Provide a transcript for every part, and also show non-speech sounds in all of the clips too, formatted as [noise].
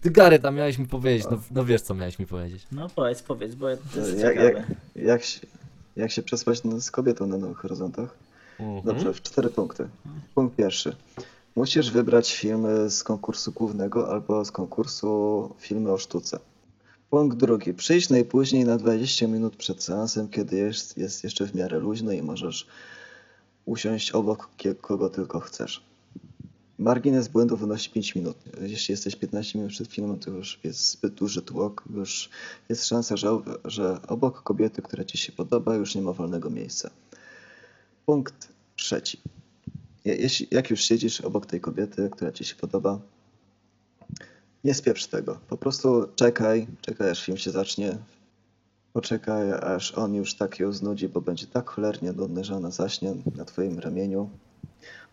Ty Gary, tam miałeś mi powiedzieć, no, no wiesz co miałeś mi powiedzieć. No powiedz, powiedz, bo to jest Jak, ciekawe. jak, jak, się, jak się przespać z kobietą na nowych horyzontach? Mhm. Dobrze, w cztery punkty. Punkt pierwszy. Musisz wybrać filmy z konkursu głównego albo z konkursu filmy o sztuce. Punkt drugi. Przyjdź najpóźniej na 20 minut przed seansem, kiedy jest, jest jeszcze w miarę luźno i możesz usiąść obok kogo tylko chcesz. Margines błędu wynosi 5 minut. Jeśli jesteś 15 minut przed filmem, to już jest zbyt duży tłok. Już jest szansa, że, że obok kobiety, która ci się podoba, już nie ma wolnego miejsca. Punkt trzeci. Je- Jeśli, jak już siedzisz obok tej kobiety, która ci się podoba, nie spieprz tego. Po prostu czekaj, czekaj aż film się zacznie. Poczekaj, aż on już tak ją znudzi, bo będzie tak cholernie nudny, że ona zaśnie na twoim ramieniu.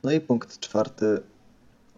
No i punkt czwarty.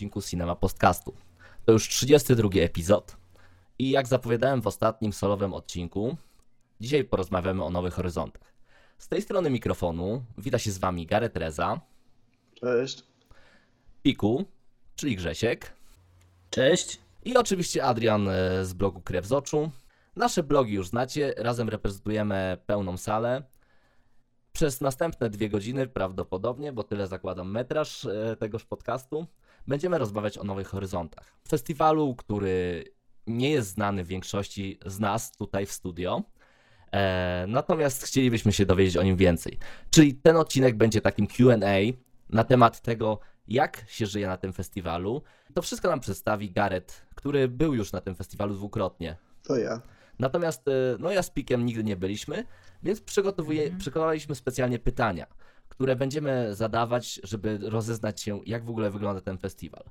Odcinku Cinema Podcastu. To już 32 epizod. I jak zapowiadałem w ostatnim solowym odcinku, dzisiaj porozmawiamy o Nowych Horyzontach. Z tej strony mikrofonu wita się z Wami Gareth Reza, Cześć. Piku, czyli Grzesiek Cześć. i oczywiście Adrian e, z blogu Krew z Oczu. Nasze blogi już znacie, razem reprezentujemy pełną salę. Przez następne dwie godziny prawdopodobnie, bo tyle zakładam metraż e, tegoż podcastu, będziemy rozmawiać o Nowych Horyzontach. Festiwalu, który nie jest znany większości z nas tutaj w studio. E, natomiast chcielibyśmy się dowiedzieć o nim więcej. Czyli ten odcinek będzie takim QA na temat tego, jak się żyje na tym festiwalu. To wszystko nam przedstawi Gareth, który był już na tym festiwalu dwukrotnie. To ja. Natomiast e, no ja z Pikiem nigdy nie byliśmy, więc przygotowuje, przygotowaliśmy specjalnie pytania, które będziemy zadawać, żeby rozeznać się, jak w ogóle wygląda ten festiwal.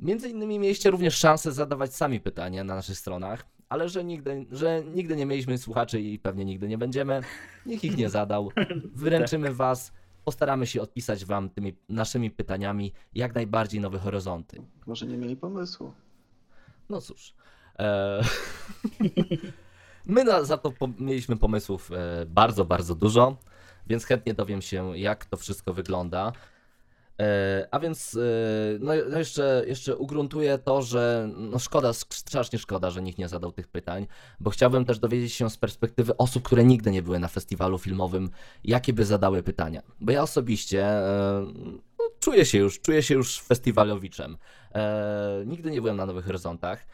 Między innymi mieliście również szansę zadawać sami pytania na naszych stronach, ale że nigdy, że nigdy nie mieliśmy słuchaczy i pewnie nigdy nie będziemy, nikt ich nie zadał. Wyręczymy was, postaramy się odpisać wam tymi naszymi pytaniami jak najbardziej nowe horyzonty. Może nie mieli pomysłu. No cóż. E... [laughs] My na, za to po, mieliśmy pomysłów e, bardzo, bardzo dużo, więc chętnie dowiem się, jak to wszystko wygląda. E, a więc e, no, no jeszcze, jeszcze ugruntuję to, że no szkoda, strasznie szkoda, że nikt nie zadał tych pytań, bo chciałbym też dowiedzieć się z perspektywy osób, które nigdy nie były na festiwalu filmowym, jakie by zadały pytania. Bo ja osobiście e, no, czuję się już, czuję się już festiwalowiczem. E, nigdy nie byłem na Nowych Horyzontach.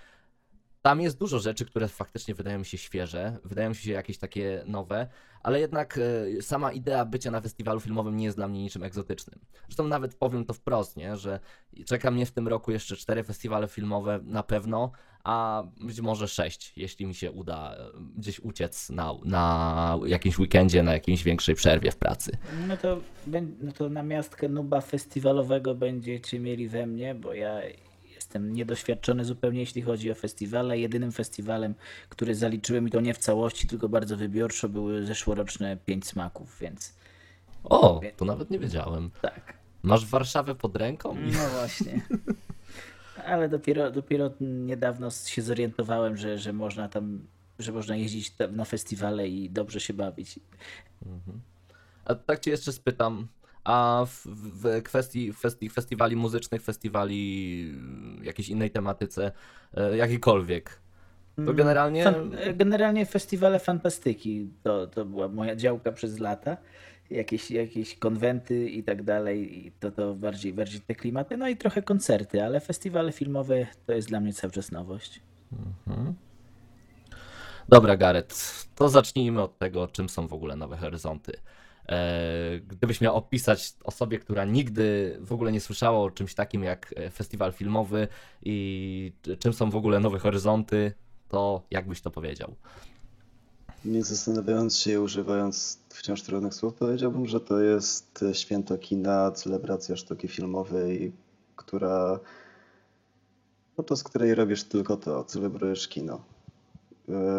Tam jest dużo rzeczy, które faktycznie wydają mi się świeże, wydają mi się jakieś takie nowe, ale jednak e, sama idea bycia na festiwalu filmowym nie jest dla mnie niczym egzotycznym. Zresztą nawet powiem to wprost, nie? że czeka mnie w tym roku jeszcze cztery festiwale filmowe na pewno, a być może sześć, jeśli mi się uda e, gdzieś uciec na, na jakimś weekendzie, na jakiejś większej przerwie w pracy. No to, no to na miastkę nuba festiwalowego będziecie mieli we mnie, bo ja jestem niedoświadczony zupełnie jeśli chodzi o festiwale. Jedynym festiwalem, który zaliczyłem i to nie w całości, tylko bardzo wybiorczo, były zeszłoroczne Pięć Smaków, więc O, to nawet nie wiedziałem. tak. Masz Warszawę pod ręką? No właśnie. [laughs] Ale dopiero, dopiero niedawno się zorientowałem, że, że można tam, że można jeździć tam na festiwale i dobrze się bawić. A tak cię jeszcze spytam, a w, w kwestii festi, festiwali muzycznych, festiwali y, jakiejś innej tematyce, e, jakiejkolwiek, to generalnie... Fan, generalnie festiwale fantastyki to, to była moja działka przez lata. Jakieś, jakieś konwenty i tak dalej, i to, to bardziej, bardziej te klimaty. No i trochę koncerty, ale festiwale filmowe to jest dla mnie cały czas nowość. Dobra, Gareth, to zacznijmy od tego, czym są w ogóle Nowe Horyzonty. E, Gdybyś miał opisać osobie, która nigdy w ogóle nie słyszała o czymś takim jak e, festiwal filmowy i czym są w ogóle Nowe Horyzonty, to jak byś to powiedział? Nie zastanawiając się używając wciąż trudnych słów, powiedziałbym, że to jest święto kina, celebracja sztuki filmowej, która, podczas której robisz tylko to, celebrujesz kino.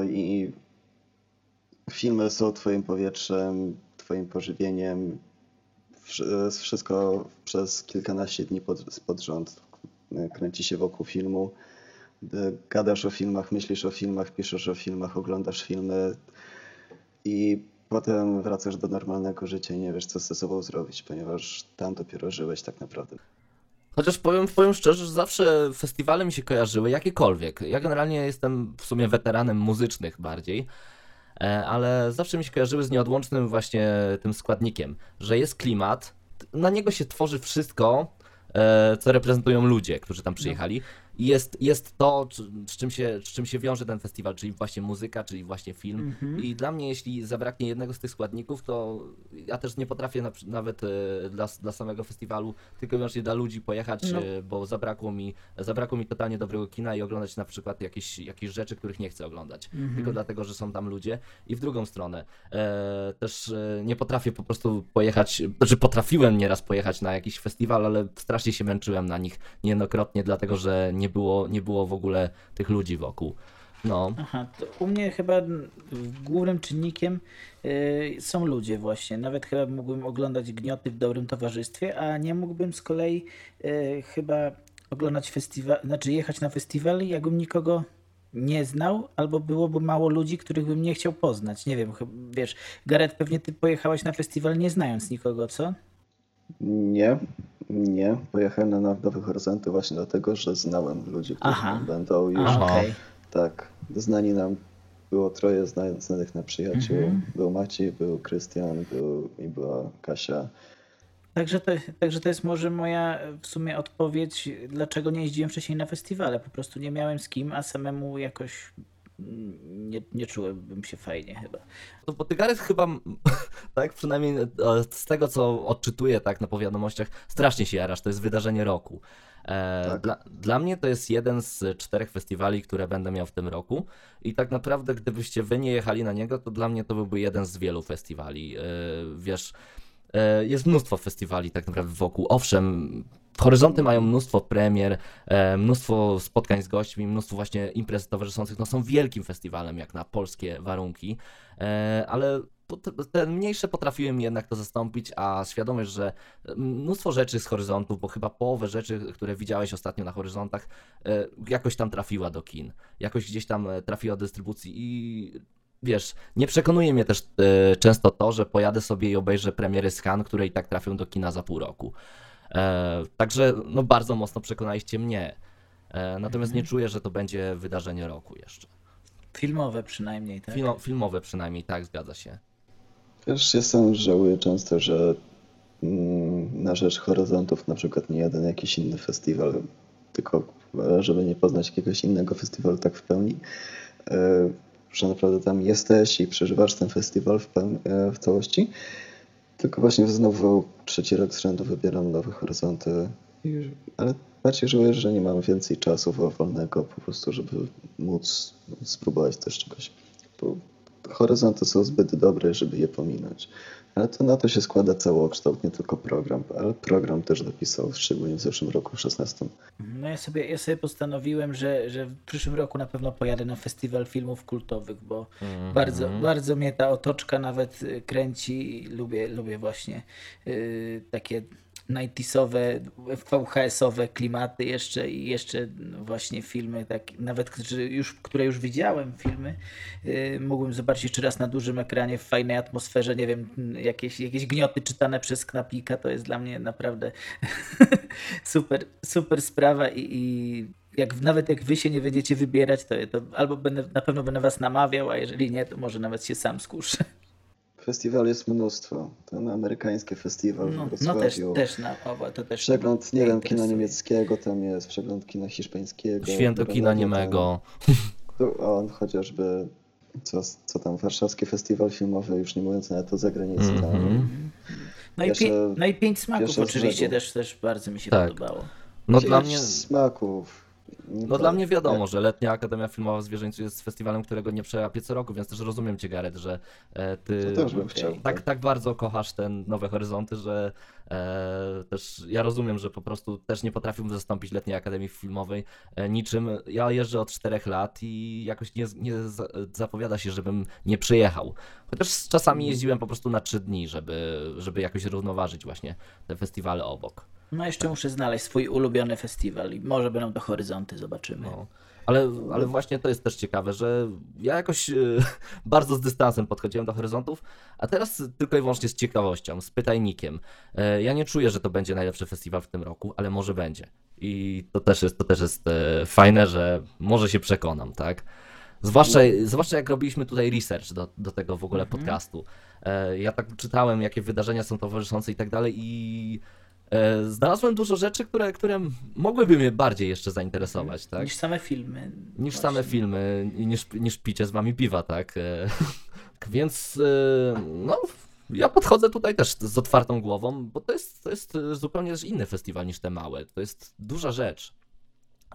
I filmy są twoim powietrzem, twoim pożywieniem. Wsz- Wszystko przez kilkanaście dni pod, pod rząd kręci się wokół filmu. Yy, Gadasz o filmach, myślisz o filmach, piszesz o filmach, oglądasz filmy i potem wracasz do normalnego życia i nie wiesz, co ze sobą zrobić, ponieważ tam dopiero żyłeś tak naprawdę. Chociaż powiem, powiem szczerze, że zawsze festiwale mi się kojarzyły, jakiekolwiek. Ja generalnie jestem w sumie weteranem muzycznych bardziej, e, ale zawsze mi się kojarzyły z nieodłącznym właśnie tym składnikiem, że jest klimat, na niego się tworzy wszystko, e, co reprezentują ludzie, którzy tam przyjechali. I jest, jest to, z czym, się, z czym się wiąże ten festiwal, czyli właśnie muzyka, czyli właśnie film. Mhm. I dla mnie, jeśli zabraknie jednego z tych składników, to ja też nie potrafię na, nawet e, dla, dla samego festiwalu, tylko wyłącznie dla ludzi pojechać, No. e, bo zabrakło mi, zabrakło mi totalnie dobrego kina i oglądać na przykład jakieś, jakieś rzeczy, których nie chcę oglądać. Mhm. Tylko dlatego, że są tam ludzie. I w drugą stronę, e, też e, nie potrafię po prostu pojechać, znaczy potrafiłem nieraz pojechać na jakiś festiwal, ale strasznie się męczyłem na nich niejednokrotnie, dlatego że nie było, nie było w ogóle tych ludzi wokół. No. Aha, to u mnie chyba głównym czynnikiem y, są ludzie właśnie. Nawet chyba mógłbym oglądać gnioty w dobrym towarzystwie, a nie mógłbym z kolei y, chyba oglądać festiwal, znaczy jechać na festiwal, jakbym nikogo nie znał, albo byłoby mało ludzi, których bym nie chciał poznać. Nie wiem, chyba, wiesz, Gareth, pewnie ty pojechałeś na festiwal nie znając nikogo, co? Nie, nie. Pojechałem na Nowe Horyzonty właśnie dlatego, że znałem ludzi, którzy Aha. będą już. Aha. Tak, znani nam było troje zna, znanych na przyjaciół. Mhm. Był Maciej, był Krystian, był i była Kasia. Także to, także to jest może moja w sumie odpowiedź, dlaczego nie jeździłem wcześniej na festiwale. Po prostu nie miałem z kim, a samemu jakoś nie, nie czułbym się fajnie chyba. To bo ty Gareth chyba, [laughs] tak, przynajmniej e, z tego co odczytuję tak na powiadomościach, strasznie się jarasz, to jest wydarzenie roku. E, Tak. dla, dla mnie to jest jeden z czterech festiwali, które będę miał w tym roku i tak naprawdę gdybyście wy nie jechali na niego, to dla mnie to byłby jeden z wielu festiwali. E, wiesz, jest mnóstwo festiwali tak naprawdę wokół. Owszem, Horyzonty mają mnóstwo premier, e, mnóstwo spotkań z gośćmi, mnóstwo właśnie imprez towarzyszących. No są wielkim festiwalem jak na polskie warunki, e, ale te- mniejsze potrafiłem jednak to zastąpić, a świadomość, że mnóstwo rzeczy z horyzontów, bo chyba połowę rzeczy, które widziałeś ostatnio na horyzontach, e, jakoś tam trafiła do kin, jakoś gdzieś tam trafiła do dystrybucji i wiesz, nie przekonuje mnie też często to, że pojadę sobie i obejrzę premiery z Han, które i tak trafią do kina za pół roku. E, także no bardzo mocno przekonaliście mnie. E, natomiast nie czuję, że to będzie wydarzenie roku jeszcze. Filmowe przynajmniej, tak? Filo, filmowe przynajmniej, tak, zgadza się. Wiesz, ja sam żałuję często, że mm, na rzecz Horyzontów na przykład nie jeden jakiś inny festiwal, tylko e, żeby nie poznać jakiegoś innego festiwalu tak w pełni, e, że naprawdę tam jesteś i przeżywasz ten festiwal w, pełni, e, w całości. Tylko właśnie znowu trzeci rok z rzędu wybieram Nowe Horyzonty, ale bardziej żałuję, że nie mam więcej czasu wolnego po prostu, żeby móc spróbować też czegoś. Bo horyzonty są zbyt dobre, żeby je pominąć. Ale to na to się składa całokształt, nie tylko program. Ale program też dopisał, szczególnie w zeszłym roku 16. No ja sobie, ja sobie postanowiłem, że, że w przyszłym roku na pewno pojadę na festiwal filmów kultowych, bo bardzo, bardzo mnie ta otoczka nawet y, kręci. i Lubię, lubię właśnie y, takie 90sowe, VHS-owe klimaty jeszcze i jeszcze no, właśnie filmy, tak, nawet już, które już widziałem filmy, y, mógłbym zobaczyć jeszcze raz na dużym ekranie w fajnej atmosferze, nie wiem, jakieś, jakieś gnioty czytane przez knapika, to jest dla mnie naprawdę [laughs] super, super sprawa i, i jak, nawet jak wy się nie będziecie wybierać, to, to albo będę, na pewno będę was namawiał, a jeżeli nie, to może nawet się sam skuszę. Festiwal jest mnóstwo. Ten amerykański festiwal w No, no też, Wrocławiu. też na oba, to też Przegląd, nie wiem, kina niemieckiego tam jest, przegląd kina hiszpańskiego. Święto kina niemego. tam. On chociażby co, co tam, warszawski festiwal filmowy, już nie mówiąc nawet o zagranicy. Mhm. Tam, No i, pi- no i pięć smaków oczywiście też, też bardzo mi się Tak. podobało. No pięć dla mnie, smaków. No dla mnie wiadomo, że Letnia Akademia Filmowa w Zwierzęciu jest festiwalem, którego nie przełapię co roku, więc też rozumiem cię, Garet, że e, ty chciał. tak, tak bardzo kochasz ten Nowe Horyzonty, że e, też ja rozumiem, że po prostu też nie potrafiłbym zastąpić Letniej Akademii Filmowej e, niczym. Ja jeżdżę od czterech lat i jakoś nie, nie za- zapowiada się, żebym nie przyjechał. Chociaż czasami jeździłem po prostu na trzy dni, żeby, żeby jakoś równoważyć właśnie te festiwale obok. No jeszcze muszę znaleźć swój ulubiony festiwal i może będą to horyzonty, zobaczymy. No. Ale, ale właśnie to jest też ciekawe, że ja jakoś e, [laughs] bardzo z dystansem podchodziłem do horyzontów, a teraz tylko i wyłącznie z ciekawością, z pytajnikiem. E, Ja nie czuję, że to będzie najlepszy festiwal w tym roku, ale może będzie. I to też jest, to też jest e, fajne, że może się przekonam, tak? Zwłaszcza, zwłaszcza jak robiliśmy tutaj research do, do tego w ogóle podcastu. E, Ja tak czytałem, jakie wydarzenia są towarzyszące i tak dalej i znalazłem dużo rzeczy, które, które mogłyby mnie bardziej jeszcze zainteresować, tak? Niż same filmy. niż Właśnie. same filmy, niż, niż picie z wami piwa, tak? E, [laughs] Więc e, no, ja podchodzę tutaj też z otwartą głową, bo to jest, to jest zupełnie też inny festiwal niż te małe. To jest duża rzecz.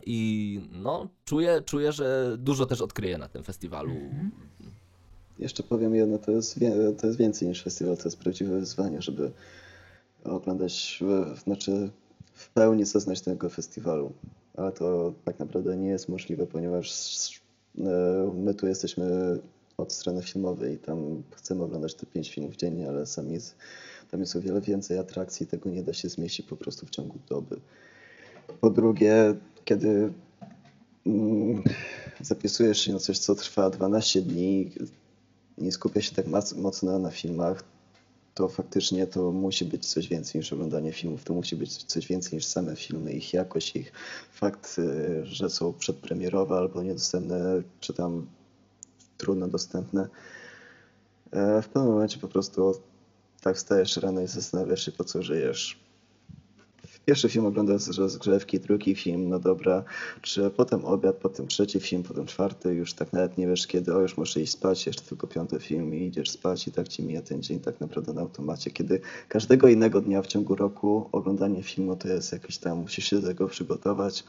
I no, czuję, czuję, że dużo też odkryję na tym festiwalu. Jeszcze powiem jedno, to jest, to jest więcej niż festiwal, to jest prawdziwe wyzwanie, żeby oglądać, e, znaczy w pełni zaznać tego festiwalu. Ale to tak naprawdę nie jest możliwe, ponieważ e, my tu jesteśmy od strony filmowej i tam chcemy oglądać te pięć filmów dziennie, ale sami jest, tam jest o wiele więcej atrakcji, tego nie da się zmieścić po prostu w ciągu doby. Po drugie, kiedy mm, zapisujesz się na coś, co trwa 12 dni, nie skupia się tak mocno na filmach, to faktycznie to musi być coś więcej niż oglądanie filmów. To musi być coś więcej niż same filmy, ich jakość, ich fakt, y, że są przedpremierowe albo niedostępne, czy tam trudno dostępne. E, W pewnym momencie po prostu tak wstajesz rano i zastanawiasz się, po co żyjesz. Pierwszy film oglądasz z rozgrzewki, drugi film, no dobra, czy potem obiad, potem trzeci film, potem czwarty, już tak nawet nie wiesz kiedy, o już muszę iść spać, jeszcze tylko piąty film i idziesz spać i tak ci mija ten dzień tak naprawdę na automacie, kiedy każdego innego dnia w ciągu roku oglądanie filmu to jest jakoś tam, musisz się do tego przygotować,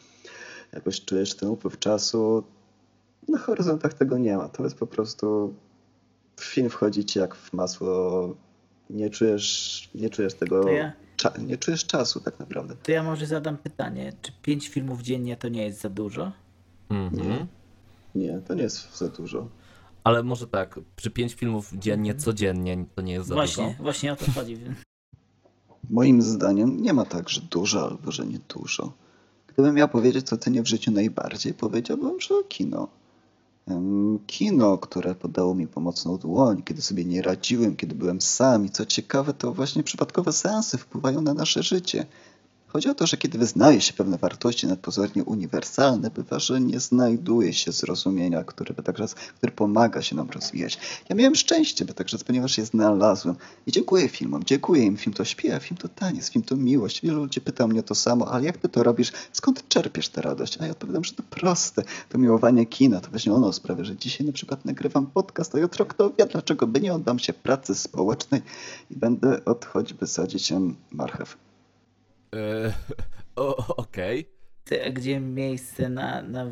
jakoś czujesz ten upływ czasu, na horyzontach tego nie ma, to jest po prostu, film wchodzi ci jak w masło, nie czujesz, nie czujesz tego, cza- nie czujesz czasu tak naprawdę. to ja może zadam pytanie, czy pięć filmów dziennie to nie jest za dużo? Mhm. Nie, to nie jest za dużo. Ale może tak, przy pięć filmów dziennie, codziennie, to nie jest za Właśnie, dużo. właśnie o to chodzi. [laughs] Moim zdaniem nie ma tak, że dużo albo że nie dużo. Gdybym miał powiedzieć, co cenię w życiu najbardziej, powiedziałbym, że kino. Kino, które podało mi pomocną dłoń, kiedy sobie nie radziłem, kiedy byłem sam i co ciekawe, to właśnie przypadkowe seansy wpływają na nasze życie. Chodzi o to, że kiedy wyznaje się pewne wartości nadpozornie uniwersalne, bywa, że nie znajduje się zrozumienia, które, by tak raz, które pomaga się nam rozwijać. Ja miałem szczęście, by tak raz, ponieważ je znalazłem. I dziękuję filmom, dziękuję im. Film to śpiew, film to taniec, film to miłość. Wielu ludzi pyta mnie to samo, ale jak ty to robisz? Skąd czerpiesz tę radość? A ja odpowiadam, że to proste. To miłowanie kina, to właśnie ono sprawia, że dzisiaj na przykład nagrywam podcast, a jutro kto wie, dlaczego by nie oddam się pracy społecznej i będę od choćby sadzić marchew. E, [laughs] o, Okej. A gdzie miejsce na, na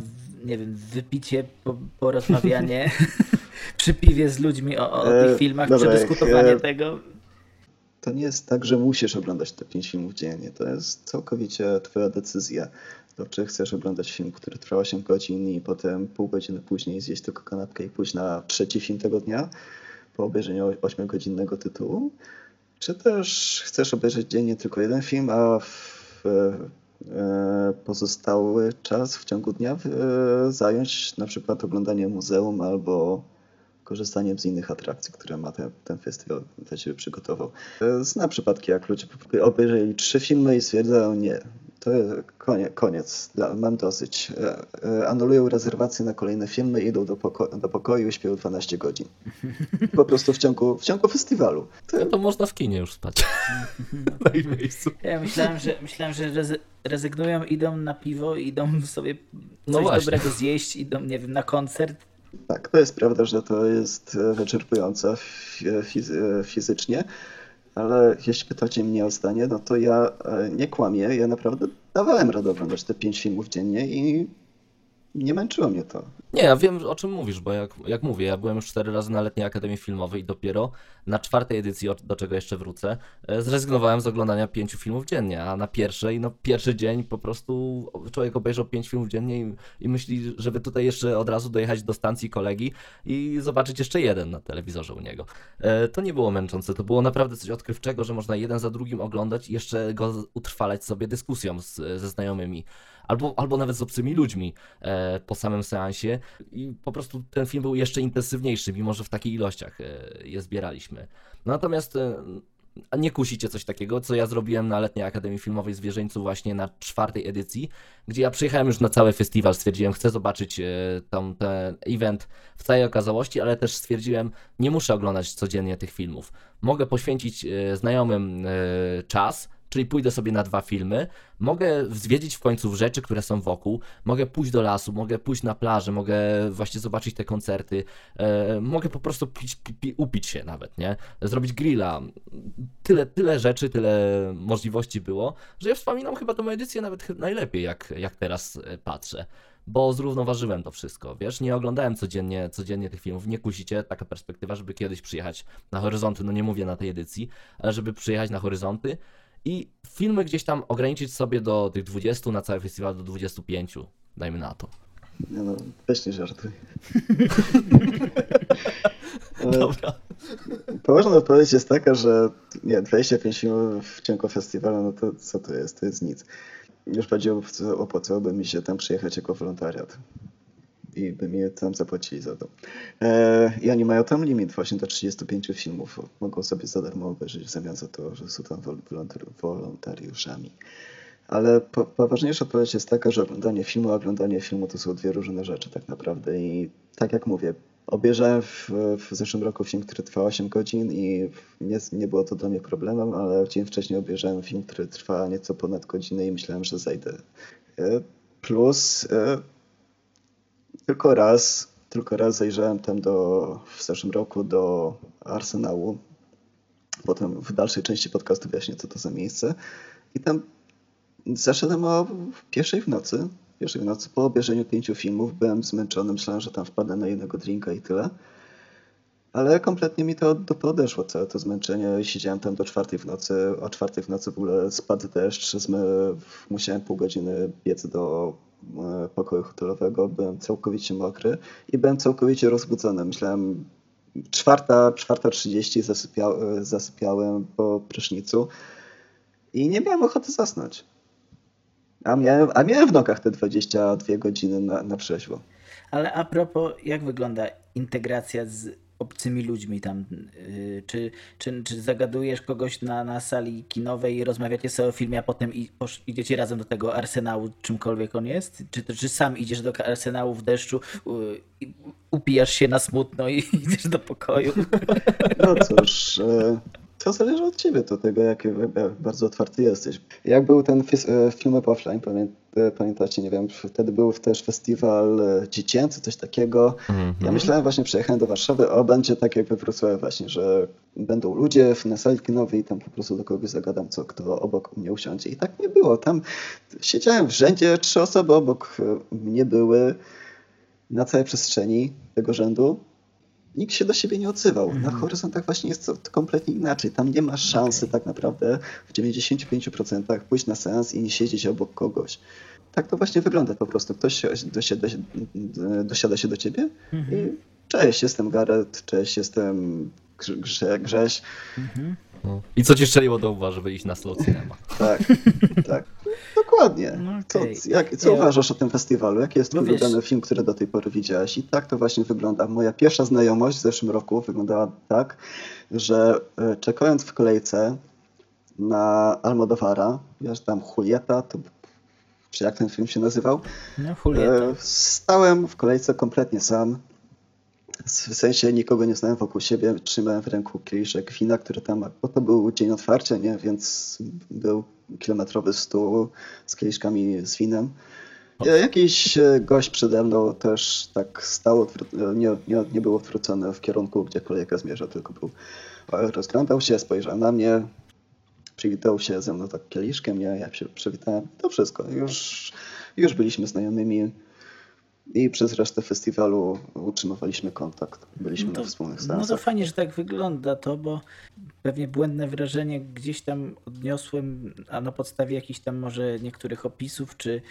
nie wiem, wypicie, po, porozmawianie [laughs] przy piwie z ludźmi o, o E, tych filmach, dobra, przedyskutowanie e, tego? To nie jest tak, że musisz oglądać te pięć filmów dziennie. To jest całkowicie twoja decyzja. To czy chcesz oglądać film, który trwa 8 godzin i potem pół godziny później zjeść tylko kanapkę i pójść na trzeci film tego dnia po obejrzeniu 8-godzinnego tytułu, czy też chcesz obejrzeć dziennie tylko jeden film, a w e, pozostały czas w ciągu dnia e, zająć na przykład oglądaniem muzeum albo korzystaniem z innych atrakcji, które ma ten, ten festiwal dla Ciebie przygotował. E, Znam przypadki, jak ludzie obejrzeli trzy filmy i stwierdzają, nie, to jest koniec, koniec mam dosyć. E, e, Anulują rezerwacje na kolejne filmy, idą do, poko- do pokoju i śpią 12 godzin. [laughs] Po prostu w ciągu, w ciągu festiwalu. To, No to można w kinie już spać. [laughs] Na ich miejscu. Ja myślałem, że myślałem, że rezy- rezygnują, idą na piwo, idą sobie No coś właśnie. dobrego zjeść, idą, nie wiem, na koncert Tak, to jest prawda, że to jest e, wyczerpujące fizy fizycznie, ale jeśli pytacie mnie o zdanie, no to ja e, nie kłamię, ja naprawdę dawałem radę oglądać te pięć filmów dziennie i nie męczyło mnie to. Nie, ja wiem o czym mówisz, bo jak, jak mówię, ja byłem już cztery razy na letniej Akademii Filmowej i dopiero na czwartej edycji, do czego jeszcze wrócę, e, zrezygnowałem z oglądania pięciu filmów dziennie, a na pierwszej, no pierwszy dzień po prostu człowiek obejrzał pięć filmów dziennie i, i myśli, żeby tutaj jeszcze od razu dojechać do stacji kolegi i zobaczyć jeszcze jeden na telewizorze u niego. E, to nie było męczące, to było naprawdę coś odkrywczego, że można jeden za drugim oglądać i jeszcze go utrwalać sobie dyskusją z, ze znajomymi albo, albo nawet z obcymi ludźmi e, po samym seansie i po prostu ten film był jeszcze intensywniejszy, mimo że w takich ilościach e, je zbieraliśmy. Natomiast e, nie kusicie coś takiego, co ja zrobiłem na Letniej Akademii Filmowej Zwierzyńcu właśnie na czwartej edycji, gdzie ja przyjechałem już na cały festiwal, stwierdziłem, chcę zobaczyć e, tam ten event w całej okazałości, ale też stwierdziłem, nie muszę oglądać codziennie tych filmów. Mogę poświęcić e, znajomym e, czas, czyli pójdę sobie na dwa filmy, mogę zwiedzić w końcu rzeczy, które są wokół, mogę pójść do lasu, mogę pójść na plażę, mogę właśnie zobaczyć te koncerty, e, mogę po prostu pić, pi, upić się nawet, nie? Zrobić grilla. Tyle, tyle rzeczy, tyle możliwości było, że ja wspominam chyba tę edycję nawet najlepiej, jak, jak teraz e, patrzę. Bo zrównoważyłem to wszystko, wiesz, nie oglądałem codziennie, codziennie tych filmów, nie kusicie, taka perspektywa, żeby kiedyś przyjechać na horyzonty, no nie mówię na tej edycji, ale żeby przyjechać na horyzonty, i filmy gdzieś tam ograniczyć sobie do tych 20, na cały festiwal do 25, dajmy na to. Nie no, weź nie żartuj. [laughs] Dobra. Poważna odpowiedź jest taka, że nie, 25 filmów w ciągu festiwalu, no to co to jest? To jest nic. Już bardziej opłacałoby mi się tam przyjechać jako wolontariat i by mi tam zapłacili za to. E, I oni mają tam limit właśnie do 35 filmów. Mogą sobie za darmo obejrzeć w zamian za to, że są tam wolontariuszami. Ale po, poważniejsza odpowiedź jest taka, że oglądanie filmu, a oglądanie filmu to są dwie różne rzeczy tak naprawdę. I tak jak mówię, obejrzałem w, w zeszłym roku film, który trwa 8 godzin i nie, nie było to dla mnie problemem, ale dzień wcześniej obejrzałem film, który trwa nieco ponad godzinę i myślałem, że zajdę. E, plus e, tylko raz, tylko raz zajrzałem tam do, w zeszłym roku do Arsenału. Potem w dalszej części podcastu wyjaśnię, co to za miejsce. I tam zaszedłem o pierwszej w nocy. Pierwszej w nocy po obejrzeniu pięciu filmów byłem zmęczony, myślałem, że tam wpadnę na jednego drinka i tyle. Ale kompletnie mi to odeszło, całe to zmęczenie. Siedziałem tam do czwartej w nocy. O czwartej w nocy w ogóle spadł deszcz. Musiałem pół godziny biec do pokoju hotelowego, byłem całkowicie mokry i byłem całkowicie rozbudzony. Myślałem, czwarta, czwarta trzydzieści zasypia, zasypiałem po prysznicu i nie miałem ochoty zasnąć. A miałem, a miałem w nogach te 22 godziny na, na trzeźwo. Ale a propos, jak wygląda integracja z obcymi ludźmi tam? Y, czy, czy, czy zagadujesz kogoś na, na sali kinowej i rozmawiacie sobie o filmie, a potem i, idziecie razem do tego arsenału, czymkolwiek on jest? Czy, czy sam idziesz do arsenału w deszczu, upijasz się na smutno i [laughs] idziesz do pokoju? No cóż, e, to zależy od ciebie, do tego, jak, jak bardzo otwarty jesteś. Jak był ten e, film offline, e, pamiętacie, nie wiem, wtedy był też festiwal e, dziecięcy, coś takiego. Mm -hmm. Ja myślałem właśnie, przyjechałem do Warszawy, o, będzie tak jak we Wrocławiu właśnie, że będą ludzie na sali kinowej i tam po prostu do kogoś zagadam, co kto obok mnie usiądzie. I tak nie było. Tam siedziałem w rzędzie, trzy osoby obok mnie były na całej przestrzeni tego rzędu nikt się do siebie nie odzywał. Na mhm. horyzontach właśnie jest to kompletnie inaczej. Tam nie ma szansy okay. tak naprawdę w 95% pójść na seans i nie siedzieć obok kogoś. Tak to właśnie wygląda po prostu. Ktoś dosiada, dosiada się do ciebie mhm. i cześć, jestem Gareth, cześć, jestem Grze, Grześ. Mhm. No. I co ci strzeliło do uwa, żeby iść na slow cinema? [laughs] Tak, tak. Dokładnie. No okay. co, jak, co ja... uważasz o tym festiwalu? Jaki jest twój no ulubiony film, który do tej pory widziałeś? I tak to właśnie wygląda. Moja pierwsza znajomość w zeszłym roku wyglądała tak, że e, czekając w kolejce na Almodovara, wiesz, tam Julieta, to, czy jak ten film się nazywał? No, Julieta. E, stałem w kolejce kompletnie sam w sensie nikogo nie znałem wokół siebie, trzymałem w ręku kieliszek wina, który tam, bo to był dzień otwarcia, nie? więc był kilometrowy stół z kieliszkami z winem. Ja, jakiś e, gość przede mną też tak stał, odwró- nie, nie, nie był odwrócony w kierunku, gdzie kolejka zmierza, tylko był, e, rozglądał się, spojrzał na mnie, przywitał się ze mną tak kieliszkiem, ja, ja się przywitałem, to wszystko, już, już byliśmy znajomymi i przez resztę festiwalu utrzymywaliśmy kontakt, byliśmy No to, na wspólnych no to seansach. fajnie, że tak wygląda to, bo pewnie błędne wrażenie gdzieś tam odniosłem, a na podstawie jakichś tam może niektórych opisów, czy,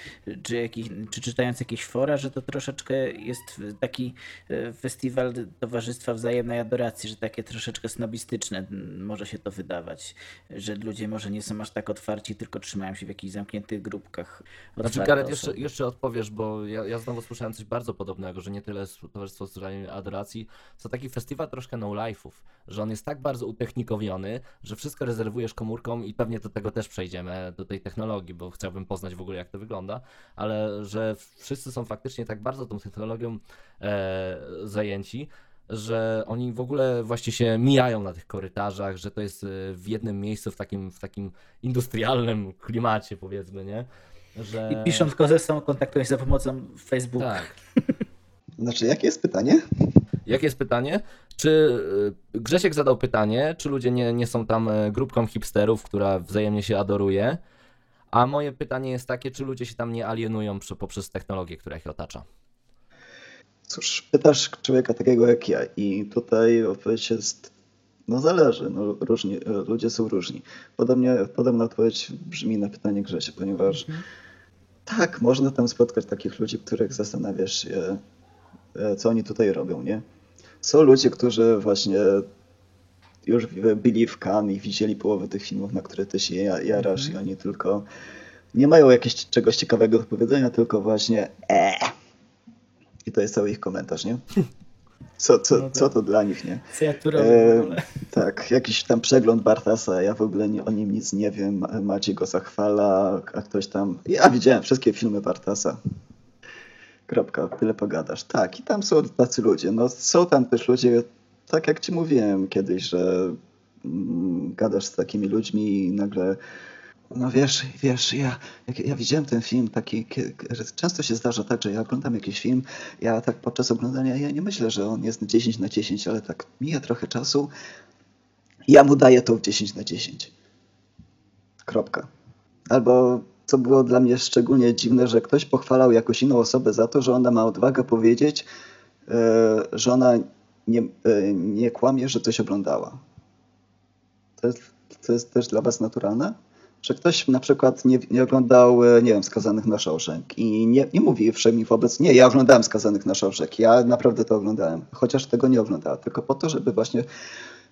czy, jakich, czy czytając jakieś fora, że to troszeczkę jest taki e, festiwal towarzystwa wzajemnej adoracji, że takie troszeczkę snobistyczne może się to wydawać, że ludzie może nie są aż tak otwarci, tylko trzymają się w jakichś zamkniętych grupkach. Znaczy, Gareth, jeszcze, jeszcze odpowiesz, bo ja, ja znowu słyszałem coś bardzo podobnego, że nie tyle Towarzystwo Wzajemnej Adoracji, co taki festiwal troszkę no-life'ów, że on jest tak bardzo utechnikowiony, że wszystko rezerwujesz komórką i pewnie do tego też przejdziemy, do tej technologii, bo chciałbym poznać w ogóle jak to wygląda, ale że wszyscy są faktycznie tak bardzo tą technologią e, zajęci, że oni w ogóle właśnie się mijają na tych korytarzach, że to jest e, w jednym miejscu w takim, w takim industrialnym klimacie powiedzmy, nie? Że... I pisząc kozę są kontaktują się za pomocą Facebooka. Tak. [laughs] Znaczy, jakie jest pytanie? Jakie jest pytanie? Czy y, Grzesiek zadał pytanie, czy ludzie nie, nie są tam e, grupką hipsterów, która wzajemnie się adoruje? A moje pytanie jest takie, czy ludzie się tam nie alienują przy, poprzez technologię, która ich otacza? Cóż, pytasz człowieka takiego jak ja i tutaj odpowiedź jest, no zależy, no różni, ludzie są różni. Podobnie, podobna odpowiedź brzmi na pytanie Grzesia, ponieważ tak, można tam spotkać takich ludzi, których zastanawiasz się, e, co oni tutaj robią, nie? Są ludzie, którzy właśnie już byli w Cannes i widzieli połowę tych filmów, na które ty się ja- jarasz i oni tylko nie mają jakiegoś czegoś ciekawego do powiedzenia, tylko właśnie eee. I to jest cały ich komentarz, nie? [laughs] Co, co, No tak. co to dla nich, nie? Co ja tu robię w E, ogóle? tak, jakiś tam przegląd Bartasa, ja w ogóle nie, o nim nic nie wiem, Maciej go zachwala, a ktoś tam... Ja widziałem wszystkie filmy Bartasa. Kropka, tyle pogadasz. Tak, i tam są tacy ludzie. No, są tam też ludzie, tak jak ci mówiłem kiedyś, że mm, gadasz z takimi ludźmi i nagle no wiesz, wiesz, ja, ja widziałem ten film taki, że często się zdarza tak, że ja oglądam jakiś film, ja tak podczas oglądania, ja nie myślę, że on jest 10 na 10, ale tak mija trochę czasu, ja mu daję to w 10 na 10. Kropka. Albo co było dla mnie szczególnie dziwne, że ktoś pochwalał jakąś inną osobę za to, że ona ma odwagę powiedzieć, e, że ona nie, e, nie kłamie, że coś oglądała. To jest, to jest też dla was naturalne? Że ktoś na przykład nie, nie oglądał, e, nie wiem, Skazanych na Shawshank i nie, nie mówi wszemi wobec, nie, ja oglądałem Skazanych na Shawshank, ja naprawdę to oglądałem, chociaż tego nie oglądała, tylko po to, żeby właśnie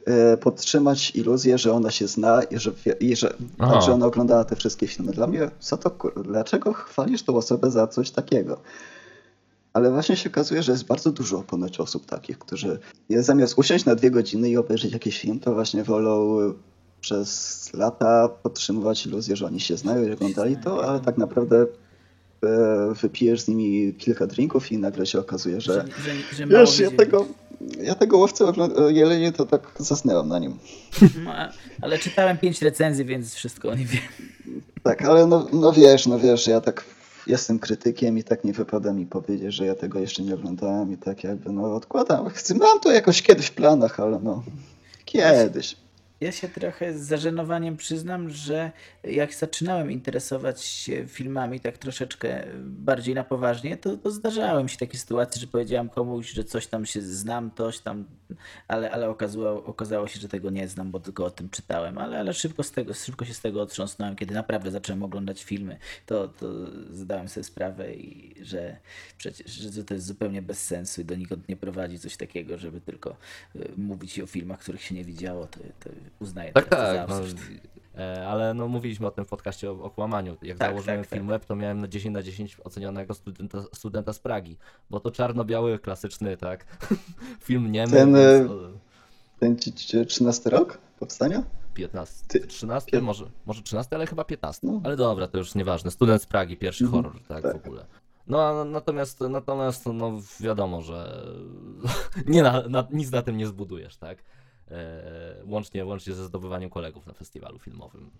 e, podtrzymać iluzję, że ona się zna i że, i że, tak, że ona oglądała te wszystkie filmy. Dla mnie, co to, kur- dlaczego chwalisz tą osobę za coś takiego? Ale właśnie się okazuje, że jest bardzo dużo ponoć osób takich, którzy zamiast usiąść na dwie godziny i obejrzeć jakiś film, to właśnie wolą przez lata podtrzymywać iluzję, że oni się znają i oglądali to, ale tak naprawdę e, wypijesz z nimi kilka drinków i nagle się okazuje, że Że, że, wiesz, ja tego, ja tego łowcę jelenie to tak zasnęłam na nim. [laughs] No, ale czytałem pięć recenzji, więc wszystko o nim wiem. Tak, ale no, no wiesz, no wiesz, ja tak jestem krytykiem i tak nie wypada mi powiedzieć, że ja tego jeszcze nie oglądałem i tak jakby no odkładam. Chcę, mam to jakoś kiedyś w planach, ale no kiedyś. Ja się trochę z zażenowaniem przyznam, że jak zaczynałem interesować się filmami tak troszeczkę bardziej na poważnie, to, to mi się takie sytuacje, że powiedziałem komuś, że coś tam się znam, coś tam, ale, ale okazało, okazało się, że tego nie znam, bo tylko o tym czytałem, ale, ale szybko, z tego, szybko się z tego otrząsnąłem, kiedy naprawdę zacząłem oglądać filmy, to, to zdałem sobie sprawę, i, że przecież że to jest zupełnie bez sensu i donikąd nie prowadzi coś takiego, żeby tylko y, mówić o filmach, których się nie widziało, to, to uznaję Tak, tak. No, absurd. e, ale no mówiliśmy o tym w podcaście o, o kłamaniu. Jak Tak, założyłem tak, tak. Filmweb, to miałem na 10 na 10 ocenionego studenta, studenta z Pragi. Bo to czarno-biały, klasyczny, tak. [laughs] Film niemy, Ten, więc, e, Ten ci- ci- 13 rok powstania? 15, Ty- 13, pię- może, może 13, ale chyba 15. No. Ale dobra, to już nieważne. Student z Pragi, pierwszy Mhm, horror, tak, tak. w ogóle. No a natomiast, natomiast no wiadomo, że [laughs] nie na, na, nic na tym nie zbudujesz, tak? E, łącznie, łącznie ze zdobywaniem kolegów na festiwalu filmowym.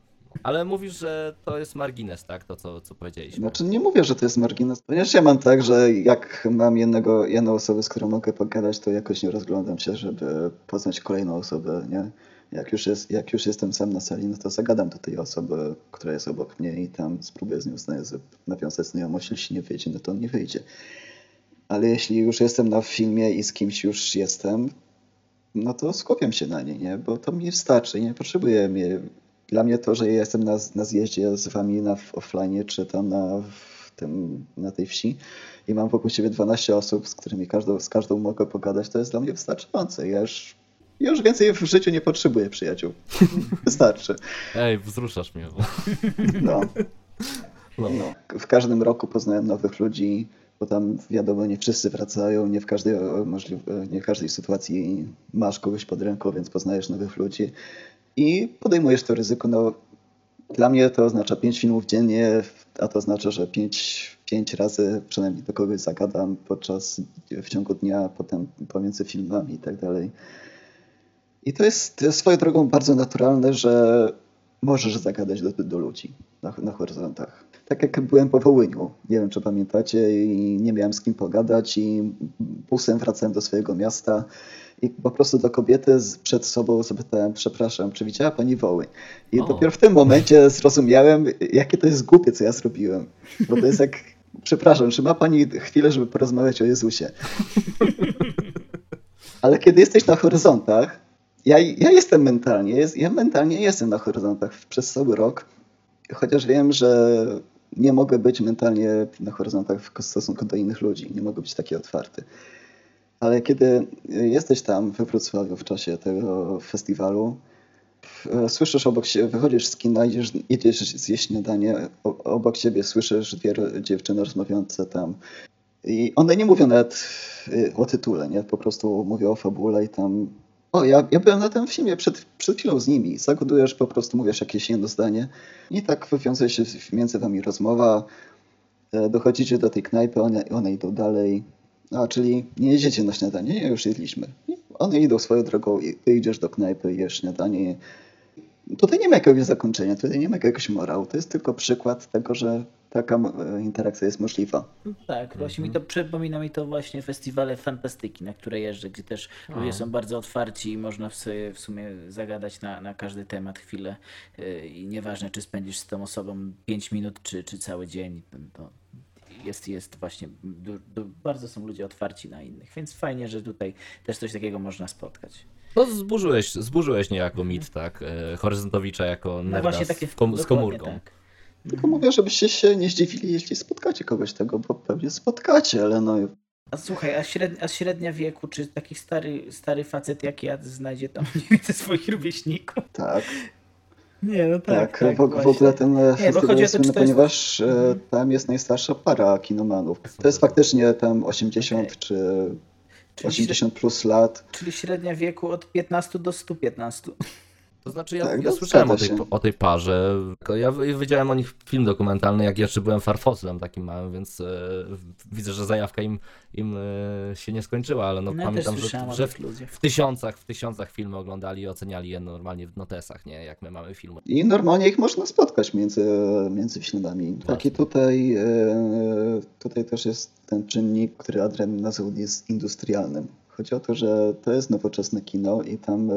Ale mówisz, że to jest margines, tak? To, co, co powiedzieliśmy. Znaczy nie mówię, że to jest margines, ponieważ ja mam tak, że jak mam jednego, jedną osobę, z którą mogę pogadać, to jakoś nie rozglądam się, żeby poznać kolejną osobę, nie? Jak już, jest, jak już jestem sam na sali, no to zagadam do tej osoby, która jest obok mnie i tam spróbuję z nią nawiązać znajomość. Jeśli nie wyjdzie, no to nie wyjdzie. Ale jeśli już jestem na filmie i z kimś już jestem, no to skupiam się na niej, nie? Bo to mi wystarczy, nie potrzebuję mnie. Dla mnie to, że ja jestem na, na zjeździe z wami na offline, czy tam na, tym, na tej wsi i mam wokół siebie 12 osób, z którymi każdą, z każdą mogę pogadać, to jest dla mnie wystarczające. Ja już, ja już więcej w życiu nie potrzebuję przyjaciół. [laughs] Wystarczy. Ej, wzruszasz mnie. No. [laughs] No. No. W każdym roku poznałem nowych ludzi, bo tam wiadomo, nie wszyscy wracają, nie w każdej, możliw- nie w każdej sytuacji masz kogoś pod ręką, więc poznajesz nowych ludzi i podejmujesz to ryzyko. No, dla mnie to oznacza 5 filmów dziennie, a to oznacza, że 5, pięć razy przynajmniej do kogoś zagadam podczas, w ciągu dnia, potem pomiędzy filmami i tak dalej. I to jest, to jest swoją drogą bardzo naturalne, że możesz zagadać do, do ludzi na, na horyzontach. Tak jak byłem po Wołyniu, nie wiem czy pamiętacie, i nie miałem z kim pogadać i busem wracałem do swojego miasta i po prostu do kobiety przed sobą zapytałem, przepraszam, czy widziała pani Wołyń? I O. dopiero w tym momencie zrozumiałem, jakie to jest głupie, co ja zrobiłem. Bo to jest jak, [laughs] przepraszam, czy ma pani chwilę, żeby porozmawiać o Jezusie? [laughs] Ale kiedy jesteś na horyzontach, ja, ja jestem mentalnie, jest, ja mentalnie jestem na horyzontach przez cały rok, chociaż wiem, że nie mogę być mentalnie na horyzontach w stosunku do innych ludzi, nie mogę być taki otwarty. Ale kiedy jesteś tam we Wrocławiu w czasie tego festiwalu, słyszysz obok siebie, wychodzisz z kina, idziesz, jedziesz zjeść śniadanie, obok siebie słyszysz dwie dziewczyny rozmawiające tam. I one nie mówią nawet y, o tytule, nie? Po prostu mówią o fabule i tam. O, ja, ja byłem na tym filmie przed, przed chwilą z nimi. Zagadujesz, po prostu mówisz jakieś jedno zdanie. I tak wywiązuje się między wami rozmowa. E, Dochodzicie do tej knajpy, one, one idą dalej. A, czyli nie jedziecie na śniadanie, nie, już jedliśmy. One idą swoją drogą, i ty idziesz do knajpy, jesz śniadanie. Tutaj nie ma jakiegoś zakończenia, tutaj nie ma jakiegoś morału. To jest tylko przykład tego, że taka e, interakcja jest możliwa. Tak, właśnie mi to przypomina mi to właśnie festiwale fantastyki, na które jeżdżę, gdzie też ludzie są bardzo otwarci i można w, sobie, w sumie zagadać na, na każdy temat chwilę yy, i nieważne czy spędzisz z tą osobą 5 minut czy, czy cały dzień, to jest, jest właśnie, du, du, bardzo są ludzie otwarci na innych, więc fajnie, że tutaj też coś takiego można spotkać. No zburzyłeś, zburzyłeś niejako mit, tak? E, Horyzontowicza jako No nerda z, kom, z komórką. Tak. Tylko mówię, żebyście się nie zdziwili, jeśli spotkacie kogoś tego, bo pewnie spotkacie, ale no A słuchaj, a średnia, a średnia wieku, czy taki stary, stary facet jak ja znajdzie tam [laughs] mniej więcej swoich rówieśników? tak, Nie, no tak. tak. w, w właśnie. ogóle ten festiwal jest słynny, jest- ponieważ e, Mhm. tam jest najstarsza para kinomanów. To jest faktycznie tam 80 Okej. czy Czyli 80 plus lat. Czyli średnia wieku od 15 do 115. To znaczy, ja, Tak, ja no, słyszałem o tej, o tej parze. tylko Ja widziałem o nich film dokumentalny, jak jeszcze byłem farfosem takim małym, więc e, widzę, że zajawka im, im e, się nie skończyła, ale no, No, pamiętam, że, że w, w tysiącach, w tysiącach filmy oglądali i oceniali je normalnie w notesach, nie? Jak my mamy filmy. I normalnie ich można spotkać między, między filmami. Tak i tutaj, e, tutaj też jest ten czynnik, który Adrian nazwał jest industrialnym. Chodzi o to, że to jest nowoczesne kino i tam e,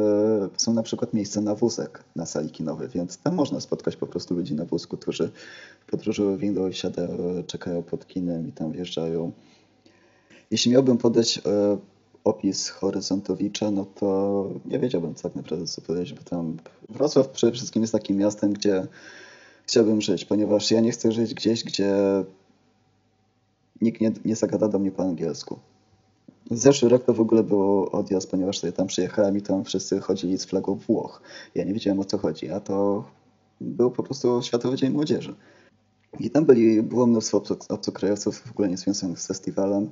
są na przykład miejsca na wózek na sali kinowej, więc tam można spotkać po prostu ludzi na wózku, którzy podróżują windą, siadają, czekają pod kinem i tam wjeżdżają. Jeśli miałbym podać e, opis Horyzontowicza, no to nie wiedziałbym tak naprawdę co powiedzieć, bo tam Wrocław przede wszystkim jest takim miastem, gdzie chciałbym żyć, ponieważ ja nie chcę żyć gdzieś, gdzie nikt nie, nie zagada do mnie po angielsku. Zeszły rok to w ogóle był odjazd, ponieważ sobie tam przyjechałem i tam wszyscy chodzili z flagą Włoch. Ja nie wiedziałem o co chodzi, a to był po prostu Światowy Dzień Młodzieży. I tam byli, było mnóstwo obco- obcokrajowców w ogóle nie związanych z festiwalem,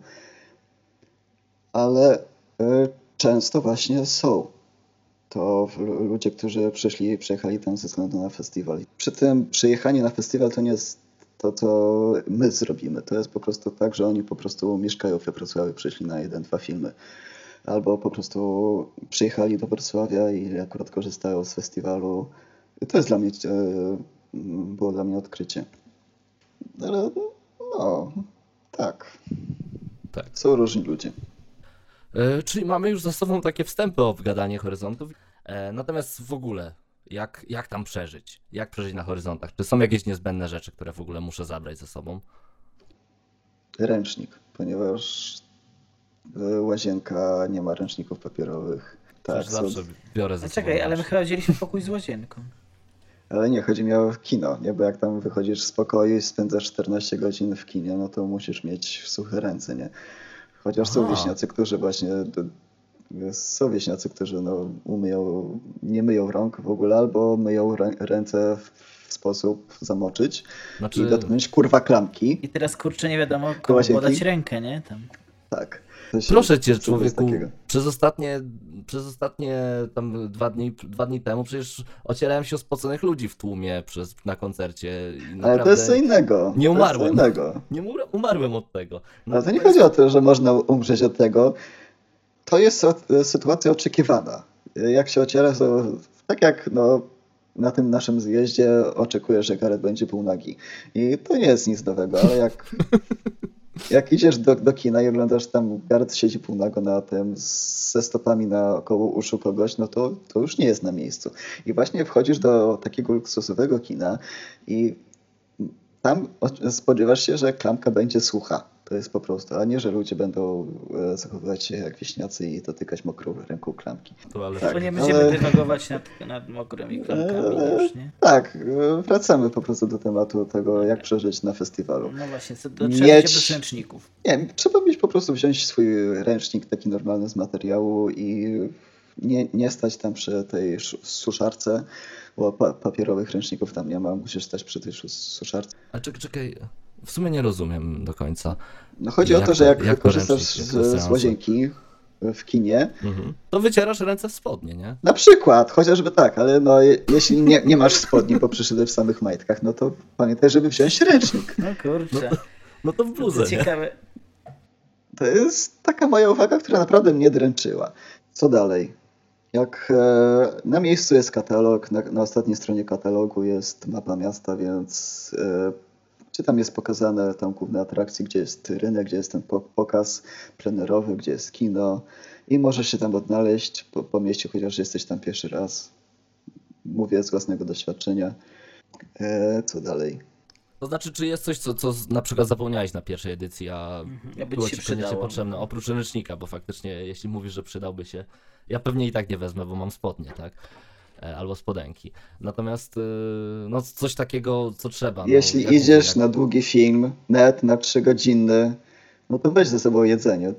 ale y, często właśnie są to lu- ludzie, którzy przyszli, przyjechali tam ze względu na festiwal. Przy tym przyjechanie na festiwal to nie jest to, co my zrobimy. To jest po prostu tak, że oni po prostu mieszkają we Wrocławiu, przyszli na jeden, dwa filmy. Albo po prostu przyjechali do Wrocławia i akurat korzystają z festiwalu. To jest dla mnie e, było dla mnie odkrycie. Ale no, tak. Tak. Są różni ludzie. E, czyli mamy już za sobą takie wstępy o wgadanie horyzontów. E, natomiast w ogóle, jak, jak tam przeżyć? Jak przeżyć na horyzontach? Czy są jakieś niezbędne rzeczy, które w ogóle muszę zabrać ze sobą? Ręcznik, ponieważ y, łazienka nie ma ręczników papierowych. Tak, są, zawsze biorę ze sobą. czekaj, ale my chyba wzięliśmy pokój z łazienką. ale nie, chodzi mi o kino, nie? Bo jak tam wychodzisz z pokoju i spędzasz 14 godzin w kinie, no to musisz mieć suche ręce, nie? Chociaż są Aha. wieśniacy, którzy właśnie są wieśniacy, którzy no, umyją, nie myją rąk w ogóle, albo myją rę, ręce w sposób zamoczyć Znaczy, i dotknąć kurwa klamki. I teraz kurczę nie wiadomo komu łazienki? podać rękę, nie? Tam. Tak. Proszę cię, człowieku, przez ostatnie, przez ostatnie tam dwa dni, dwa dni temu przecież ocierałem się o spoconych ludzi w tłumie przez, na koncercie. I Ale to jest co innego. nie To umarłem. innego. Nie umarłem od tego. No, Ale to nie chodzi o to, że można umrzeć od tego. To jest o- sytuacja oczekiwana. Jak się ociera, to tak jak no, na tym naszym zjeździe oczekujesz, że Gareth będzie półnagi. I to nie jest nic nowego, ale jak, [laughs] jak idziesz do, do kina i oglądasz tam Gareth siedzi półnago na tym ze stopami na około uszu kogoś, no to, to już nie jest na miejscu. I właśnie wchodzisz do takiego luksusowego kina i tam spodziewasz się, że klamka będzie sucha. To jest po prostu, a nie, że ludzie będą e, zachowywać się jak wieśniacy i dotykać mokrą ręką klamki. to, ale Tak. Nie będziemy ale- dywagować nad, nad mokrymi klamkami Eee, już, nie? Tak, e, wracamy po prostu do tematu tego, jak przeżyć na festiwalu. No właśnie, co do Mieć- trzeba bez ręczników. Nie, trzeba mieć po prostu wziąć swój ręcznik taki normalny z materiału i nie, nie stać tam przy tej sz- suszarce, bo pa, papierowych ręczników tam nie ma, musisz stać przy tej sus- suszarce. A czekaj, czekaj, w sumie nie rozumiem do końca. No chodzi Jak o to, że jak, jak korzystasz z, z łazienki w kinie, Mhm. To wycierasz ręce w spodnie, nie? Na przykład, chociażby tak, ale no, je- jeśli nie, nie masz spodni, bo przyszedłeś w samych majtkach, no to pamiętaj, żeby wziąć ręcznik. No kurczę. No to w bluzę, To ciekawe. To jest taka moja uwaga, która naprawdę mnie dręczyła. Co dalej? Jak e, na miejscu jest katalog, na, na ostatniej stronie katalogu jest mapa miasta, więc e, gdzie tam jest pokazane tam główne atrakcje, gdzie jest rynek, gdzie jest ten po, pokaz plenerowy, gdzie jest kino i możesz się tam odnaleźć po, po mieście, chociaż jesteś tam pierwszy raz. Mówię z własnego doświadczenia. E, co dalej? To znaczy, czy jest coś, co, co na przykład zapomniałeś na pierwszej edycji, a Jakby było ci przydało. potrzebne, oprócz ręcznika, bo faktycznie, jeśli mówisz, że przydałby się, ja pewnie i tak nie wezmę, bo mam spodnie, tak? E, Albo spodenki. Natomiast, y, no coś takiego, co trzeba. no, Jeśli jak idziesz mówię, na długi film, net na 3 godziny, no to weź ze sobą jedzenie.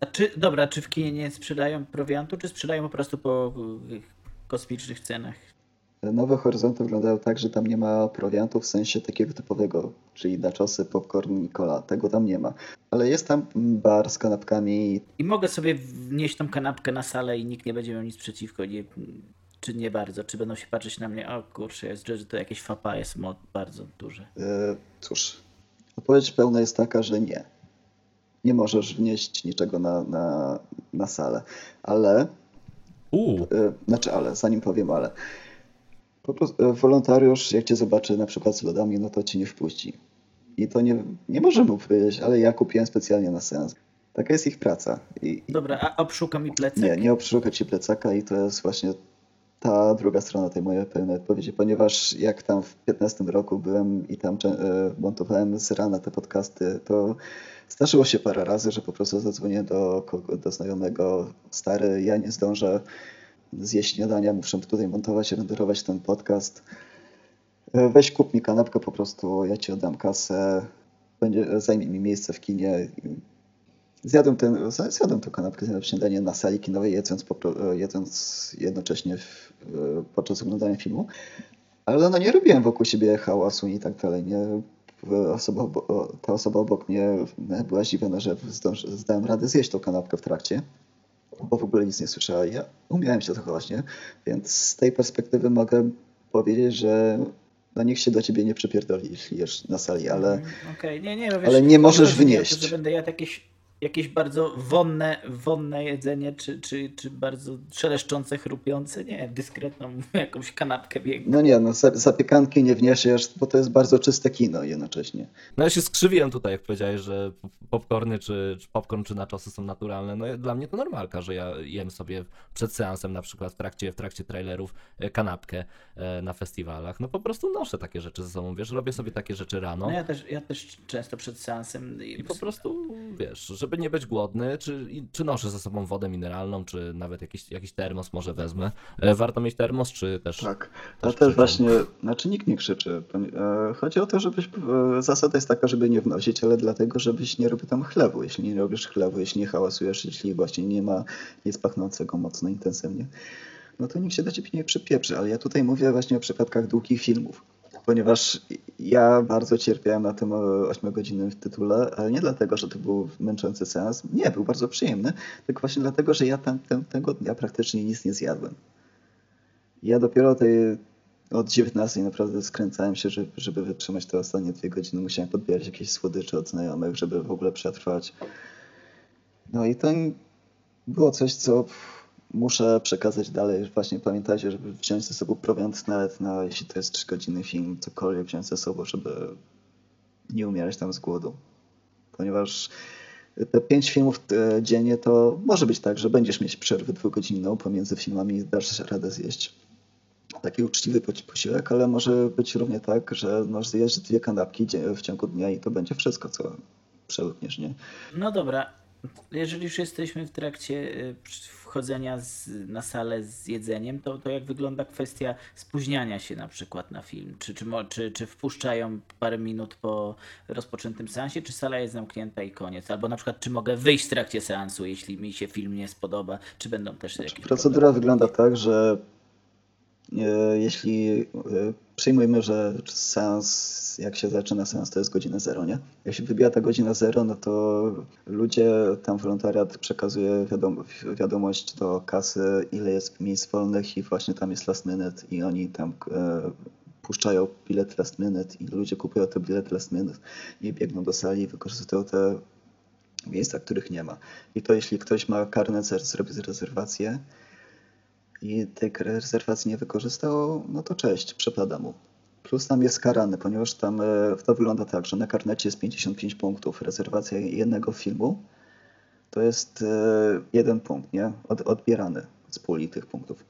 A czy, dobra, czy w kinie nie sprzedają prowiantu, czy sprzedają po prostu po kosmicznych cenach? Nowe horyzonty wyglądają tak, że tam nie ma prowiantu w sensie takiego typowego, czyli naczosy, popcorn i cola. Tego tam nie ma. Ale jest tam bar z kanapkami. I mogę sobie wnieść tą kanapkę na salę i nikt nie będzie miał nic przeciwko, nie, czy nie bardzo, czy będą się patrzeć na mnie, o kurczę, jest, że to jakieś fapa jest mod bardzo duże. E, cóż, odpowiedź pełna jest taka, że nie. Nie możesz wnieść niczego na, na, na salę. Ale Uuu, E, Znaczy, ale, zanim powiem, ale. Po prostu e, wolontariusz, jak cię zobaczy na przykład z lodami, no to cię nie wpuści. I to nie, nie może mu powiedzieć, ale ja kupiłem specjalnie na seans. Taka jest ich praca. I, Dobra, a obszuka mi plecak? nie, nie obszuka ci plecaka i to jest właśnie ta druga strona tej mojej pełnej odpowiedzi, ponieważ jak tam w 15 roku byłem i tam e, montowałem z rana te podcasty, to zdarzyło się parę razy, że po prostu zadzwonię do, do znajomego, stary, ja nie zdążę zjeść śniadania, muszę tutaj montować, renderować ten podcast. E, Weź kup mi kanapkę po prostu, ja ci oddam kasę, będzie, zajmie mi miejsce w kinie. Zjadłem, ten, zjadłem tę kanapkę, zjadłem śniadanie na sali kinowej, jedząc, pro- jedząc jednocześnie w, e, podczas oglądania filmu. Ale no nie robiłem wokół siebie hałasu i tak dalej. Nie, osoba, ta osoba obok mnie była zdziwiona, że zdąż, zdałem radę zjeść tą kanapkę w trakcie, bo w ogóle nic nie słyszała. Ja umiałem się zachować, nie? Więc z tej perspektywy mogę powiedzieć, że no nikt się do ciebie nie przypierdoli, jeśli jesz na sali, ale Mm, Okej, nie, nie, no wiesz, ale nie możesz wnieść. że będę jadł jakieś jakieś bardzo wonne, wonne jedzenie, czy, czy, czy bardzo szeleszczące, chrupiące? Nie, dyskretną [laughs] jakąś kanapkę biegną. No nie, no za- zapiekanki nie wniesiesz, bo to jest bardzo czyste kino jednocześnie. No ja się skrzywiłem tutaj, jak powiedziałeś, że popcorny czy, czy popcorn czy naczosy są naturalne. No dla mnie to normalka, że ja jem sobie przed seansem na przykład w trakcie, w trakcie trailerów e, kanapkę e, na festiwalach. No po prostu noszę takie rzeczy ze sobą, wiesz, robię sobie takie rzeczy rano. No ja też, ja też często przed seansem I po prostu, wiesz, żeby nie być głodny, czy, czy noszę ze sobą wodę mineralną, czy nawet jakiś, jakiś termos może wezmę. E, Warto mieć termos, czy też... Tak. A Też właśnie, znaczy nikt nie krzyczy. E, Chodzi o to, żebyś, e, zasada jest taka, żeby nie wnosić, ale dlatego, żebyś nie robił tam chlewu. Jeśli nie robisz chlewu, jeśli nie hałasujesz, jeśli właśnie nie ma nic pachnącego mocno, intensywnie, no to nikt się do ciebie nie przypieprzy. Ale ja tutaj mówię właśnie o przypadkach długich filmów. Ponieważ ja bardzo cierpiałem na tym 8-godzinnym tytule, ale nie dlatego, że to był męczący seans. Nie, był bardzo przyjemny, tylko właśnie dlatego, że ja tam, tam, tego dnia praktycznie nic nie zjadłem. Ja dopiero tej, od 19 naprawdę skręcałem się, żeby, żeby wytrzymać te ostatnie dwie godziny. Musiałem podbierać jakieś słodycze od znajomych, żeby w ogóle przetrwać. No i to było coś, co muszę przekazać dalej. Właśnie pamiętajcie, żeby wziąć ze sobą prowiant nawet na, jeśli to jest 3 godziny film, cokolwiek wziąć ze sobą, żeby nie umierać tam z głodu. Ponieważ te pięć filmów e, dziennie to może być tak, że będziesz mieć przerwę dwugodzinną pomiędzy filmami i dasz radę zjeść taki uczciwy posiłek, ale może być równie tak, że możesz zjeść dwie kanapki w ciągu dnia i to będzie wszystko, co przełkniesz, nie? No dobra, jeżeli już jesteśmy w trakcie przy- wchodzenia z, na salę z jedzeniem, to, to jak wygląda kwestia spóźniania się na przykład na film? Czy, czy, czy, czy wpuszczają parę minut po rozpoczętym seansie, czy sala jest zamknięta i koniec? Albo na przykład, czy mogę wyjść w trakcie seansu, jeśli mi się film nie spodoba? Czy będą też jakieś Procedura problemy? wygląda tak, że e, jeśli e, przyjmujmy, że seans, jak się zaczyna seans, to jest godzina zero, nie? Jak się wybija ta godzina zero, no to ludzie, tam wolontariat przekazuje wiadom wiadomość do kasy, ile jest miejsc wolnych i właśnie tam jest last minute i oni tam e, puszczają bilet last minute i ludzie kupują te bilety last minute i biegną do sali i wykorzystują te miejsca, których nie ma. I to jeśli ktoś ma karnet, zrobi rezerwację i tej rezerwacji nie wykorzystał, no to cześć, przepada mu. Plus tam jest karany, ponieważ tam e, to wygląda tak, że na karnecie jest 55 punktów. Rezerwacja jednego filmu to jest e, jeden punkt, nie? Od, odbierany z puli tych punktów.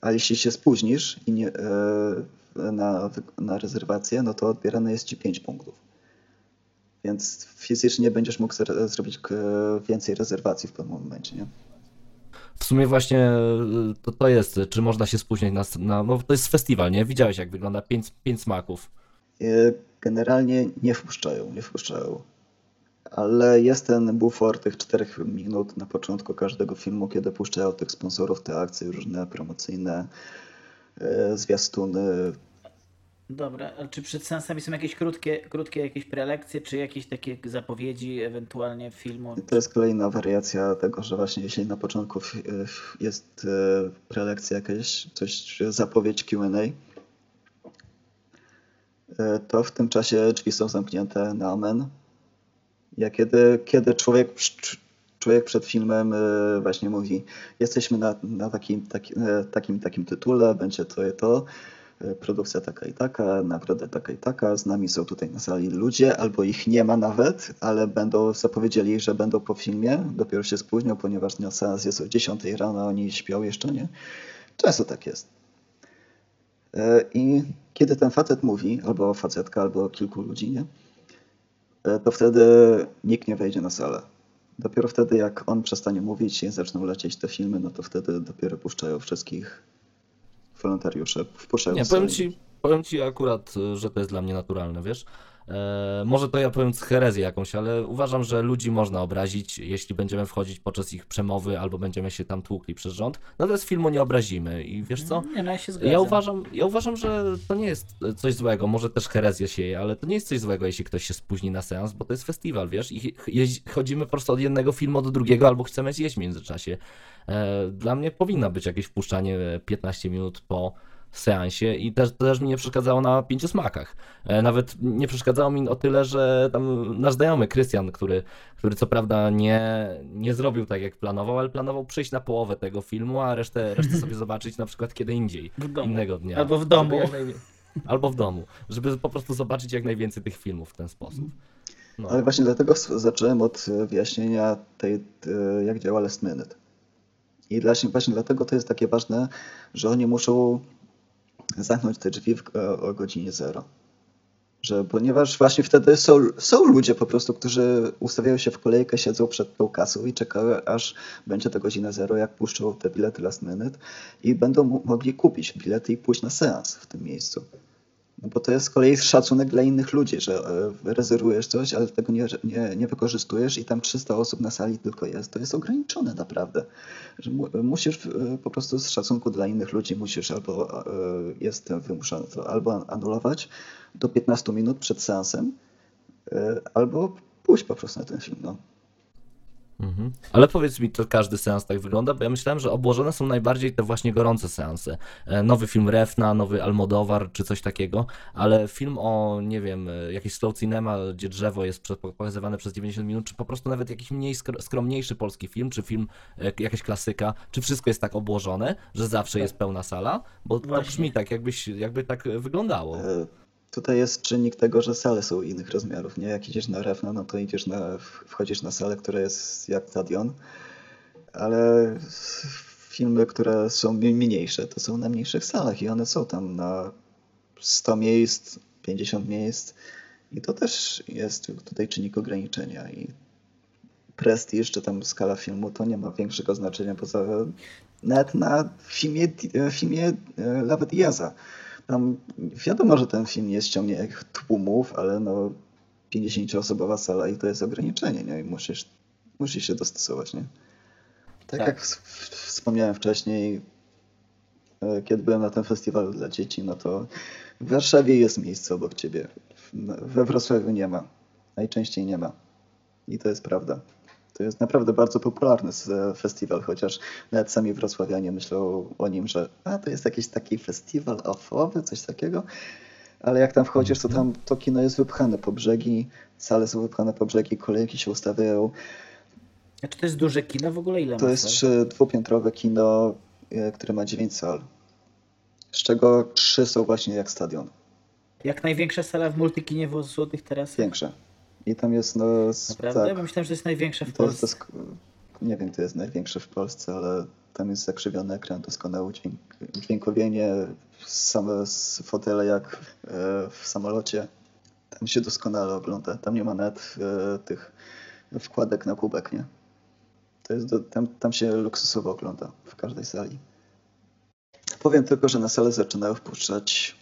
A jeśli się spóźnisz i nie, e, na, na rezerwację, no to odbierane jest ci 5 punktów. Więc fizycznie będziesz mógł zrobić więcej rezerwacji w pewnym momencie, nie? W sumie właśnie y, to, to jest, czy można się spóźnić na, na no to jest festiwal, nie? Widziałeś jak wygląda, pięć, pięć smaków. E, Generalnie nie wpuszczają, nie wpuszczają. Ale jest ten bufor tych czterech minut na początku każdego filmu, kiedy puszczają tych sponsorów, te akcje różne promocyjne, e, zwiastuny. Dobra, a czy przed seansami są jakieś krótkie, krótkie jakieś prelekcje, czy jakieś takie zapowiedzi ewentualnie filmu? To jest kolejna wariacja tego, że właśnie jeśli na początku jest e, prelekcja jakaś, coś, zapowiedź Q&A, e, to w tym czasie drzwi są zamknięte na amen. Ja kiedy, kiedy człowiek, człowiek przed filmem e, właśnie mówi, jesteśmy na, na takim, taki, takim takim tytule, będzie to i to, produkcja taka i taka, nagroda taka i taka, z nami są tutaj na sali ludzie, albo ich nie ma nawet, ale będą zapowiedzieli, że będą po filmie, dopiero się spóźnią, ponieważ na seans jest o 10 rano, oni śpią jeszcze, nie? Często tak jest. E, I kiedy ten facet mówi, albo facetka, albo kilku ludzi, nie? E, to wtedy nikt nie wejdzie na salę. Dopiero wtedy, jak on przestanie mówić i zaczną lecieć te filmy, no to wtedy dopiero puszczają wszystkich wolontariuszy. Wpuszczają Nie, powiem ci, powiem ci akurat, y, że to jest dla mnie naturalne, wiesz. E, może to ja powiem herezję jakąś, ale uważam, że ludzi można obrazić, jeśli będziemy wchodzić podczas ich przemowy albo będziemy się tam tłukli przez rząd. Natomiast filmu nie obrazimy i wiesz co? Nie, no ja się zgadzam. Ja uważam, ja uważam, że to nie jest coś złego, może też herezję sieje, ale to nie jest coś złego, jeśli ktoś się spóźni na seans, bo to jest festiwal, wiesz, i chodzimy po prostu od jednego filmu do drugiego, albo chcemy zjeść w międzyczasie. E, Dla mnie powinno być jakieś wpuszczanie e, 15 minut po, seansie i też, też mi nie przeszkadzało na pięciu smakach. E, Nawet nie przeszkadzało mi o tyle, że tam nasz znajomy Krystian, który, który co prawda nie, nie zrobił tak jak planował, ale planował przyjść na połowę tego filmu, a resztę, resztę sobie [laughs] zobaczyć na przykład kiedy indziej, W domu. innego dnia. Albo w domu. Albo w domu, żeby po prostu zobaczyć jak najwięcej tych filmów w ten sposób. No. Ale właśnie dlatego zacząłem od e, wyjaśnienia tej, e, jak działa Last Minute. I właśnie, właśnie dlatego to jest takie ważne, że oni muszą zamknąć te drzwi w, o, godzinie zero. Że, ponieważ właśnie wtedy są, są ludzie po prostu, którzy ustawiają się w kolejkę, siedzą przed tą kasą i czekają, aż będzie ta godzina zero, jak puszczą te bilety last minute i będą mo- mogli kupić bilety i pójść na seans w tym miejscu. No bo to jest z kolei szacunek dla innych ludzi, że e, rezerwujesz coś, ale tego nie, nie, nie wykorzystujesz i tam 300 osób na sali tylko jest. To jest ograniczone naprawdę. Że mu, musisz e, po prostu z szacunku dla innych ludzi musisz albo e, jest wymuszone to albo anulować do 15 minut przed seansem, albo pójść po prostu na ten film. No. Mhm. Ale powiedz mi, to każdy seans tak wygląda, bo ja myślałem, że obłożone są najbardziej te właśnie gorące seanse. E, Nowy film Refna, nowy Almodowar czy coś takiego, ale film o, nie wiem, e, jakiś slow cinema, gdzie drzewo jest pokazywane przez 90 minut, czy po prostu nawet jakiś mniej skro- skromniejszy polski film, czy film, e, jakaś klasyka, czy wszystko jest tak obłożone, że zawsze jest pełna sala? Bo to brzmi tak, jakbyś, jakby tak wyglądało. E, Tutaj jest czynnik tego, że sale są innych rozmiarów. Nie, jak idziesz na refna, no to idziesz na, wchodzisz na salę, która jest jak stadion, ale filmy, które są mniejsze, to są na mniejszych salach i one są tam na 100 miejsc, 50 miejsc i to też jest tutaj czynnik ograniczenia i prestiż, czy tam skala filmu, to nie ma większego znaczenia poza nawet na filmie, filmie e, Lava Diaza. Tam wiadomo, że ten nie nie ściągnie tłumów, ale no 50-osobowa sala i to jest ograniczenie, nie? I musisz, musisz się dostosować, nie? Tak, Tak. jak wspomniałem wcześniej, e, kiedy byłem na tym festiwalu dla dzieci, no to w Warszawie jest miejsce obok ciebie. We Wrocławiu nie ma. Najczęściej nie ma. I to jest prawda. To jest naprawdę bardzo popularny festiwal, chociaż nawet sami wrocławianie myślą o nim, że a, to jest jakiś taki festiwal ofowy, coś takiego. Ale jak tam wchodzisz, to tam to kino jest wypchane po brzegi, sale są wypchane po brzegi, kolejki się ustawiają. A czy to jest duże kino w ogóle? Ile To ma jest trzy- dwupiętrowe kino, e, które ma 9 sal. Z czego trzy są właśnie jak stadion. Jak największa sala w multikinie w Złotych Tarasach? Większe. I tam jest no. Naprawdę? Tak, Bo myślałem, że to jest największa w to jest Polsce. dosk- nie wiem, to jest największe w Polsce, ale tam jest zakrzywiony ekran, doskonały dźwięk, dźwiękowienie, same s- fotele jak e, w samolocie. Tam się doskonale ogląda. Tam nie ma nawet e, tych wkładek na kubek, nie? To jest do, tam, tam się luksusowo ogląda w każdej sali. Powiem tylko, że na salę zaczynają wpuszczać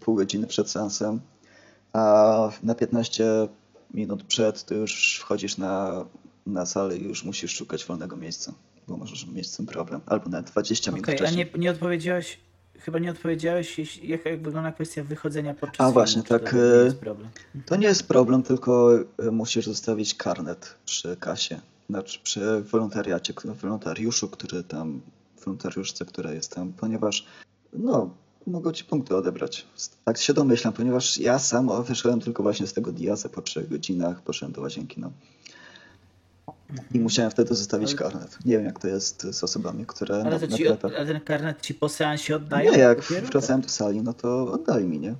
pół godziny przed seansem, a na 15 minut przed to już wchodzisz na, na salę i już musisz szukać wolnego miejsca, bo możesz mieć z tym problem. Albo nawet 20 minut a wcześniej. nie, nie odpowiedziałeś, chyba nie odpowiedziałeś, jak, jak wygląda kwestia wychodzenia podczas A filmu, właśnie, tak, To nie e, jest problem. To nie jest problem, tylko e, musisz zostawić karnet przy kasie, znaczy przy wolontariacie, wolontariuszu, który tam, wolontariuszce, która jest tam, ponieważ no, mogą ci punkty odebrać. Tak się domyślam, ponieważ ja sam wyszedłem tylko właśnie z tego diaza po trzech godzinach, poszedłem do łazienki, no. I musiałem wtedy zostawić Ale- karnet. Nie wiem, jak to jest z osobami, które Ale na, ci, od, a ten karnet ci po seansie oddają? Nie, jak dopiero? wracałem do sali, no to oddali mi, nie?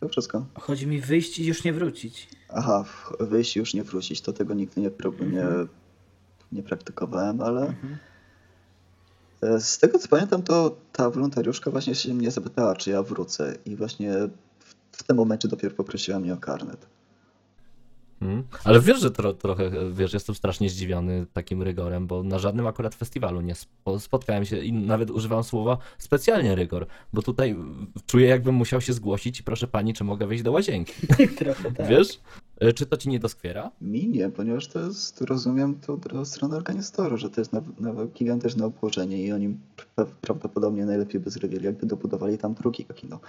To wszystko. Chodzi mi wyjść i już nie wrócić. Aha, wyjść i już nie wrócić, to tego nigdy nie, prób- nie, nie praktykowałem, ale Mhm. Z tego co pamiętam, to ta wolontariuszka właśnie się mnie zapytała, czy ja wrócę i właśnie w, w tym momencie dopiero poprosiła mnie o karnet. Mhm. Ale wiesz, że tro, trochę, wiesz, jestem strasznie zdziwiony takim rygorem, bo na żadnym akurat festiwalu nie spo, spotkałem się i nawet używam słowa specjalnie rygor, bo tutaj czuję jakbym musiał się zgłosić i proszę pani, czy mogę wejść do łazienki, [laughs] Trochę tak. wiesz? E, Czy to ci nie doskwiera? Mi nie, ponieważ to jest, rozumiem to drugą stronę organizatorów, że to jest na, na gigantyczne obłożenie i oni pra- prawdopodobnie najlepiej by zrobili, jakby dobudowali tam drugi kino.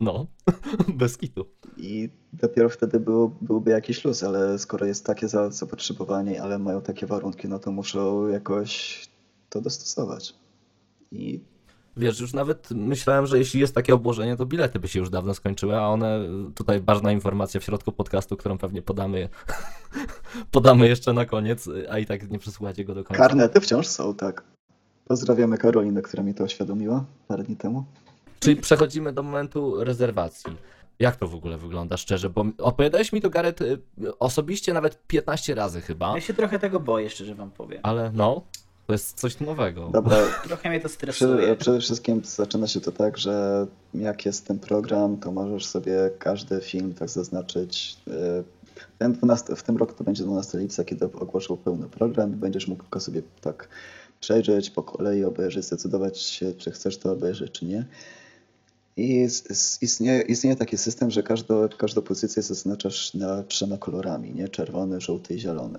No, [laughs] bez kitu. I dopiero wtedy był, byłby jakiś luz, ale skoro jest takie za- zapotrzebowanie, ale mają takie warunki, no to muszą jakoś to dostosować. I Wiesz, już nawet myślałem, że jeśli jest takie obłożenie, to bilety by się już dawno skończyły, a one, tutaj ważna informacja w środku podcastu, którą pewnie podamy, [laughs] podamy jeszcze na koniec, a i tak nie przesłuchacie go do końca. Karnety wciąż są, tak. Pozdrawiamy Karolinę, która mi to oświadomiła parę dni temu. Czyli przechodzimy do momentu rezerwacji. Jak to w ogóle wygląda, szczerze? Bo opowiadałeś mi to, Gareth, y, osobiście nawet 15 razy chyba, Ja się trochę tego boję, szczerze wam powiem. ale no, to jest coś nowego. Dobra, Trochę mnie to Przede, stresuje. przede wszystkim zaczyna się to tak, że jak jest ten program, to możesz sobie każdy film tak zaznaczyć. e, Ten 12, w tym roku to będzie 12 lipca, kiedy ogłoszą pełny program i będziesz mógł go sobie tak przejrzeć po kolei, obejrzeć, zdecydować się, czy chcesz to obejrzeć, czy nie. I istnieje, istnieje taki system, że każdą, każdą pozycję zaznaczasz na trzema kolorami, nie? Czerwony, żółty i zielony.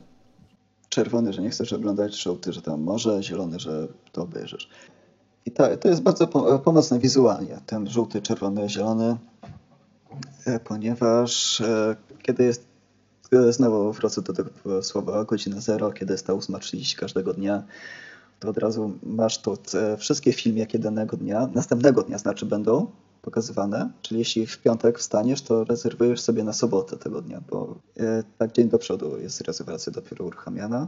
Czerwony, że nie chcesz oglądać, żółty, że tam może, zielony, że to obejrzysz. I to, to jest bardzo po- pomocne wizualnie, ten żółty, czerwony, zielony, e, ponieważ e, kiedy jest, kiedy znowu wrócę do tego słowa godzina zero, kiedy jest ta 8.30 każdego dnia, to od razu masz tu wszystkie filmy, jakie danego dnia, następnego dnia znaczy będą pokazywane, czyli jeśli w piątek wstaniesz, to rezerwujesz sobie na sobotę tego dnia, bo e, tak dzień do przodu jest rezerwacja dopiero uruchamiana.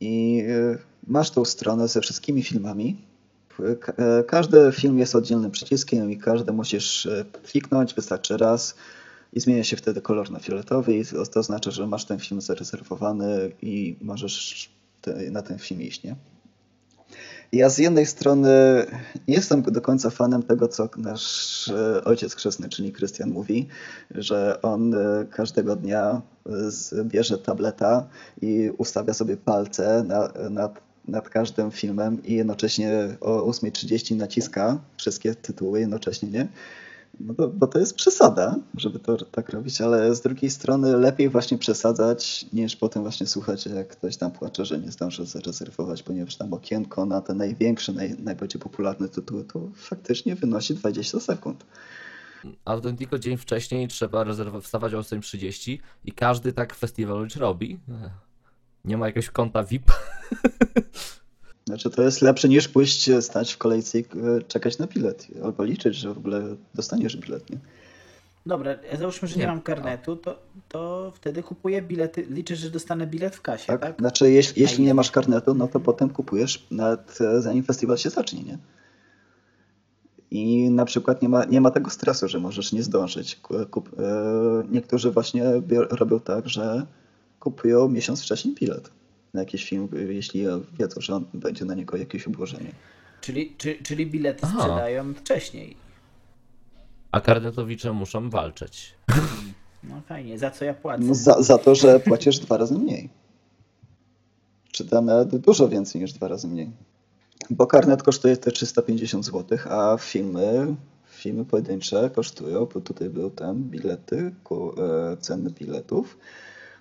I e, masz tą stronę ze wszystkimi filmami. E, Każdy film jest oddzielnym przyciskiem i każdy musisz kliknąć, wystarczy raz i zmienia się wtedy kolor na fioletowy i to oznacza, że masz ten film zarezerwowany i możesz na ten film iść, nie? Ja z jednej strony nie jestem do końca fanem tego, co nasz e, ojciec chrzestny, czyli Krystian mówi, że on e, każdego dnia e, bierze tableta i ustawia sobie palce na, nad, nad każdym filmem i jednocześnie o 8.30 naciska wszystkie tytuły jednocześnie, nie? No to, bo to jest przesada, żeby to tak robić, ale z drugiej strony lepiej właśnie przesadzać, niż potem właśnie słuchać, jak ktoś tam płacze, że nie zdąży zarezerwować, ponieważ tam okienko na te największe, naj, najbardziej popularne tytuły to faktycznie wynosi 20 sekund. Autentico dzień wcześniej trzeba wstawać o 8.30 i każdy tak festiwal już robi. Nie ma jakiegoś konta VIP. [laughs] Znaczy to jest lepsze niż pójść, e, stać w kolejce i e, czekać na bilet, albo liczyć, że w ogóle dostaniesz bilet, nie? Dobra, załóżmy, że nie, Nie. mam karnetu, to, to wtedy kupuję bilety. Liczę, że dostanę bilet w kasie, tak? Tak? Znaczy jeśli, jeśli nie masz karnetu, no to potem kupujesz nawet e, zanim festiwal się zacznie, nie? I na przykład nie ma, nie ma tego stresu, że możesz nie zdążyć. Ku- Kup, niektórzy właśnie robią tak, że kupują miesiąc wcześniej bilet na jakiś film, e, jeśli wiedzą, że on, będzie na niego jakieś obłożenie. Czyli, czy, czyli bilety Aha. sprzedają wcześniej. A karnetowicze muszą walczyć. No fajnie, za co ja płacę? No za, za to, że płacisz dwa razy mniej. Czy tam nawet dużo więcej niż dwa razy mniej. Bo karnet kosztuje te 350 zł, a filmy, filmy pojedyncze kosztują, bo tutaj był tam bilety, ku, e, ceny biletów.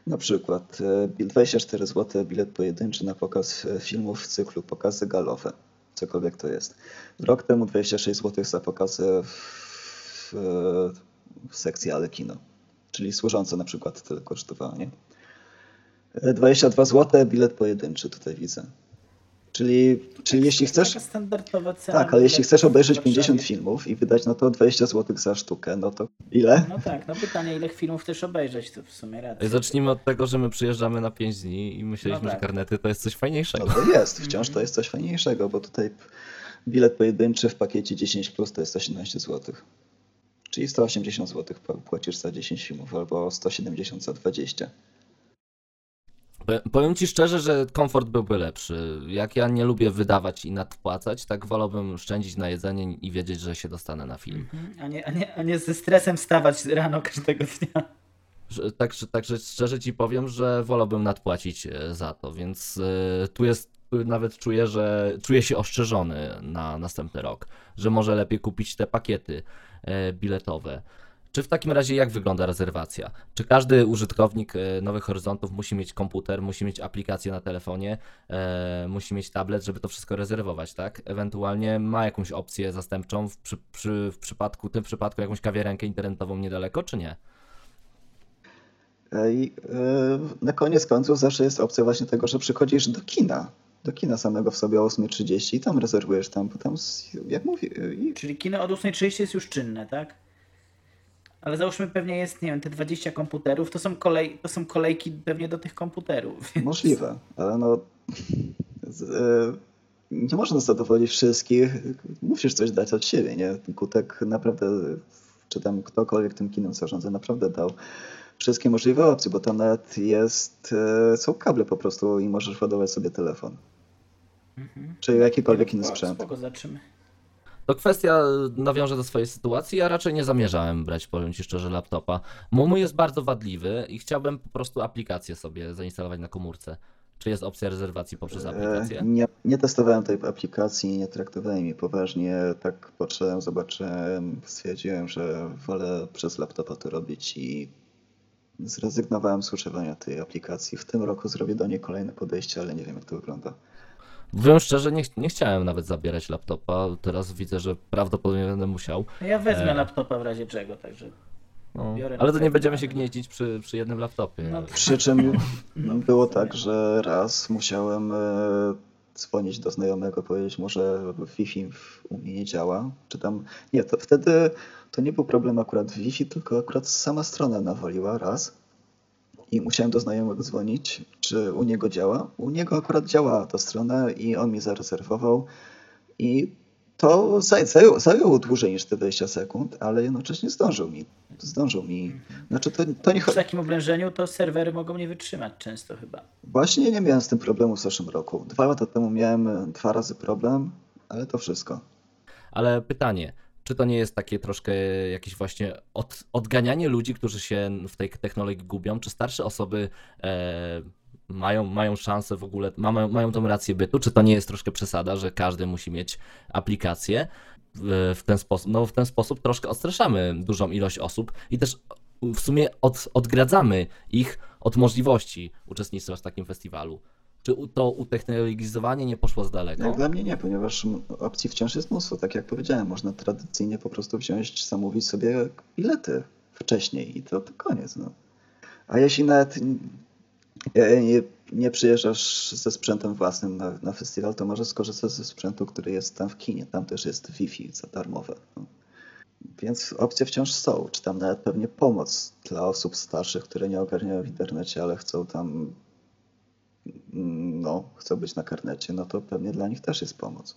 Na przykład e, bil- 24 zł bilet pojedynczy na pokaz e, filmów w cyklu pokazy galowe, cokolwiek to jest. Rok temu 26 zł za pokazy w, w, sekcji Ale Kino czyli służące na przykład tyle kosztowało, nie? E, 22 zł bilet pojedynczy tutaj widzę. Czyli, czyli jeśli chcesz, Taka standardowa cena. tak, ale jeśli chcesz obejrzeć Warszawie. 50 filmów i wydać no to 20 zł za sztukę, no to ile? No tak, no pytanie, ile filmów chcesz obejrzeć, to w sumie racja. Zacznijmy od tego, że my przyjeżdżamy na 5 dni i myśleliśmy, No że tak. karnety to jest coś fajniejszego. No to jest, wciąż to jest coś fajniejszego, bo tutaj bilet pojedynczy w pakiecie 10 plus to jest 117 zł. Czyli 180 zł płacisz za 10 filmów albo 170 za 20. Powiem- ci szczerze, że komfort byłby lepszy. Jak ja nie lubię wydawać i nadpłacać, tak wolałbym szczędzić na jedzenie i wiedzieć, że się dostanę na film. Mhm, A nie, a, nie, a nie ze stresem wstawać rano każdego dnia. Że- Także, także szczerze ci powiem, że wolałbym nadpłacić e, za to, więc e, tu jest, tu nawet czuję, że czuję się ostrzeżony na następny rok, że może lepiej kupić te pakiety e, biletowe. Czy w takim razie jak wygląda rezerwacja? Czy każdy użytkownik e, Nowych Horyzontów musi mieć komputer, musi mieć aplikację na telefonie, e, musi mieć tablet, żeby to wszystko rezerwować, tak? Ewentualnie ma jakąś opcję zastępczą w, przy, przy, w przypadku, tym przypadku jakąś kawiarenkę internetową niedaleko, czy nie? I e, na koniec końców zawsze jest opcja właśnie tego, że przychodzisz do kina. do kina samego w sobie o 8.30 i tam rezerwujesz tam, bo tam, jak mówię, i Czyli kino od 8.30 jest już czynne, tak? Ale załóżmy pewnie jest, nie wiem, te 20 komputerów, to są, kolej, to są kolejki pewnie do tych komputerów. więc- Możliwe, ale no e, nie można zadowolić wszystkich. Musisz coś dać od siebie, nie? Gutek naprawdę, czy tam ktokolwiek tym kinem zarządza, naprawdę dał wszystkie możliwe opcje, bo to nawet jest, e, są kable po prostu i możesz ładować sobie telefon. Czy jakikolwiek inny sprzęt. Spoko, zobaczymy. To kwestia, nawiążę do swojej sytuacji, ja raczej nie zamierzałem brać, powiem Ci szczerze, laptopa. Mój jest bardzo wadliwy i chciałbym po prostu aplikację sobie zainstalować na komórce. Czy jest opcja rezerwacji poprzez E, aplikację? Nie, nie testowałem tej aplikacji, nie traktowałem jej poważnie. Tak patrzyłem, zobaczyłem, stwierdziłem, że wolę przez laptopa to robić i zrezygnowałem z używania tej aplikacji. W tym roku zrobię do niej kolejne podejście, ale nie wiem jak to wygląda. Powiem szczerze, nie, ch- nie chciałem nawet zabierać laptopa. Teraz widzę, że prawdopodobnie będę musiał. Ja wezmę E. laptopa w razie czego, także No, Biorę ale to nie będziemy się gnieździć przy, przy jednym laptopie. No, Przy czym [laughs] No, było tak, że raz musiałem e, dzwonić do znajomego, powiedzieć mu, że Wi-Fi w- u mnie nie działa. Czy tam. Nie, to wtedy to nie był problem akurat Wi-Fi, tylko akurat sama strona nawaliła raz. I musiałem do znajomego dzwonić, czy u niego działa. U niego akurat działała ta strona i on mi zarezerwował. I to zaj- zajęło, zajęło dłużej niż te 20 sekund, ale jednocześnie zdążył mi. Zdążył mi. Znaczy to, to nie przy takim oblężeniu to serwery mogą nie wytrzymać często chyba. Właśnie nie miałem z tym problemu w zeszłym roku. Dwa lata temu miałem dwa razy problem, ale to wszystko. Ale pytanie, czy to nie jest takie troszkę jakieś właśnie od, odganianie ludzi, którzy się w tej technologii gubią? Czy starsze osoby e, mają, mają szansę w ogóle, mają, mają tą rację bytu? Czy to nie jest troszkę przesada, że każdy musi mieć aplikację? W, ten sposób, no w ten sposób troszkę odstraszamy dużą ilość osób i też w sumie od, odgradzamy ich od możliwości uczestnictwa w takim festiwalu. Czy to utechnologizowanie nie poszło z daleko? Jak dla mnie nie, ponieważ opcji wciąż jest mnóstwo. Tak jak powiedziałem, można tradycyjnie po prostu wziąć, zamówić sobie bilety wcześniej i to, to koniec. No. A jeśli nawet nie, nie przyjeżdżasz ze sprzętem własnym na, na festiwal, to możesz skorzystać ze sprzętu, który jest tam w kinie. Tam też jest Wi-Fi za darmowe. No. Więc opcje wciąż są, czy tam nawet pewnie pomoc dla osób starszych, które nie ogarniają w internecie, ale chcą tam, no, chcą być na karnecie, no to pewnie dla nich też jest pomoc.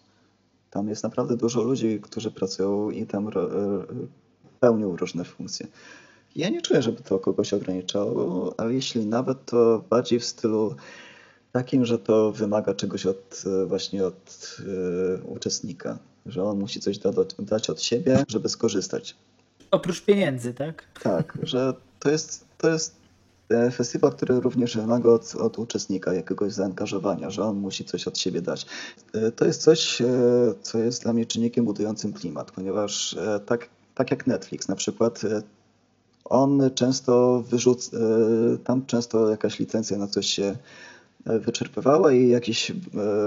Tam jest naprawdę dużo ludzi, którzy pracują i tam e, pełnią różne funkcje. Ja nie czuję, żeby to kogoś ograniczało, ale jeśli nawet, to bardziej w stylu takim, że to wymaga czegoś od, e, właśnie od e, uczestnika, że on musi coś da, dać od siebie, żeby skorzystać. Oprócz pieniędzy, tak? Tak, że to jest, to jest festiwal, który również wymaga od, od uczestnika jakiegoś zaangażowania, że on musi coś od siebie dać. E, To jest coś, e, co jest dla mnie czynnikiem budującym klimat, ponieważ e, tak, tak jak Netflix na przykład, e, on często wyrzuca, tam często jakaś licencja na coś się e, wyczerpywała i jakiś, e,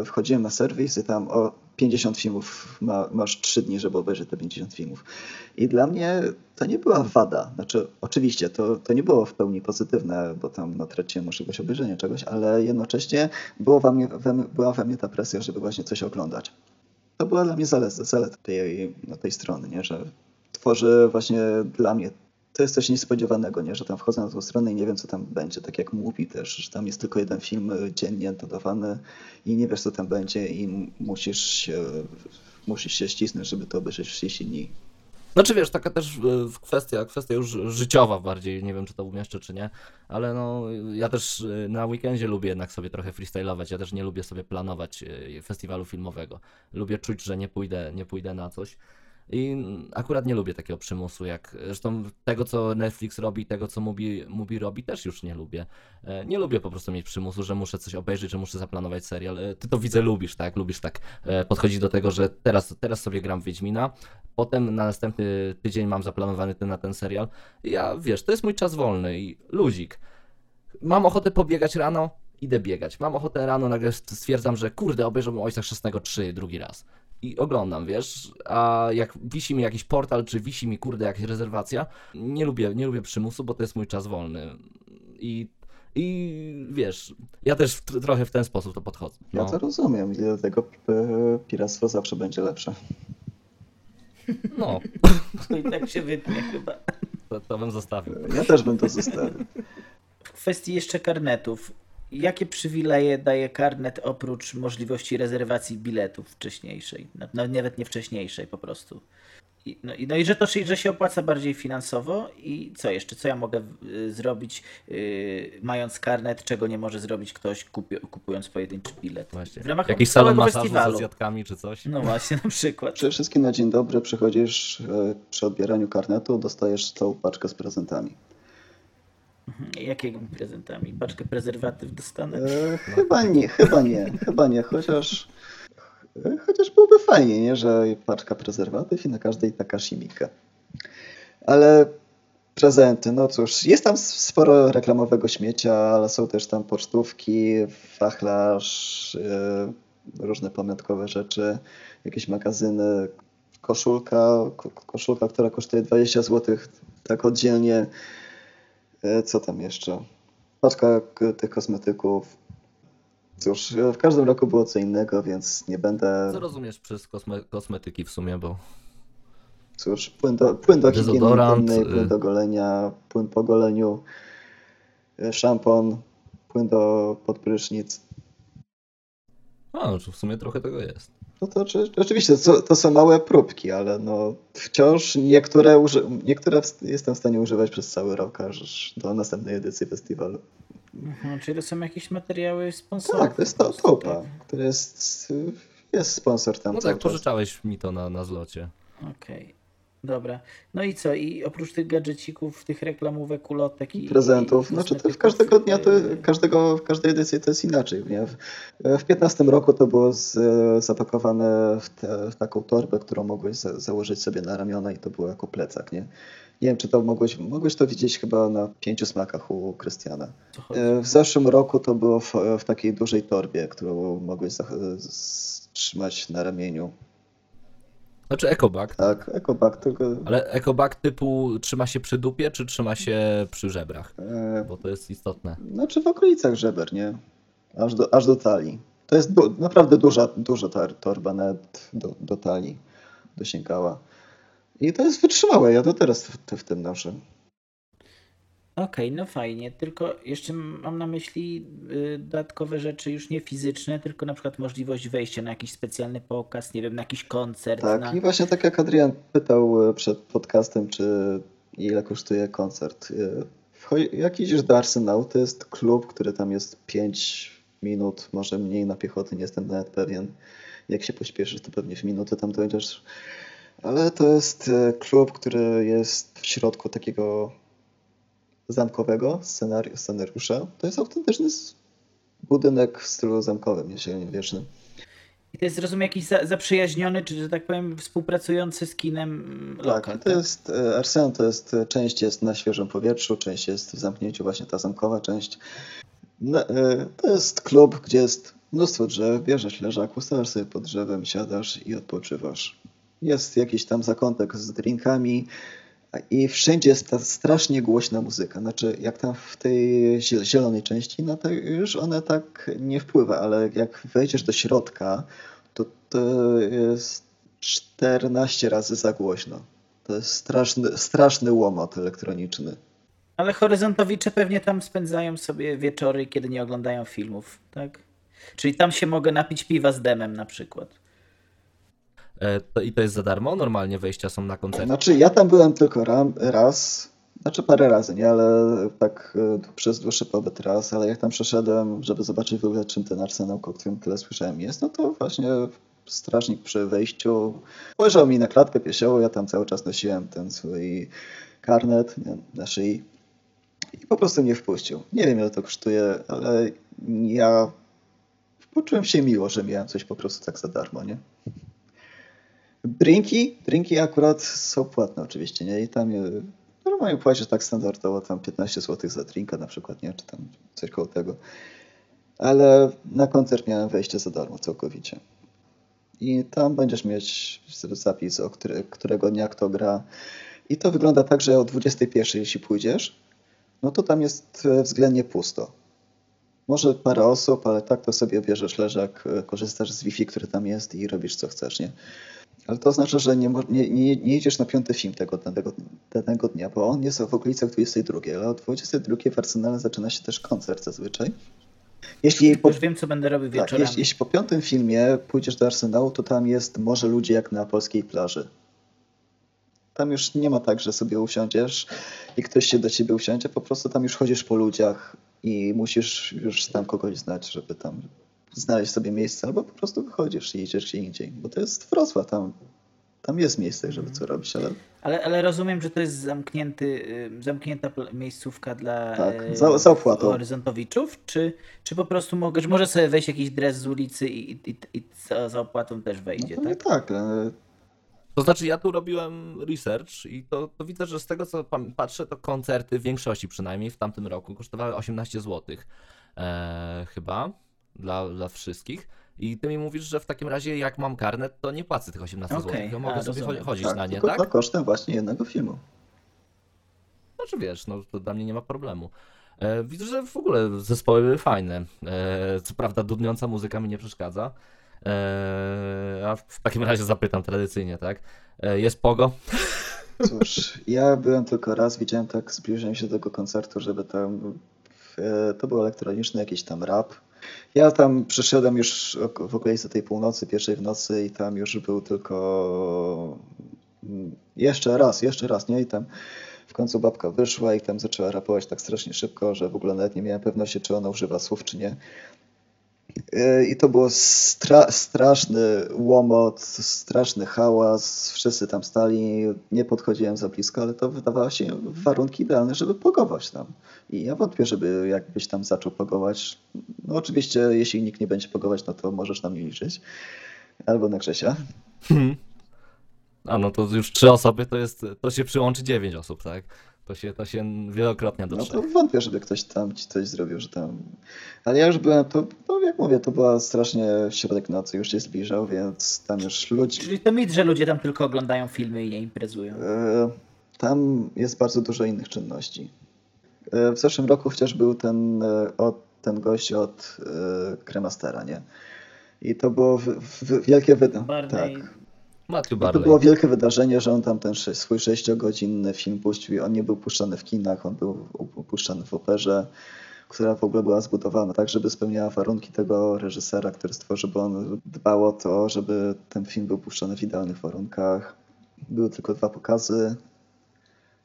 wchodziłem na serwis i tam o 50 filmów, ma, masz 3 dni, żeby obejrzeć te 50 filmów. I dla mnie to nie była wada. Znaczy, oczywiście to, to nie było w pełni pozytywne, bo tam no, traciłem możliwość obejrzenia czegoś, ale jednocześnie było we mnie, we, była we mnie ta presja, żeby właśnie coś oglądać. To była dla mnie zaleta, zaleta tej, tej strony, nie? że tworzy właśnie dla mnie to jest coś niespodziewanego, nie? że tam wchodzę na tą stronę i nie wiem, co tam będzie. Tak jak mówi też, że tam jest tylko jeden film y, dziennie dodawany i nie wiesz, co tam będzie i musisz się, musisz się ścisnąć, żeby to obejrzeć w 30 dni. Znaczy wiesz, taka też e, kwestia, kwestia już życiowa bardziej, nie wiem czy to umieszczę czy nie, ale no ja też e, na weekendzie lubię jednak sobie trochę freestylować, ja też nie lubię sobie planować e, festiwalu filmowego. Lubię czuć, że nie pójdę, nie pójdę na coś. I akurat nie lubię takiego przymusu, jak zresztą tego, co Netflix robi, tego, co Mubi, Mubi robi, też już nie lubię. E, Nie lubię po prostu mieć przymusu, że muszę coś obejrzeć, że muszę zaplanować serial. E, Ty to widzę, lubisz, tak? Lubisz tak e, podchodzić do tego, że teraz, teraz sobie gram w Wiedźmina, potem na następny tydzień mam zaplanowany ten na ten serial. Ja, wiesz, to jest mój czas wolny i luzik. Mam ochotę pobiegać rano, idę biegać. Mam ochotę rano, nagle stwierdzam, że kurde, obejrzałbym Ojca Chrzestnego 3 drugi raz. I oglądam, wiesz, a jak wisi mi jakiś portal, czy wisi mi, kurde, jakaś rezerwacja, nie lubię, nie lubię przymusu, bo to jest mój czas wolny. I I wiesz, ja też tr- trochę w ten sposób to podchodzę. Ja No. to rozumiem i dlatego e, piractwo zawsze będzie lepsze. no, [laughs] To i tak się wytnie chyba. to, to bym zostawił. Ja też bym to zostawił. W kwestii jeszcze karnetów. Jakie przywileje daje karnet oprócz możliwości rezerwacji biletów wcześniejszej? No, no nawet nie wcześniejszej po prostu. I, no, i, no i że to się, że się opłaca bardziej finansowo i co jeszcze? Co ja mogę y, zrobić y, mając karnet, czego nie może zrobić ktoś kupi, kupując pojedynczy bilet? Właśnie. W ramach Jakiś salon masażu festiwalu. ze zjadkami czy coś? No właśnie, na przykład. Przede wszystkim na dzień dobry przychodzisz e, przy odbieraniu karnetu, dostajesz całą paczkę z prezentami. Jakimi prezentami? Paczkę prezerwatyw dostanę? E, chyba nie, chyba nie, chyba nie, chociaż e, chociaż byłoby fajnie, nie, że paczka prezerwatyw i na każdej taka shimika. Ale prezenty, no cóż, jest tam sporo reklamowego śmiecia, ale są też tam pocztówki, wachlarz, e, różne pamiątkowe rzeczy, jakieś magazyny, koszulka, ko- koszulka, która kosztuje 20 zł, tak oddzielnie. E, Co tam jeszcze? Paczka tych kosmetyków. Cóż, w każdym roku było co innego, więc nie będę. Co rozumiesz przez kosme- kosmetyki w sumie, bo Cóż, płyn do, płyn do higieny Dezodorant, intymnej, y- płyn do golenia, płyn po goleniu, y, szampon, płyn do podprysznic. a, no, w sumie trochę tego jest. No to oczy- oczywiście to, to są małe próbki, ale no wciąż niektóre, uży, niektóre jestem w stanie używać przez cały rok, aż do następnej edycji festiwalu. Mhm, czyli to są jakieś materiały sponsorów. Tak, to jest to, topa, tak? który jest, jest sponsor tam No tak, pożyczałeś mi to na, na zlocie. Okej. Dobra. No i co? I oprócz tych gadżecików, tych reklamówek, ulotek i prezentów. i Znaczy to w każdego dnia, to, każdego, w każdej edycji to jest inaczej. Nie? W, w 15 roku to było z, zapakowane w, te, w taką torbę, którą mogłeś za, założyć sobie na ramiona i to było jako plecak. Nie, nie wiem, czy to mogłeś, mogłeś to widzieć chyba na pięciu smakach u Krystiana. E, W zeszłym roku to było w, w takiej dużej torbie, którą mogłeś za, z, trzymać na ramieniu. Znaczy ekobag. Tak, ekobag, tylko Ale ekobag typu trzyma się przy dupie, czy trzyma się przy żebrach? e, Bo to jest istotne. Znaczy w okolicach żeber, nie? Aż do, aż do talii. To jest du, naprawdę duża, duża tar, torba, nawet do, do talii dosięgała. I to jest wytrzymałe, ja to teraz w, w tym noszę. Okej, no fajnie, tylko jeszcze mam na myśli y, dodatkowe rzeczy już nie fizyczne, tylko na przykład możliwość wejścia na jakiś specjalny pokaz, nie wiem, na jakiś koncert, Tak, na... i właśnie tak jak Adrian pytał e, przed podcastem, czy ile kosztuje koncert. Wchodzi- Jak idziesz do Arsenału, to jest klub, który tam jest 5 minut, może mniej na piechotę, nie jestem nawet pewien. Jak się pośpieszysz, to pewnie w minutę tam dojdziesz. Ale to jest klub, który jest w środku takiego zamkowego scenari- scenariusza. To jest autentyczny budynek w stylu zamkowym, średniowiecznym. I to jest, rozumiem, jakiś za, zaprzyjaźniony, czy że tak powiem, współpracujący z kinem mm, lokal, Tak, to jest e, Arsenał, to jest e, część jest na świeżym powietrzu, część jest w zamknięciu, właśnie ta zamkowa część. No, e, to jest klub, gdzie jest mnóstwo drzew, bierzesz leżak, ustawiasz sobie pod drzewem, siadasz i odpoczywasz. Jest jakiś tam zakątek z drinkami i wszędzie jest ta strasznie głośna muzyka. Znaczy, jak tam w tej ziel- zielonej części, no to już ona tak nie wpływa, ale jak wejdziesz do środka, to to jest 14 razy za głośno. To jest straszny, straszny łomot elektroniczny. Ale horyzontowicze pewnie tam spędzają sobie wieczory, kiedy nie oglądają filmów, tak? Czyli tam się mogę napić piwa z demem na przykład. E, to, I to jest za darmo? Normalnie wejścia są na koncert. Znaczy, ja tam byłem tylko ram, raz, znaczy parę razy, nie, ale tak e, przez dłuższy pobyt raz, ale jak tam przeszedłem, żeby zobaczyć w ogóle czym ten Arsenał, o którym tyle słyszałem jest, no to właśnie strażnik przy wejściu spojrzał mi na klatkę piesiową, ja tam cały czas nosiłem ten swój karnet nie, na szyi i po prostu mnie wpuścił. Nie wiem ile to kosztuje, ale ja poczułem się miło, że miałem coś po prostu tak za darmo, nie? Drinki, drinki akurat są płatne oczywiście, nie? I tam e, normalnie płacisz tak standardowo, tam 15 zł za drinka na przykład, nie? Czy tam coś koło tego. Ale na koncert miałem wejście za darmo całkowicie. I tam będziesz mieć zapis, o który, którego dnia kto gra. I to wygląda tak, że o 21 jeśli pójdziesz, no to tam jest e, względnie pusto. Może parę osób, ale tak to sobie bierzesz leżak, e, korzystasz z Wi-Fi, który tam jest i robisz co chcesz, nie? Ale to oznacza, że nie, nie, nie, nie idziesz na piąty film tego danego, danego dnia, bo on jest w okolicach 22, ale o 22 w Arsenale zaczyna się też koncert zazwyczaj. Jeśli po, Już wiem, co będę robił tak, wieczorami. jeśli, jeśli po piątym filmie pójdziesz do Arsenału, to tam jest może ludzi jak na polskiej plaży. Tam już nie ma tak, że sobie usiądziesz i ktoś się do ciebie usiądzie, po prostu tam już chodzisz po ludziach i musisz już tam kogoś znać, żeby tam znaleźć sobie miejsce, albo po prostu wychodzisz i idziesz gdzie indziej, bo to jest Wrocław, tam, tam jest miejsce, żeby co robić, ale Ale, ale rozumiem, że to jest zamknięty, zamknięta miejscówka dla Tak, y, za- za opłatą. horyzontowiczów, czy, czy po prostu mogę, może sobie wejść jakiś dres z ulicy i, i, i za, za opłatą też no wejdzie, nie tak? tak, To znaczy, ja tu robiłem research i to, to widzę, że z tego co patrzę, to koncerty w większości przynajmniej w tamtym roku kosztowały 18 zł. E, chyba dla, dla wszystkich. I ty mi mówisz, że w takim razie, jak mam karnet, to nie płacę tych 18 zł. Okej, To a, mogę sobie rozumiem. chodzić tak, na nie, tylko tak? to kosztem właśnie jednego filmu. Znaczy wiesz, no to dla mnie nie ma problemu. E, widzę, że w ogóle zespoły były fajne. E, co prawda dudniąca muzyka mi nie przeszkadza. E, a w takim razie zapytam tradycyjnie, tak? E, jest pogo? Cóż, ja byłem tylko raz, widziałem tak, zbliżyłem się do tego koncertu, żeby tam, e, to był elektroniczny jakiś tam rap. Ja tam przyszedłem już w okolicy tej północy, pierwszej w nocy i tam już był tylko mm, jeszcze raz, jeszcze raz, nie? I tam w końcu babka wyszła i tam zaczęła rapować tak strasznie szybko, że w ogóle nawet nie miałem pewności, czy ona używa słów, czy nie. E, I to było stra straszny łomot, straszny hałas, wszyscy tam stali, nie podchodziłem za blisko, ale to wydawało się warunki idealne, żeby pogować tam. I ja wątpię, żeby jakbyś tam zaczął pogować. No oczywiście, jeśli nikt nie będzie pogować, no to możesz na mnie liczyć. Albo na Grzesia. A no to już trzy osoby, to jest, to się przyłączy dziewięć osób, tak? To się, to się wielokrotnie do No to wątpię, żeby ktoś tam ci coś zrobił, że tam... Ale ja już byłem, to, to jak mówię, to była strasznie środek nocy, już się zbliżał, więc tam już ludzi... Czyli to mit, że ludzie tam tylko oglądają filmy i nie imprezują. E, Tam jest bardzo dużo innych czynności. E, W zeszłym roku chociaż był ten, e, od, ten gość od e, Kremastera, nie? I to było w, w, wielkie wydarzenie. Tak. Matthew to Barley. było wielkie wydarzenie, że on tam ten swój sześciogodzinny film puścił i on nie był puszczany w kinach, on był puszczany w operze, która w ogóle była zbudowana tak, żeby spełniała warunki tego reżysera, który stworzył, bo on dbał o to, żeby ten film był puszczony w idealnych warunkach. Były tylko dwa pokazy.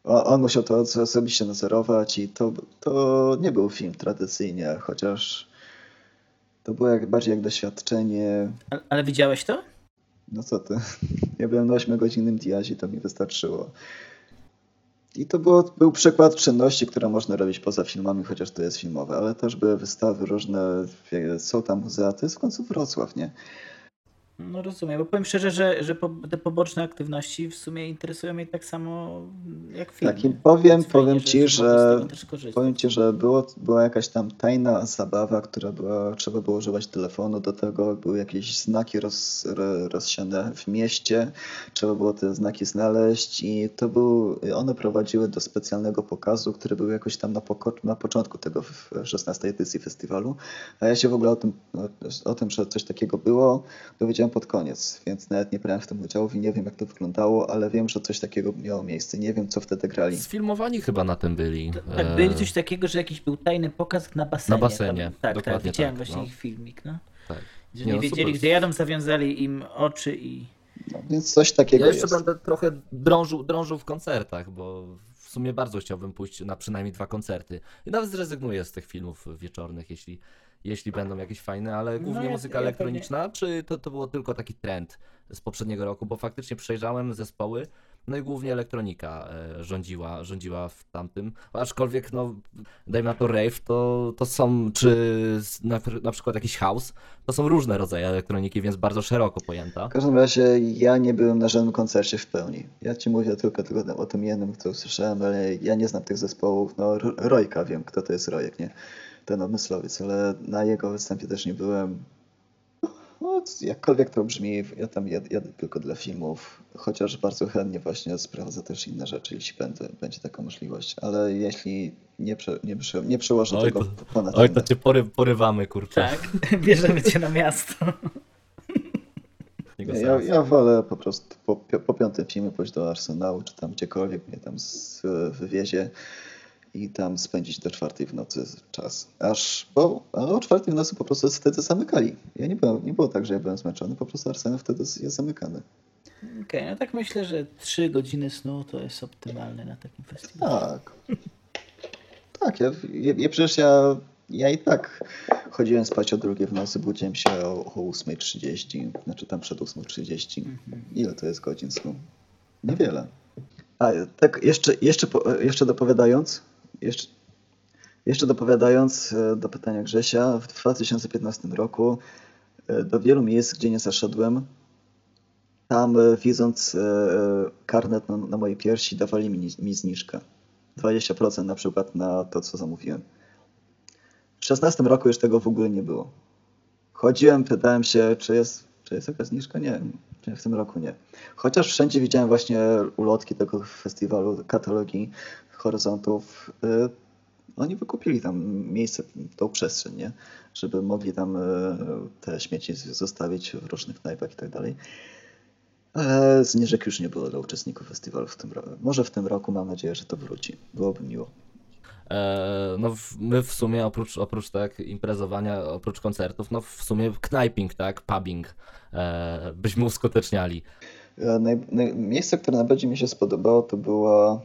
On musiał to osobiście nadzorować i to, to nie był film tradycyjnie, chociaż to było jak, bardziej jak doświadczenie ale, ale widziałeś to? No co ty? [laughs] Ja byłem na 8-godzinnym diazie, to mi wystarczyło. I to było, był przykład czynności, które można robić poza filmami, chociaż to jest filmowe, ale też były wystawy różne, są tam muzea, to jest w końcu Wrocław, nie? No rozumiem, bo powiem szczerze, że, że po, te poboczne aktywności w sumie interesują mnie tak samo jak filmy. Tak, i powiem, Więc fajnie, powiem ci, że korzystać. powiem ci, że było, była jakaś tam tajna zabawa, która była, trzeba było używać telefonu do tego, były jakieś znaki roz, ro- rozsiane w mieście, trzeba było te znaki znaleźć i to był, one prowadziły do specjalnego pokazu, który był jakoś tam na, poko, na początku tego w 16 edycji festiwalu, a ja się w ogóle o tym, o tym, że coś takiego było, dowiedziałem pod koniec, więc nawet nie brałem w tym udziału i nie wiem jak to wyglądało, ale wiem, że coś takiego miało miejsce, nie wiem co wtedy grali. Sfilmowani chyba na tym byli. Tak, E, byli coś takiego, że jakiś był tajny pokaz na basenie. Na basenie, Tam, tak, tak, dokładnie widziałem tak, właśnie no. ich filmik, no. tak. Że Nie, nie, no, wiedzieli, super. gdzie jadą, zawiązali im oczy i... No, więc coś takiego Ja jeszcze jest. będę trochę drążył, drążył w koncertach, bo w sumie bardzo chciałbym pójść na przynajmniej dwa koncerty. I nawet zrezygnuję z tych filmów wieczornych, jeśli, jeśli będą jakieś fajne, ale głównie ja- muzyka ja elektroniczna, czy to, to było tylko taki trend z poprzedniego roku, bo faktycznie przejrzałem zespoły, no i głównie elektronika e, rządziła, rządziła w tamtym, aczkolwiek no, dajmy na to rave, to, to są, czy na, na przykład jakiś house, to są różne rodzaje elektroniki, więc bardzo szeroko pojęta. W każdym razie ja nie byłem na żadnym koncercie w pełni. Ja ci mówię tylko, tylko o tym jednym, co usłyszałem, ale ja nie znam tych zespołów. No, Rojka wiem, kto to jest Rojek, nie? Ten omyslowiec, ale na jego występie też nie byłem. No, jakkolwiek to brzmi, ja tam jad, jadę tylko dla filmów, chociaż bardzo chętnie właśnie sprawdzę też inne rzeczy, jeśli będę, będzie taka możliwość, ale jeśli nie, prze, nie, prze, nie przełożę Oj, tego to- ponad Oj, inne. to cię pory, porywamy, kurczę. Tak, [laughs] bierzemy cię na miasto. Niego Nie, Ja, ja wolę po prostu po, po piątym filmie pójść do Arsenału, czy tam gdziekolwiek mnie tam z, wywiezie i tam spędzić do czwartej w nocy czas. Aż, bo o czwartej w nocy po prostu wtedy zamykali. Ja nie, byłem, nie było tak, że ja byłem zmęczony, po prostu Arsenał wtedy jest zamykany. Okej, no tak myślę, że 3 godziny snu to jest optymalne na takim festiwalu. Tak. Tak, ja, ja, ja przecież ja, ja i tak chodziłem spać o drugiej w nocy, budziłem się o, o 8.30, znaczy tam przed 8.30. Ile to jest godzin snu? Niewiele. A tak jeszcze, jeszcze, jeszcze dopowiadając, jeszcze, jeszcze dopowiadając e, do pytania Grzesia, w 2015 roku e, do wielu miejsc, gdzie nie zaszedłem, tam e, widząc karnet na, na mojej piersi, dawali mi, mi zniżkę. 20% na przykład na to, co zamówiłem. W 16 roku już tego w ogóle nie było. Chodziłem, pytałem się, czy jest, czy jest jakaś zniżka? Nie, czy w tym roku nie. Chociaż wszędzie widziałem właśnie ulotki tego festiwalu, katalogi horyzontów. y, Oni wykupili tam miejsce, tą przestrzeń, nie? żeby mogli tam y, te śmieci zostawić w różnych knajpach i tak dalej. Ale zniżek już nie było dla uczestników festiwalu w tym roku. Może w tym roku mam nadzieję, że to wróci. Byłoby miło. E, no my w sumie oprócz, oprócz tak imprezowania, oprócz koncertów, no w sumie knajping, tak, pubbing e, byśmy uskuteczniali. E, miejsce, które najbardziej mi się spodobało, to była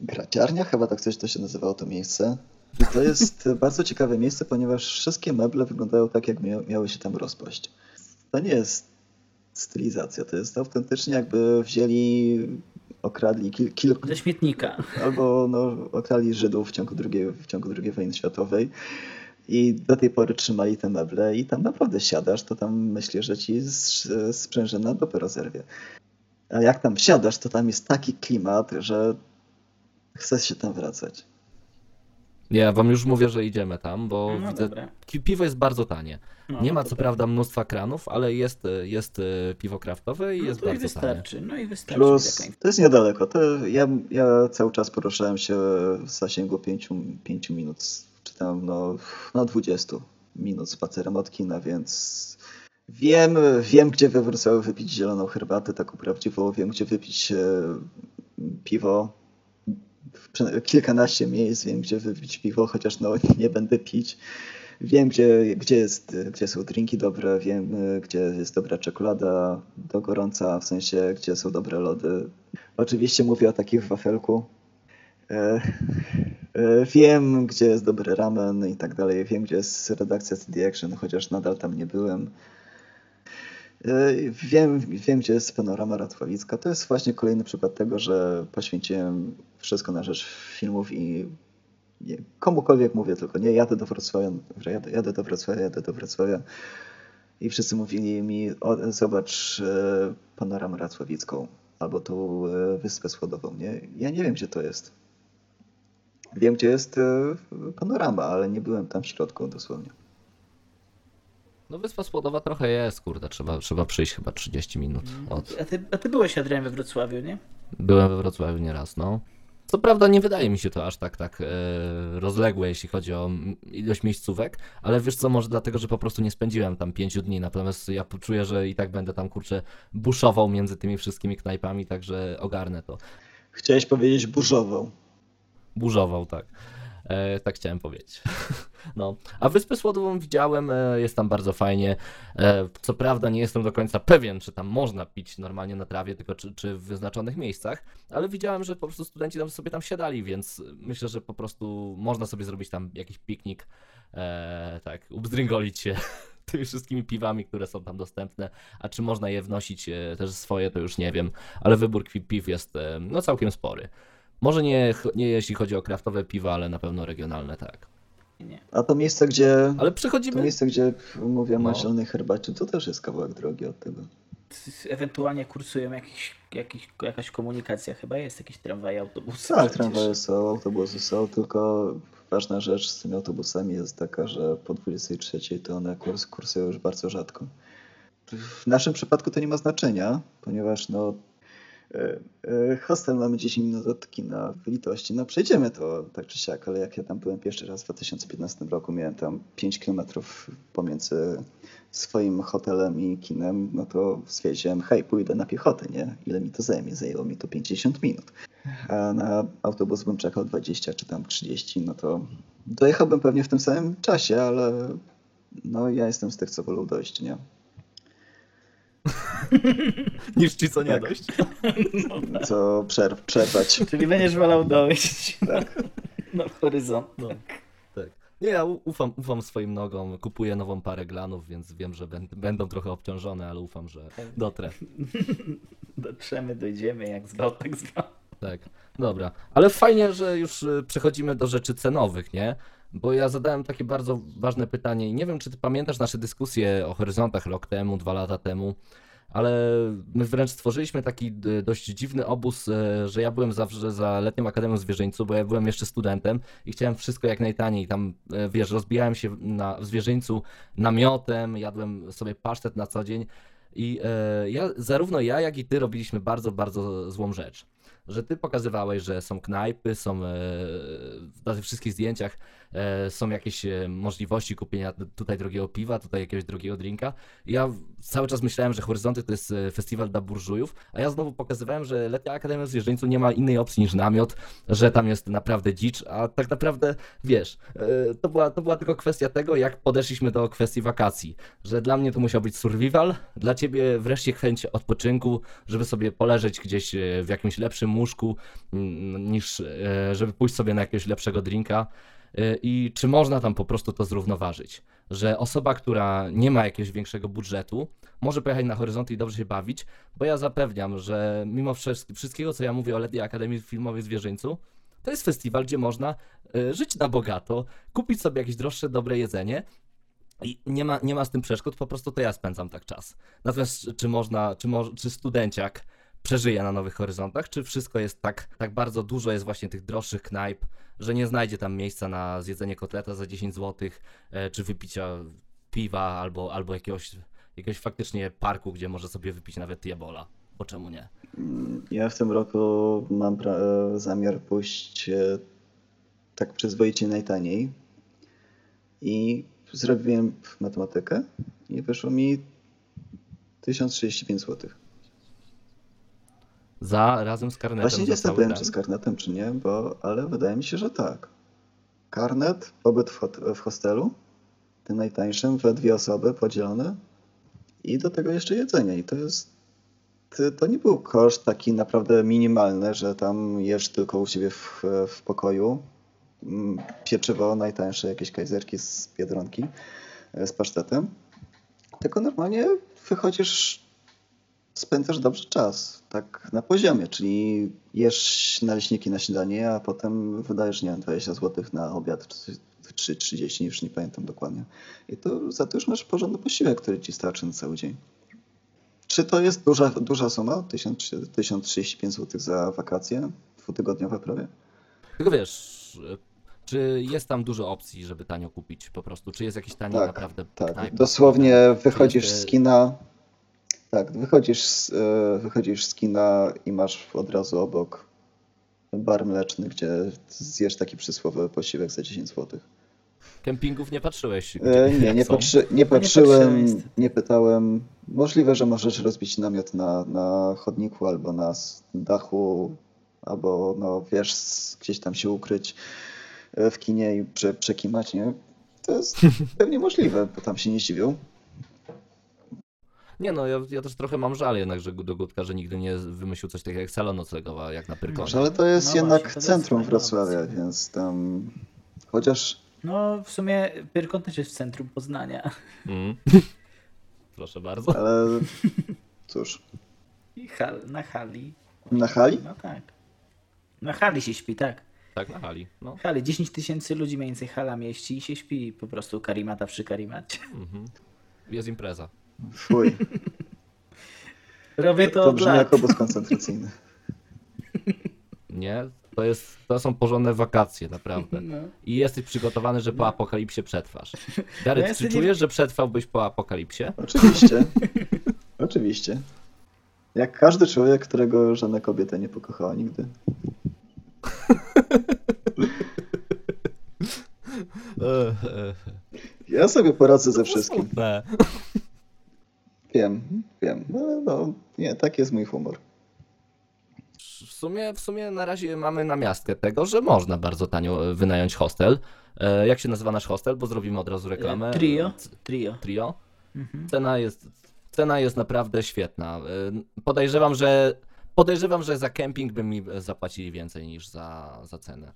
graciarnia, chyba tak coś to się nazywało to miejsce. I to jest [laughs] bardzo ciekawe miejsce, ponieważ wszystkie meble wyglądają tak, jak mia, miały się tam rozpaść. To nie jest stylizacja, to jest autentycznie jakby wzięli, okradli kil, kilku, Ze śmietnika. albo no, okradli Żydów w ciągu, drugiej, w ciągu II wojny światowej i do tej pory trzymali te meble i tam naprawdę siadasz, to tam myślisz, że ci sprężyna dupę rozerwie. A jak tam siadasz, to tam jest taki klimat, że chce się tam wracać. Ja wam już mówię, że idziemy tam, bo No widzę, dobra. ki- piwo jest bardzo tanie. No, Nie ma to co tak. prawda mnóstwa kranów, ale jest, jest e, piwo kraftowe i No jest to i bardzo tanie. wystarczy. No i wystarczy. Plus, to jest niedaleko. To ja, ja cały czas poruszałem się w zasięgu 5, 5 minut, czy tam no, no 20 minut spacerem od kina, więc wiem, wiem gdzie we Wrocławiu wypić zieloną herbatę, taką prawdziwą, wiem gdzie wypić e, piwo. Kilkanaście miejsc wiem gdzie wypić piwo, chociaż no nie będę pić. Wiem, gdzie, gdzie, jest, gdzie są drinki dobre, wiem, gdzie jest dobra czekolada do gorąca, w sensie, gdzie są dobre lody. Oczywiście mówię o takich w wafelku. E, e, Wiem, gdzie jest dobry ramen i tak dalej. Wiem, gdzie jest redakcja CD Action, chociaż nadal tam nie byłem. E, Wiem, wiem, gdzie jest panorama Ratwawicka. To jest właśnie kolejny przykład tego, że poświęciłem wszystko na rzecz filmów i nie, komukolwiek mówię tylko, nie, jadę do Wrocławia, jadę, jadę do Wrocławia, jadę do Wrocławia. I wszyscy mówili mi, o, zobacz e, panoramę Racławicką albo tą e, Wyspę Słodową, nie? Ja nie wiem, gdzie to jest. Wiem, gdzie jest e, panorama, ale nie byłem tam w środku dosłownie. No Wyspa Słodowa trochę jest, kurde, trzeba, trzeba przyjść chyba 30 minut od... A ty, a ty byłeś Adrian we Wrocławiu, nie? Byłem we Wrocławiu nieraz, no. Co prawda nie wydaje mi się to aż tak tak e, rozległe, jeśli chodzi o ilość miejscówek, ale wiesz co, może dlatego, że po prostu nie spędziłem tam pięciu dni, natomiast ja czuję, że i tak będę tam, kurczę, buszował między tymi wszystkimi knajpami, także ogarnę to. Chciałeś powiedzieć burzową. Burzował, tak. E, tak chciałem powiedzieć. [laughs] No. A Wyspę Słodową widziałem, e, jest tam bardzo fajnie. E, co prawda nie jestem do końca pewien, czy tam można pić normalnie na trawie, tylko czy, czy w wyznaczonych miejscach, ale widziałem, że po prostu studenci tam sobie tam siadali, więc myślę, że po prostu można sobie zrobić tam jakiś piknik, e, tak, ubzdringolić się [laughs] tymi wszystkimi piwami, które są tam dostępne, a czy można je wnosić e, też swoje, to już nie wiem, ale wybór piw jest e, no całkiem spory. Może nie, nie jeśli chodzi o kraftowe piwa, ale na pewno regionalne, tak. Nie. A to miejsce, gdzie, Ale to przechodzimy. miejsce, gdzie mówię No. o zielonej herbacie, to też jest kawałek drogi od tego. Ewentualnie kursują jakiś, jakiś, jakaś komunikacja, chyba jest jakieś tramwaje, autobusy. Tak, przecież. tramwaje są, autobusy są, tylko ważna rzecz z tymi autobusami jest taka, że po 23 to one kurs, kursują już bardzo rzadko. W naszym przypadku to nie ma znaczenia, ponieważ no, hostel mamy 10 minut od kina w Litości. No przejdziemy to tak czy siak, ale jak ja tam byłem pierwszy raz w 2015 roku, miałem tam 5 kilometrów pomiędzy swoim hotelem i kinem, no to stwierdziłem, hej, pójdę na piechotę, nie? Ile mi to zajmie? Zajęło mi to 50 minut. A na autobus bym czekał 20 czy tam 30, no to dojechałbym pewnie w tym samym czasie, ale no ja jestem z tych, co wolą dojść, nie? [laughs] Niż ci co nie Tak. dość. [laughs] Co przerw, przerwać. Czyli będziesz wolał dojść Tak. na horyzont. No, tak. Nie, ja ufam, ufam swoim nogom, kupuję nową parę glanów, więc wiem, że bę- będą trochę obciążone, ale ufam, że dotrę. [laughs] Dotrzemy, dojdziemy, jak zwał, tak zwał. Tak, dobra. Ale fajnie, że już y, przechodzimy do rzeczy cenowych, nie? Bo ja zadałem takie bardzo ważne pytanie i nie wiem, czy ty pamiętasz nasze dyskusje o horyzontach rok temu, dwa lata temu, ale my wręcz stworzyliśmy taki d- dość dziwny obóz, e, że ja byłem zawsze za letnią Akademią Zwierzyńcu, bo ja byłem jeszcze studentem i chciałem wszystko jak najtaniej. Tam, e, wiesz, rozbijałem się na, w Zwierzyńcu namiotem, jadłem sobie pasztet na co dzień i e, ja, zarówno ja, jak i ty robiliśmy bardzo, bardzo złą rzecz że ty pokazywałeś, że są knajpy, są e, na tych wszystkich zdjęciach e, są jakieś e, możliwości kupienia tutaj drogiego piwa, tutaj jakiegoś drogiego drinka. Ja cały czas myślałem, że Horyzonty to jest e, festiwal dla burżujów, a ja znowu pokazywałem, że Letnia Akademia Zwierzyńcu nie ma innej opcji niż namiot, że tam jest naprawdę dzicz, a tak naprawdę, wiesz, e, to była, to była tylko kwestia tego, jak podeszliśmy do kwestii wakacji, że dla mnie to musiał być survival, dla ciebie wreszcie chęć odpoczynku, żeby sobie poleżeć gdzieś e, w jakimś lepszym łóżku, mm, niż e, żeby pójść sobie na jakiegoś lepszego drinka. E, I czy można tam po prostu to zrównoważyć? Że osoba, która nie ma jakiegoś większego budżetu, może pojechać na horyzonty i dobrze się bawić, bo ja zapewniam, że mimo wszyst- wszystkiego, co ja mówię o Letniej Akademii Filmowej w Zwierzyńcu, to jest festiwal, gdzie można e, żyć na bogato, kupić sobie jakieś droższe, dobre jedzenie i nie ma, nie ma z tym przeszkód, po prostu to ja spędzam tak czas. Natomiast czy można, czy, mo, czy studenciak przeżyje na Nowych Horyzontach, czy wszystko jest tak, tak bardzo dużo jest właśnie tych droższych knajp, że nie znajdzie tam miejsca na zjedzenie kotleta za 10 zł, e, czy wypicia piwa, albo, albo jakiegoś, jakiegoś faktycznie parku, gdzie może sobie wypić nawet diabola, bo czemu nie? Ja w tym roku mam e, zamiar pójść e, tak przyzwoicie najtaniej i zrobiłem matematykę i wyszło mi 1035 zł. Za, razem z karnetem Właśnie nie jestem pewien, czy z karnetem, czy nie, bo, ale wydaje mi się, że tak. Karnet, pobyt w, hot- w hostelu, tym najtańszym, we dwie osoby podzielone i do tego jeszcze jedzenie. I to jest, to- to nie był koszt taki naprawdę minimalny, że tam jesz tylko u siebie w, w pokoju. Mm, Pieczywo najtańsze, jakieś kajzerki z Biedronki e, z pasztetem. Tylko normalnie wychodzisz spędzasz dobrze czas, tak na poziomie, czyli jesz naleśniki na śniadanie, a potem wydajesz, nie wiem, 20 zł na obiad, czy, czy 30, już nie pamiętam dokładnie. I to za to już masz porządny posiłek, który ci starczy na cały dzień. Czy to jest duża, duża suma? 1000 1035 zł za wakacje? Dwutygodniowe prawie? Tylko wiesz, czy jest tam dużo opcji, żeby tanio kupić po prostu? Czy jest jakiś tani Tak, naprawdę Tak, knajpa? dosłownie wychodzisz z kina. Tak, wychodzisz z, e, wychodzisz z kina i masz od razu obok bar mleczny, gdzie zjesz taki przysłowiowy posiłek za 10 zł. Kempingów nie patrzyłeś? E, gdzie- nie, nie, patrzy, nie patrzyłem, patrzyłem, niestety. nie pytałem. Możliwe, że możesz rozbić namiot na, na chodniku albo na dachu, albo no wiesz, gdzieś tam się ukryć e, w kinie i prze, przekimać, nie? To jest [laughs] pewnie możliwe, bo tam się nie zdziwią. Nie no, ja, ja też trochę mam żal jednak, że do Gutka, że nigdy nie wymyślił coś takiego jak sala noclegowa, jak na Pyrkonie. Ale to jest No jednak właśnie, to jest centrum fajna Wrocławia, opcja. więc tam chociaż No w sumie Pyrkon też jest w centrum Poznania. Mm. [laughs] Proszę bardzo. ale cóż, I hal, na hali. na hali? No tak. Na hali się śpi, tak. Tak, na hali. No. Hali, 10 tysięcy ludzi mniej więcej hala mieści i się śpi po prostu karimata przy karimacie. Mhm. Jest impreza. Fuj, Robię to, to od brzmi lat. jak obóz koncentracyjny. [laughs] Nie? To, jest, to są porządne wakacje, naprawdę. No. I jesteś przygotowany, że po apokalipsie przetrwasz. Gareth, No ja czy nie- czujesz, że przetrwałbyś po apokalipsie? Oczywiście. [laughs] Oczywiście. Jak każdy człowiek, którego żadna kobieta nie pokochała nigdy. [laughs] Ja sobie poradzę ze wszystkim. Wiem, wiem. No, no, nie, tak jest mój humor. W sumie, w sumie na razie mamy namiastkę tego, że można bardzo tanio e, wynająć hostel. E, jak się nazywa nasz hostel? Bo zrobimy od razu reklamę. Trio. C- Trio. Trio. Mhm. Cena jest, cena jest naprawdę świetna. E, Podejrzewam, że podejrzewam, że za kemping by mi zapłacili więcej niż za, za cenę.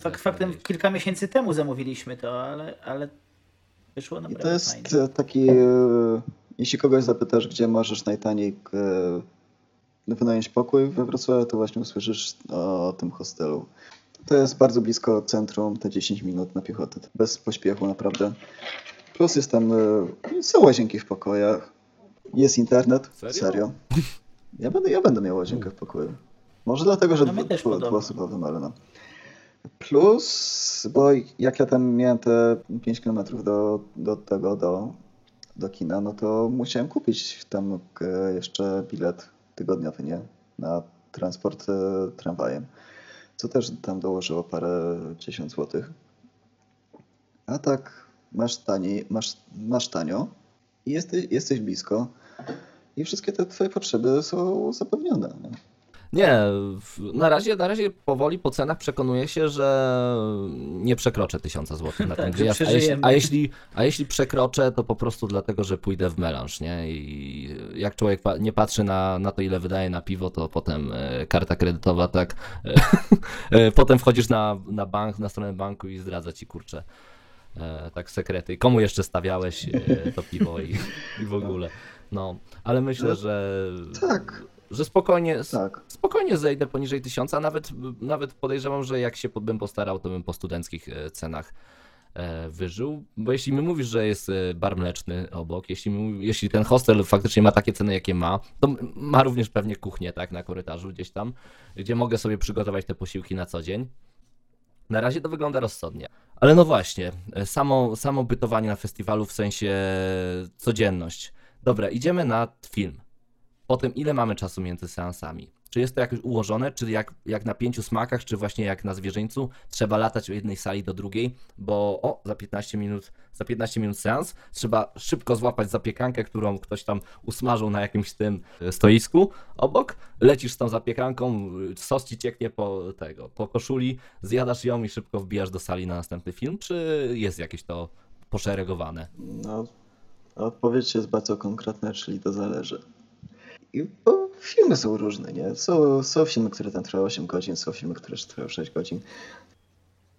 Fak, faktem kilka miesięcy temu zamówiliśmy to, ale, ale wyszło I naprawdę to jest fajnie. e, taki, e, jeśli kogoś zapytasz, gdzie możesz najtaniej e, wynająć pokój we Wrocławiu, to właśnie usłyszysz o tym hostelu. To jest bardzo blisko centrum, te 10 minut na piechotę, bez pośpiechu naprawdę. Plus jest tam, e, są łazienki w pokojach, jest internet, Serio? serio. Ja będę, ja będę miał łazienkę w pokoju. Może dlatego, że No dwu- też dwu- podobno. dwuosobowy, ale no. Plus, bo jak ja tam miałem te 5 km do, do tego, do, do kina, no to musiałem kupić tam e, jeszcze bilet tygodniowy, nie? Na transport e, tramwajem. Co też tam dołożyło parę dziesiąt złotych. A tak masz taniej, masz, masz tanio i jesteś, jesteś blisko i wszystkie te twoje potrzeby są zapewnione. Nie? Nie, w- na razie, na razie powoli po cenach przekonuję się, że nie przekroczę tysiąca złotych na [laughs] ten Tak, wyjazd. A jeśli, a, jeśli, a jeśli przekroczę, to po prostu dlatego, że pójdę w melanż, nie? I jak człowiek pa- nie patrzy na, na to, ile wydaje na piwo, to potem e, karta kredytowa, tak, e, [laughs] e, potem wchodzisz na, na bank, na stronę banku i zdradza ci, kurczę, e, tak sekrety. Komu jeszcze stawiałeś e, to piwo i, i w ogóle. No, ale myślę, No, że, Tak, że spokojnie, tak. spokojnie zejdę poniżej tysiąca, nawet, nawet podejrzewam, że jak się bym postarał, to bym po studenckich e, cenach e, wyżył, bo jeśli mi mówisz, że jest e, bar mleczny obok, jeśli, mi- jeśli ten hostel faktycznie ma takie ceny, jakie ma, to ma również pewnie kuchnię, tak, na korytarzu gdzieś tam, gdzie mogę sobie przygotować te posiłki na co dzień. Na razie to wygląda rozsądnie. Ale no właśnie, samo, samo bytowanie na festiwalu w sensie codzienność. Dobra, idziemy na film. Potem ile mamy czasu między seansami? Czy jest to jakoś ułożone, czy jak, jak na pięciu smakach, czy właśnie jak na zwierzyńcu, trzeba latać od jednej sali do drugiej, bo o, za 15 minut, za 15 minut seans, trzeba szybko złapać zapiekankę, którą ktoś tam usmażył na jakimś tym e, stoisku obok, lecisz z tą zapiekanką, y, sos ci cieknie po tego, po koszuli, zjadasz ją i szybko wbijasz do sali na następny film, czy jest jakieś to poszeregowane? No, odpowiedź jest bardzo konkretna, czyli to zależy. I, bo filmy są różne, nie? Są, są filmy, które tam trwają 8 godzin, są filmy, które trwają 6 godzin.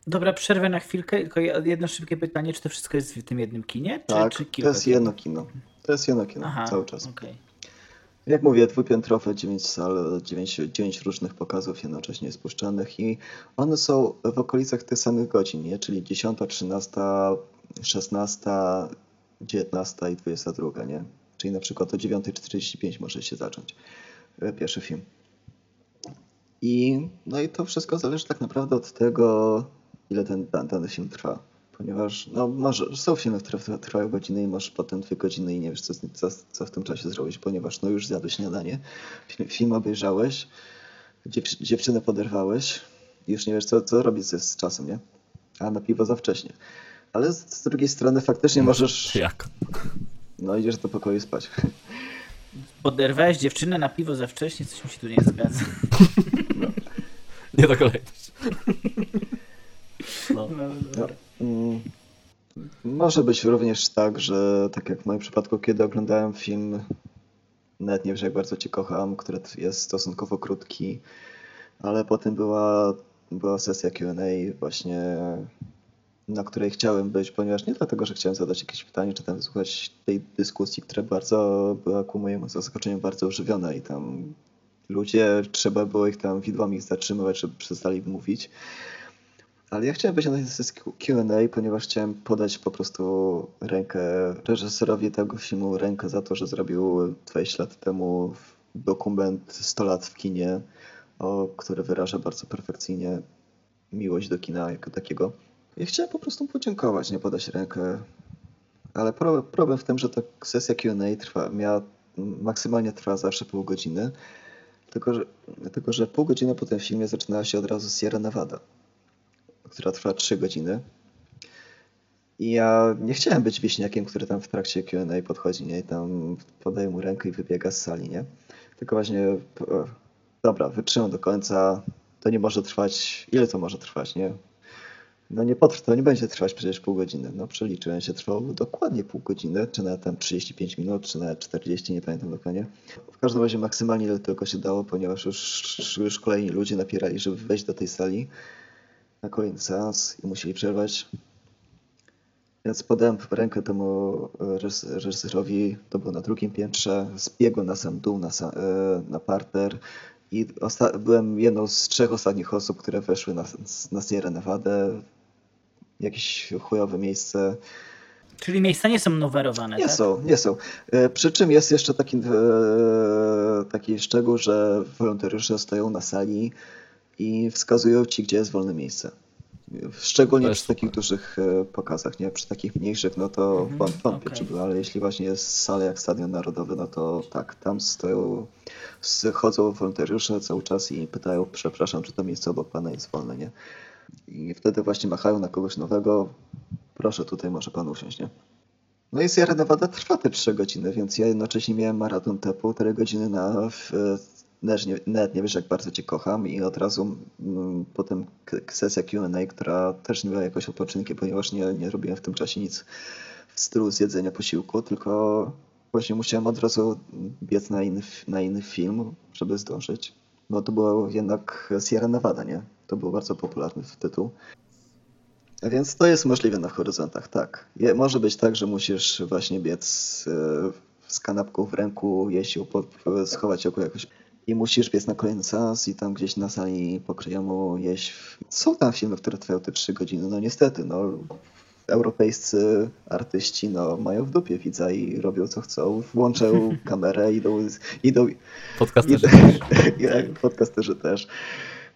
Dobra, przerwę na chwilkę, tylko jedno szybkie pytanie, czy to wszystko jest w tym jednym kinie? Czy, Tak, czy to jest jedno kino. To jest jedno kino Aha, cały czas. okej. Jak mówię, dwupiętrowe, 9 sal, 9, 9 różnych pokazów jednocześnie spuszczanych i one są w okolicach tych samych godzin, nie? Czyli 10, 13, 16, 19 i 22, nie? Czyli na przykład o 9.45 może się zacząć e, pierwszy film. I, no i to wszystko zależy tak naprawdę od tego, ile ten dan- dany film trwa. Ponieważ no, może, są filmy, które trwa- trwają godzinę i masz potem dwie godziny i nie wiesz, co, co, co w tym czasie zrobić, ponieważ no już zjadłeś śniadanie, film, film obejrzałeś, dziew, dziewczynę poderwałeś i już nie wiesz, co, co robić z, z czasem, nie? A na piwo za wcześnie. Ale z, z drugiej strony faktycznie możesz, Jak? No idziesz do pokoju spać. Poderwałeś dziewczynę na piwo za wcześnie, coś mi się tu nie zgadza. [laughs] Nie do kolejność. No. No, No, mm, może być również tak, że tak jak w moim przypadku, kiedy oglądałem film, nawet nie wiesz jak bardzo Cię kocham, który jest stosunkowo krótki, ale potem była, była sesja Q&A właśnie, na której chciałem być, ponieważ nie dlatego, że chciałem zadać jakieś pytanie, czy tam wysłuchać tej dyskusji, która bardzo była ku mojemu zaskoczeniu bardzo ożywiona i tam ludzie, trzeba było ich tam widłami zatrzymywać, żeby przestali mówić. Ale ja chciałem być na Q&A, ponieważ chciałem podać po prostu rękę reżyserowi tego filmu, rękę za to, że zrobił 20 lat temu dokument 100 lat w kinie o, który wyraża bardzo perfekcyjnie miłość do kina jako takiego. I chciałem po prostu podziękować, nie podać rękę. Ale pro, problem w tym, że ta sesja Q&A trwa, miała, maksymalnie trwa zawsze pół godziny. Tylko że, tylko, że pół godziny po tym filmie zaczynała się od razu Sierra Nevada, która trwa 3 godziny. I ja nie chciałem być wieśniakiem, który tam w trakcie Q&A podchodzi, nie? I tam podaje mu rękę i wybiega z sali, nie? Tylko właśnie, e, dobra, wytrzymam do końca, to nie może trwać, ile to może trwać, nie? No nie potrwa, to nie będzie trwać przecież pół godziny. No przeliczyłem się, trwało dokładnie pół godziny, czy nawet tam 35 minut, czy nawet 40, nie pamiętam dokładnie. W każdym razie maksymalnie ile tylko się dało, ponieważ już, już kolejni ludzie napierali, żeby wejść do tej sali na kolejny seans i musieli przerwać. Więc podałem rękę temu reż- reżyserowi, to było na drugim piętrze, zbiegłem na sam dół, na, sam, e, na parter i byłem jedną z trzech ostatnich osób, które weszły na, na Sierra Nevada. Jakieś chujowe miejsce. Czyli miejsca nie są numerowane, Nie tak? są, nie są. E, Przy czym jest jeszcze taki, e, taki szczegół, że wolontariusze stoją na sali i wskazują ci, gdzie jest wolne miejsce. Szczególnie przy takich super. dużych e, pokazach, nie? Przy takich mniejszych, no to Mhm, wąt- wątpię, okej. czy były, ale jeśli właśnie jest sala jak Stadion Narodowy, no to tak, tam stoją, chodzą wolontariusze cały czas i pytają, przepraszam, czy to miejsce obok pana jest wolne, nie? I wtedy właśnie machają na kogoś nowego, proszę, tutaj może pan usiąść, nie? No i Sierra Nevada trwa te 3 godziny, więc ja jednocześnie miałem maraton te półtorej godziny na w, nawet, nie, nawet nie wiesz jak bardzo cię kocham i od razu mm, potem sesja Q&A, która też nie była jakoś odpoczynkiem, ponieważ nie, nie robiłem w tym czasie nic w stylu zjedzenia posiłku, tylko właśnie musiałem od razu biec na inny, na inny film, żeby zdążyć. Bo to było jednak Sierra Nevada, nie? To był bardzo popularny tytuł. Więc to jest możliwe na horyzontach, tak. Je, może być tak, że musisz właśnie biec e, z kanapką w ręku, jeść ją, po, po- schować ją jakoś i musisz biec na kolejny seans i tam gdzieś na sali pokryjomu jeść. Są tam filmy, które trwają te 3 godziny, no niestety, no europejscy artyści no, mają w dupie widza i robią co chcą, włączają [laughs] kamerę, idą, idą, Podcasterzy idą też. [laughs] jak podcasterzy też.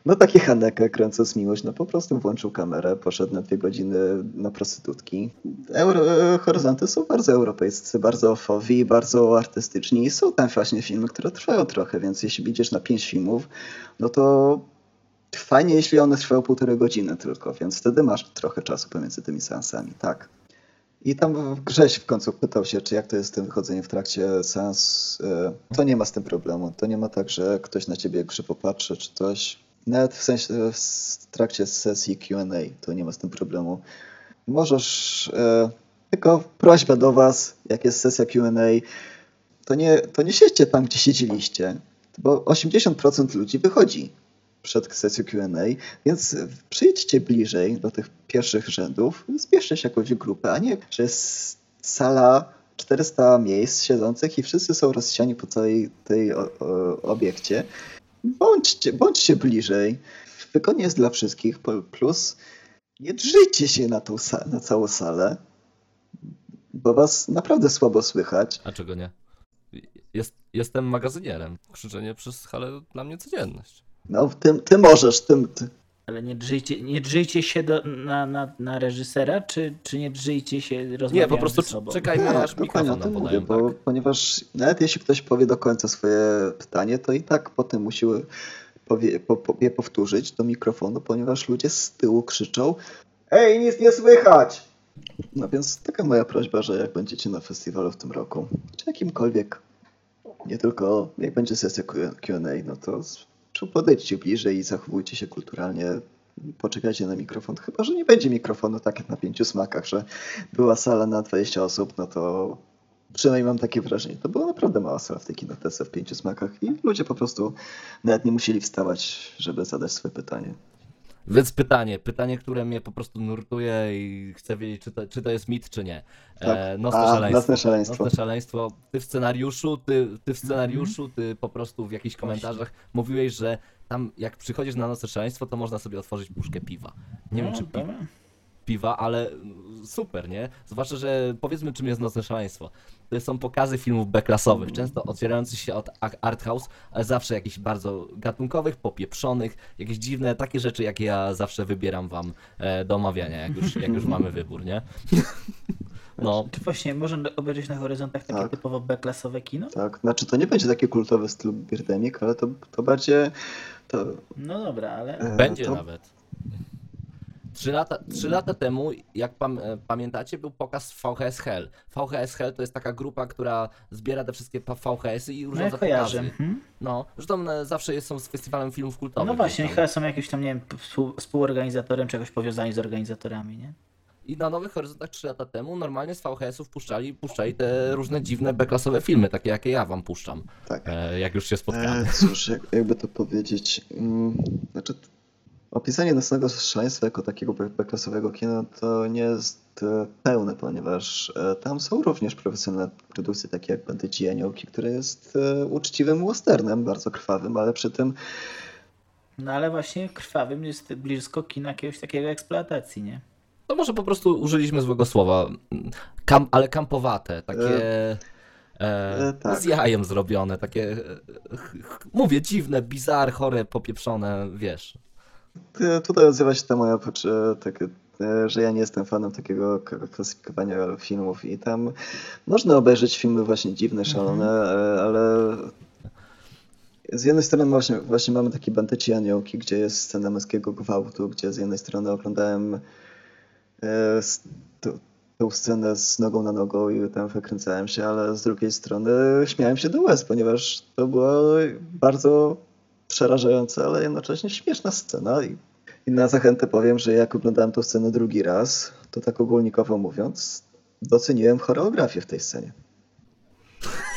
No taki Haneke, kręcąc miłość, no po prostu włączył kamerę, poszedł na dwie godziny na prostytutki. Euro, e, horyzonty są bardzo europejscy, bardzo ofowi, bardzo artystyczni i są tam właśnie filmy, które trwają trochę, więc jeśli idziesz na pięć filmów, no to fajnie, jeśli one trwają półtorej godziny tylko, więc wtedy masz trochę czasu pomiędzy tymi seansami, tak. I tam Grześ w końcu pytał się, czy jak to jest z tym wychodzeniem w trakcie seans. e, To nie ma z tym problemu. To nie ma tak, że ktoś na ciebie krzywo patrzy, czy coś. Nawet w sensie w trakcie sesji QA to nie ma z tym problemu. Możesz. E, tylko prośba do Was, jak jest sesja QA, to nie, to nie siedźcie tam, gdzie siedzieliście, bo 80% ludzi wychodzi przed sesją QA, więc przyjdźcie bliżej do tych pierwszych rzędów, zbierzcie się jakąś grupę, a nie, że jest sala 400 miejsc siedzących i wszyscy są rozsiani po całej tej o, o, obiekcie. Bądźcie, bądźcie bliżej. Wygodnie jest dla wszystkich, plus nie drżyjcie się na, tą, na całą salę, bo was naprawdę słabo słychać. A czego nie? Jest, jestem magazynierem. Krzyczenie przez halę dla mnie codzienność. No, ty, ty możesz, tym, ty, Ale nie drżyjcie, nie drżyjcie się do, na, na, na reżysera, czy, czy nie drżyjcie się rozmawiając Nie, po prostu ze sobą? czekajmy Tak, aż mikrofon tym nam mówię, podają. bo Tak? ponieważ nawet jeśli ktoś powie do końca swoje pytanie, to i tak potem musi powie, po, po, je powtórzyć do mikrofonu, ponieważ ludzie z tyłu krzyczą Ej, nic nie słychać! No więc taka moja prośba, że jak będziecie na festiwalu w tym roku, czy jakimkolwiek, nie tylko jak będzie sesja Q&A, no to z- podejdźcie bliżej i zachowujcie się kulturalnie, poczekajcie na mikrofon, chyba, że nie będzie mikrofonu tak jak na pięciu smakach, że była sala na 20 osób, no to przynajmniej mam takie wrażenie. To była naprawdę mała sala w tej kinotece w pięciu smakach i ludzie po prostu nawet nie musieli wstawać, żeby zadać swoje pytanie. Więc pytanie, pytanie, które mnie po prostu nurtuje i chcę wiedzieć, czy to, czy to jest mit, czy nie. Tak. E, nocne A, szaleństwo. nocne szaleństwo. Nocne szaleństwo. Ty w scenariuszu, ty, ty w scenariuszu, ty po prostu w jakichś komentarzach mówiłeś, że tam jak przychodzisz na nocne szaleństwo, to można sobie otworzyć puszkę piwa. Nie wiem, No, czy piwa. Piwa, ale super, nie? Zwłaszcza, że powiedzmy czym jest Nocne Szaleństwo. To są pokazy filmów B-klasowych, często otwierających się od a- art house, ale zawsze jakichś bardzo gatunkowych, popieprzonych, jakieś dziwne, takie rzeczy, jakie ja zawsze wybieram wam e, do omawiania, jak już, jak już [laughs] mamy wybór, nie? [laughs] No, Czy właśnie można obejrzeć na horyzontach takie Tak. typowo B-klasowe kino? Tak, znaczy to nie będzie taki kultowy styl Birdemic, ale to, to bardziej to, No dobra, ale e, Będzie to, nawet. Trzy lata, trzy lata temu, jak pam, e, pamiętacie, był pokaz VHS Hell. VHS Hell to jest taka grupa, która zbiera te wszystkie VHS-y i no urządza ja kojarzę. pokazy. Mhm. No, zresztą e, zawsze jest, są z festiwalem filmów kultowych. No właśnie, chyba są jakieś tam, nie wiem, współ, współorganizatorem czegoś powiązani z organizatorami, nie? I na Nowych Horyzontach trzy lata temu normalnie z VHS-ów puszczali, puszczali te różne dziwne B-klasowe filmy, takie jakie ja wam puszczam, tak. e, jak już się spotkamy. E, cóż, jak, jakby to powiedzieć. Mm, znaczy, opisanie nocnego szaleństwa jako takiego B- B-klasowego kina to nie jest e, pełne, ponieważ e, tam są również profesjonalne produkcje, takie jak Bandyci Aniołki, które jest e, uczciwym westernem, bardzo krwawym, ale przy tym No ale właśnie krwawym jest blisko kina jakiegoś takiego eksploatacji, nie? To może po prostu użyliśmy złego słowa, Kam, ale kampowate, takie e, e, tak. z jajem zrobione, takie, mówię, dziwne, bizar, chore, popieprzone, wiesz. E, tutaj odzywa się ta moja potrze- takie, e, że ja nie jestem fanem takiego klasyfikowania filmów i tam można obejrzeć filmy właśnie dziwne, szalone, e, ale z jednej strony właśnie, właśnie mamy takie bandyci aniołki, gdzie jest scena męskiego gwałtu, gdzie z jednej strony oglądałem e, tą scenę z nogą na nogą i tam wykręcałem się, ale z drugiej strony śmiałem się do łez, ponieważ to była bardzo przerażająca, ale jednocześnie śmieszna scena i i na zachętę powiem, że jak oglądałem tę scenę drugi raz, to tak ogólnikowo mówiąc, doceniłem choreografię w tej scenie.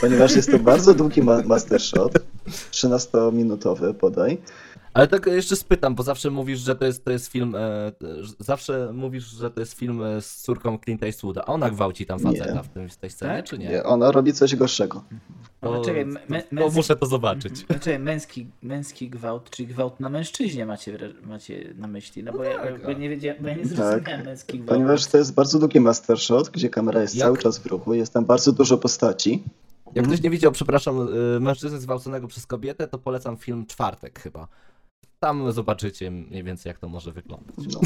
Ponieważ jest to bardzo długi ma master shot, 13-minutowy podaj. Ale tak jeszcze spytam, bo zawsze mówisz, że to jest, to jest film, e, zawsze mówisz, że to jest film e, z córką Clint Eastwooda, a ona gwałci tam faceta Nie. w, tym, w tej scenie, Tak? czy nie? Nie, ona robi coś gorszego. Ale To- czekaj, me- to męski- muszę to zobaczyć. Znaczy, męski, męski gwałt, czyli gwałt na mężczyźnie macie, macie na myśli. No bo ja, tak, bo a- nie wiedziałem, bo ja nie Tak, zrozumiałem męski gwałt. ponieważ to jest bardzo długi master shot, gdzie kamera jest Jak- cały czas w ruchu, jest tam bardzo dużo postaci. Jak ktoś nie widział, przepraszam, y, mężczyzny zgwałconego przez kobietę, to polecam film Czwartek chyba. Tam zobaczycie mniej więcej, jak to może wyglądać. No.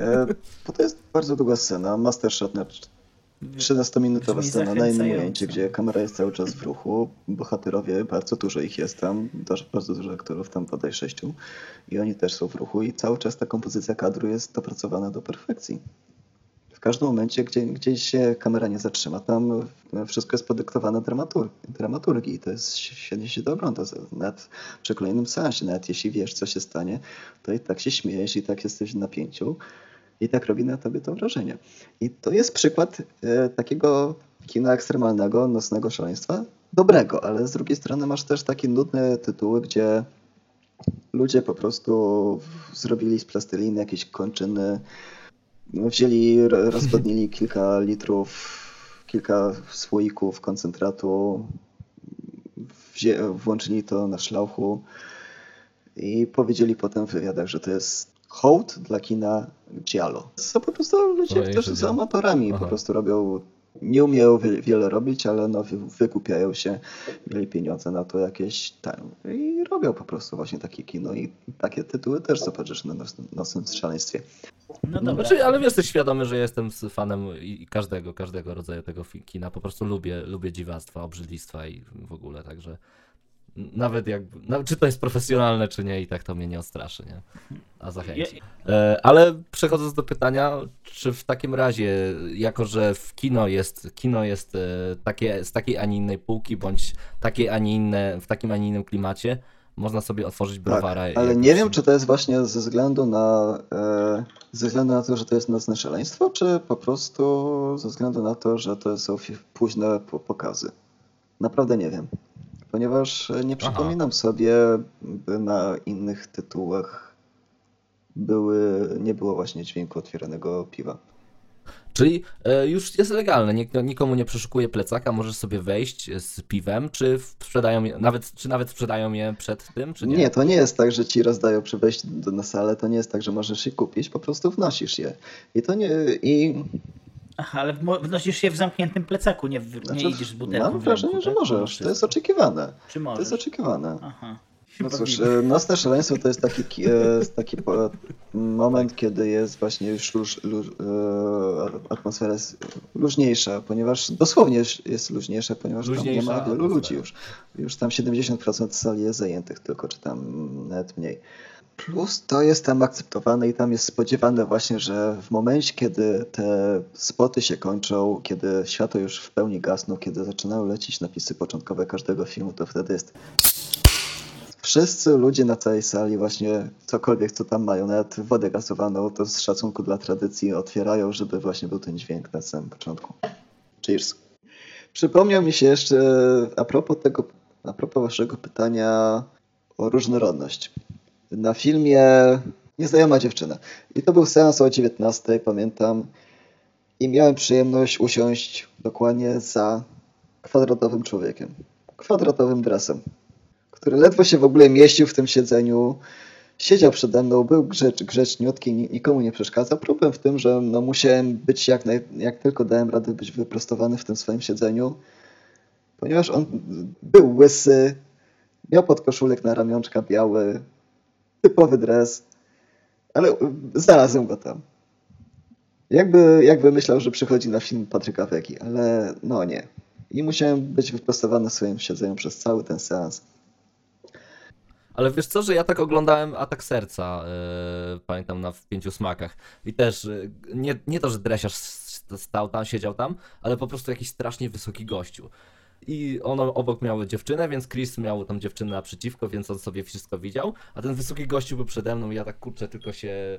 E, bo to jest bardzo długa scena, master shot na 13-minutowa Brzmi scena na innym ujęciu, gdzie kamera jest cały czas w ruchu. Bohaterowie, bardzo dużo ich jest tam, też bardzo dużo aktorów, tam podaj sześciu. I oni też są w ruchu i cały czas ta kompozycja kadru jest dopracowana do perfekcji. Każdym momencie, gdzie, gdzie się kamera nie zatrzyma, tam wszystko jest podyktowane dramatur dramaturgii. To jest świetnie się to. Nawet przy kolejnym seansie, nawet jeśli wiesz, co się stanie, to i tak się śmiejesz, i tak jesteś w napięciu. I tak robi na tobie to wrażenie. I to jest przykład e, takiego kina ekstremalnego, nocnego szaleństwa, dobrego, ale z drugiej strony masz też takie nudne tytuły, gdzie ludzie po prostu zrobili z plasteliny jakieś kończyny, wzięli, ro- rozwodnili [laughs] kilka litrów, kilka słoików koncentratu, wzię, włączyli to na szlauchu i powiedzieli potem w wywiadach, że to jest hołd dla kina Giallo. Są po prostu ludzie, którzy są amatorami, Aha. po prostu robią, nie umieją wie- wiele robić, ale no, wy- wykupiają się, mieli pieniądze na to jakieś tam i robią po prostu właśnie takie kino i takie tytuły też zobaczysz na noc- nocnym szaleństwie. No dobra. Znaczy, ale jesteś świadomy, że jestem fanem i każdego, każdego rodzaju tego kina. Po prostu lubię, lubię dziwactwa, obrzydlistwa i w ogóle, także nawet jak, czy to jest profesjonalne, czy nie, i tak to mnie nie odstraszy, nie? A zachęci. E, ale przechodząc do pytania, czy w takim razie, jako że w kino jest, kino jest e, takie, z takiej, a nie innej półki, bądź takiej, a nie inne, w takim, a nie innym klimacie, można sobie otworzyć browara. Tak, ale nie wiem, czy to jest właśnie ze względu na e, ze względu na to, że to jest nocne szaleństwo, czy po prostu ze względu na to, że to są późne po- pokazy. Naprawdę nie wiem. Ponieważ e, nie przypominam sobie, by na innych tytułach były, nie było właśnie dźwięku otwieranego piwa. Czyli e, już jest legalne, nik nikomu nie przeszukuje plecaka, możesz sobie wejść z piwem, czy sprzedają je, nawet, czy nawet sprzedają je przed tym, czy nie? Nie, to nie jest tak, że ci rozdają przy wejściu na salę, to nie jest tak, że możesz je kupić, po prostu wnosisz je. I to nie, i Aha, ale wnosisz je w zamkniętym plecaku, nie, w, nie znaczy, idziesz z butelką. mam wrażenie, ręku, że tak? możesz, to jest oczekiwane. Czy To możesz? jest oczekiwane. Aha. [laughs] No cóż, e, nocne szaleństwo to jest taki, ki- e, taki moment, kiedy jest właśnie już luż, luż, e, atmosfera jest luźniejsza, ponieważ dosłownie jest- luźniejsza, ponieważ tam nie Luźniejsza ma wielu ludzi już. Już tam 70% sali jest zajętych tylko, czy tam nawet mniej. Plus to jest tam akceptowane i tam jest spodziewane właśnie, że w momencie, kiedy te spoty się kończą, kiedy światło już w pełni gasną, kiedy zaczynają lecieć napisy początkowe każdego filmu, to wtedy jest wszyscy ludzie na całej sali właśnie cokolwiek co tam mają, nawet wodę gazowaną, to z szacunku dla tradycji otwierają, żeby właśnie był ten dźwięk na samym początku. Cheers. Przypomniał mi się jeszcze a propos tego, a propos waszego pytania o różnorodność. Na filmie Nieznajoma dziewczyna. I to był seans o 19, pamiętam. I miałem przyjemność usiąść dokładnie za kwadratowym człowiekiem. Kwadratowym dresem który ledwo się w ogóle mieścił w tym siedzeniu. Siedział przede mną, był grzecz, grzeczniutki, ni- nikomu nie przeszkadzał. Problem w tym, że no musiałem być jak, naj, jak tylko dałem radę być wyprostowany w tym swoim siedzeniu, ponieważ on był łysy, miał podkoszulek na ramionczka biały, typowy dres, ale znalazłem go tam. Jakby, jakby myślał, że przychodzi na film Patryka Wegi, ale no nie. I musiałem być wyprostowany swoim siedzeniu przez cały ten seans. Ale wiesz co, że ja tak oglądałem Atak Serca, yy, pamiętam na w Pięciu Smakach. I też yy, nie, nie to, że dresiarz stał tam, siedział tam, ale po prostu jakiś strasznie wysoki gościu. I on obok miał dziewczynę, więc Chris miał tam dziewczynę naprzeciwko, więc on sobie wszystko widział, a ten wysoki gościu był przede mną ja tak kurczę tylko się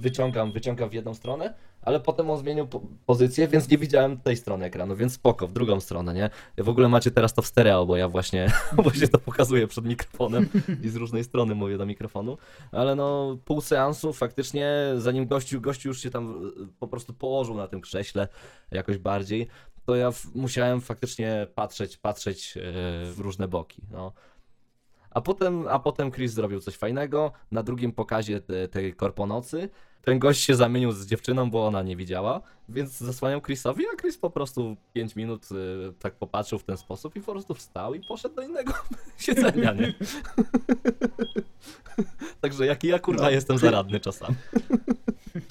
wyciągam, wyciągam w jedną stronę, ale potem on zmienił po pozycję, więc nie widziałem tej strony ekranu, więc spoko, w drugą stronę, nie? W ogóle macie teraz to w stereo, bo ja właśnie, [laughs] właśnie to pokazuję przed mikrofonem i z różnej strony mówię do mikrofonu, ale no pół seansu faktycznie, zanim gościu, gościu już się tam y, po prostu położył na tym krześle jakoś bardziej, to ja musiałem faktycznie patrzeć, patrzeć e, w różne boki, no. A potem, a potem Chris zrobił coś fajnego. Na drugim pokazie te- tej korponocy ten gość się zamienił z dziewczyną, bo ona nie widziała, więc zasłaniał Chrisowi, a Chris po prostu 5 minut e, tak popatrzył w ten sposób i po prostu wstał i poszedł do innego [laughs] siedzenia, nie? [laughs] Także jaki ja kurwa No. jestem zaradny czasami. [laughs]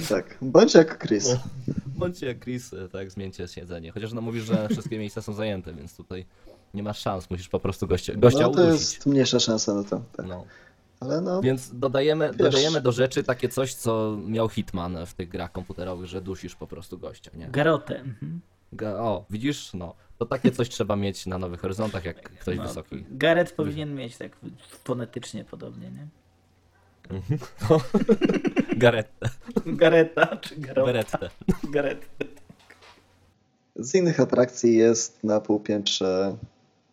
Tak, bądź jak Chris. Bądźcie jak Chris, e, tak zmieńcie siedzenie. Chociaż no mówisz, że wszystkie miejsca są zajęte, więc tutaj nie masz szans, musisz po prostu gościa, gościa No to udusić. jest mniejsza szansa na to. Tak. No. Ale no, Więc dodajemy, Wiesz- dodajemy do rzeczy takie coś, co miał Hitman w tych grach komputerowych, że dusisz po prostu gościa, nie? Garotę. Mhm. Ga- O, widzisz? No. To takie coś trzeba mieć na Nowych Horyzontach, jak ktoś No, wysoki. Gareth powinien mieć tak fonetycznie podobnie, nie? [laughs] Garettę, Gareta czy garota? berettę. Garet. z innych atrakcji jest na półpiętrze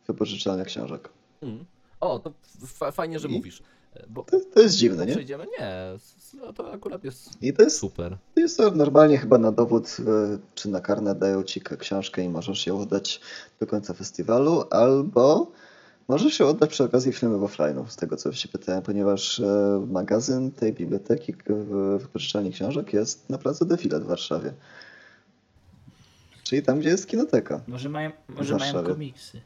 wypożyczalnia książek. Mm. O, to fa- fajnie, że I? mówisz. E, Bo To, to jest dziwne, nie? przejdziemy? Nie, no to akurat jest I to jest, super. to jest to normalnie chyba na dowód, y, czy na karnę dają ci książkę i możesz ją oddać do końca festiwalu, albo możesz się oddać przy okazji filmów offline'u, z tego co się pytałem, ponieważ e, magazyn tej biblioteki w wypożyczalni książek jest na placu Defilet w Warszawie. Czyli tam, gdzie jest kinoteka. Może mają, może mają komiksy.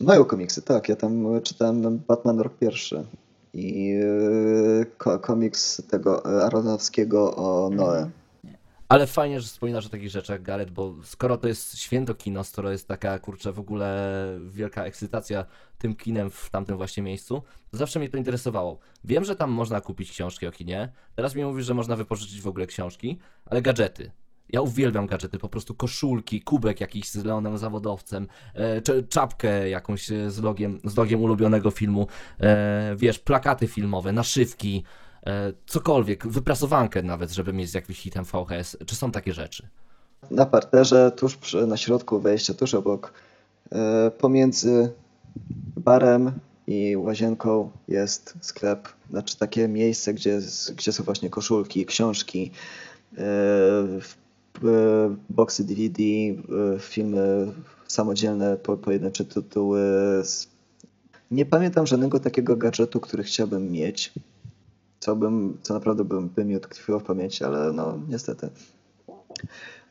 Mają komiksy, tak. Ja tam e, czytałem Batman rok pierwszy i e, ko komiks tego e, Aronowskiego o Noe. Mhm. Ale fajnie, że wspominasz o takich rzeczach, Gareth, bo skoro to jest święto kino, skoro jest taka, kurczę, w ogóle wielka ekscytacja tym kinem w tamtym właśnie miejscu, to zawsze mnie to interesowało. Wiem, że tam można kupić książki o kinie, teraz mi mówisz, że można wypożyczyć w ogóle książki, ale gadżety. Ja uwielbiam gadżety, po prostu koszulki, kubek jakiś z Leonem Zawodowcem, e, czapkę jakąś e, z logiem, z logiem ulubionego filmu, e, wiesz, plakaty filmowe, naszywki, cokolwiek, wyprasowankę nawet, żeby mieć z jakimś hitem VHS. Czy są takie rzeczy? Na parterze, tuż przy, na środku wejścia, tuż obok, e, pomiędzy barem i łazienką jest sklep, znaczy takie miejsce, gdzie, gdzie są właśnie koszulki, książki. E, e, boxy DVD, e, filmy samodzielne, po, pojedyncze tytuły. Nie pamiętam żadnego takiego gadżetu, który chciałbym mieć, co, bym, co naprawdę bym, by mi utkwiło w pamięci, ale no niestety.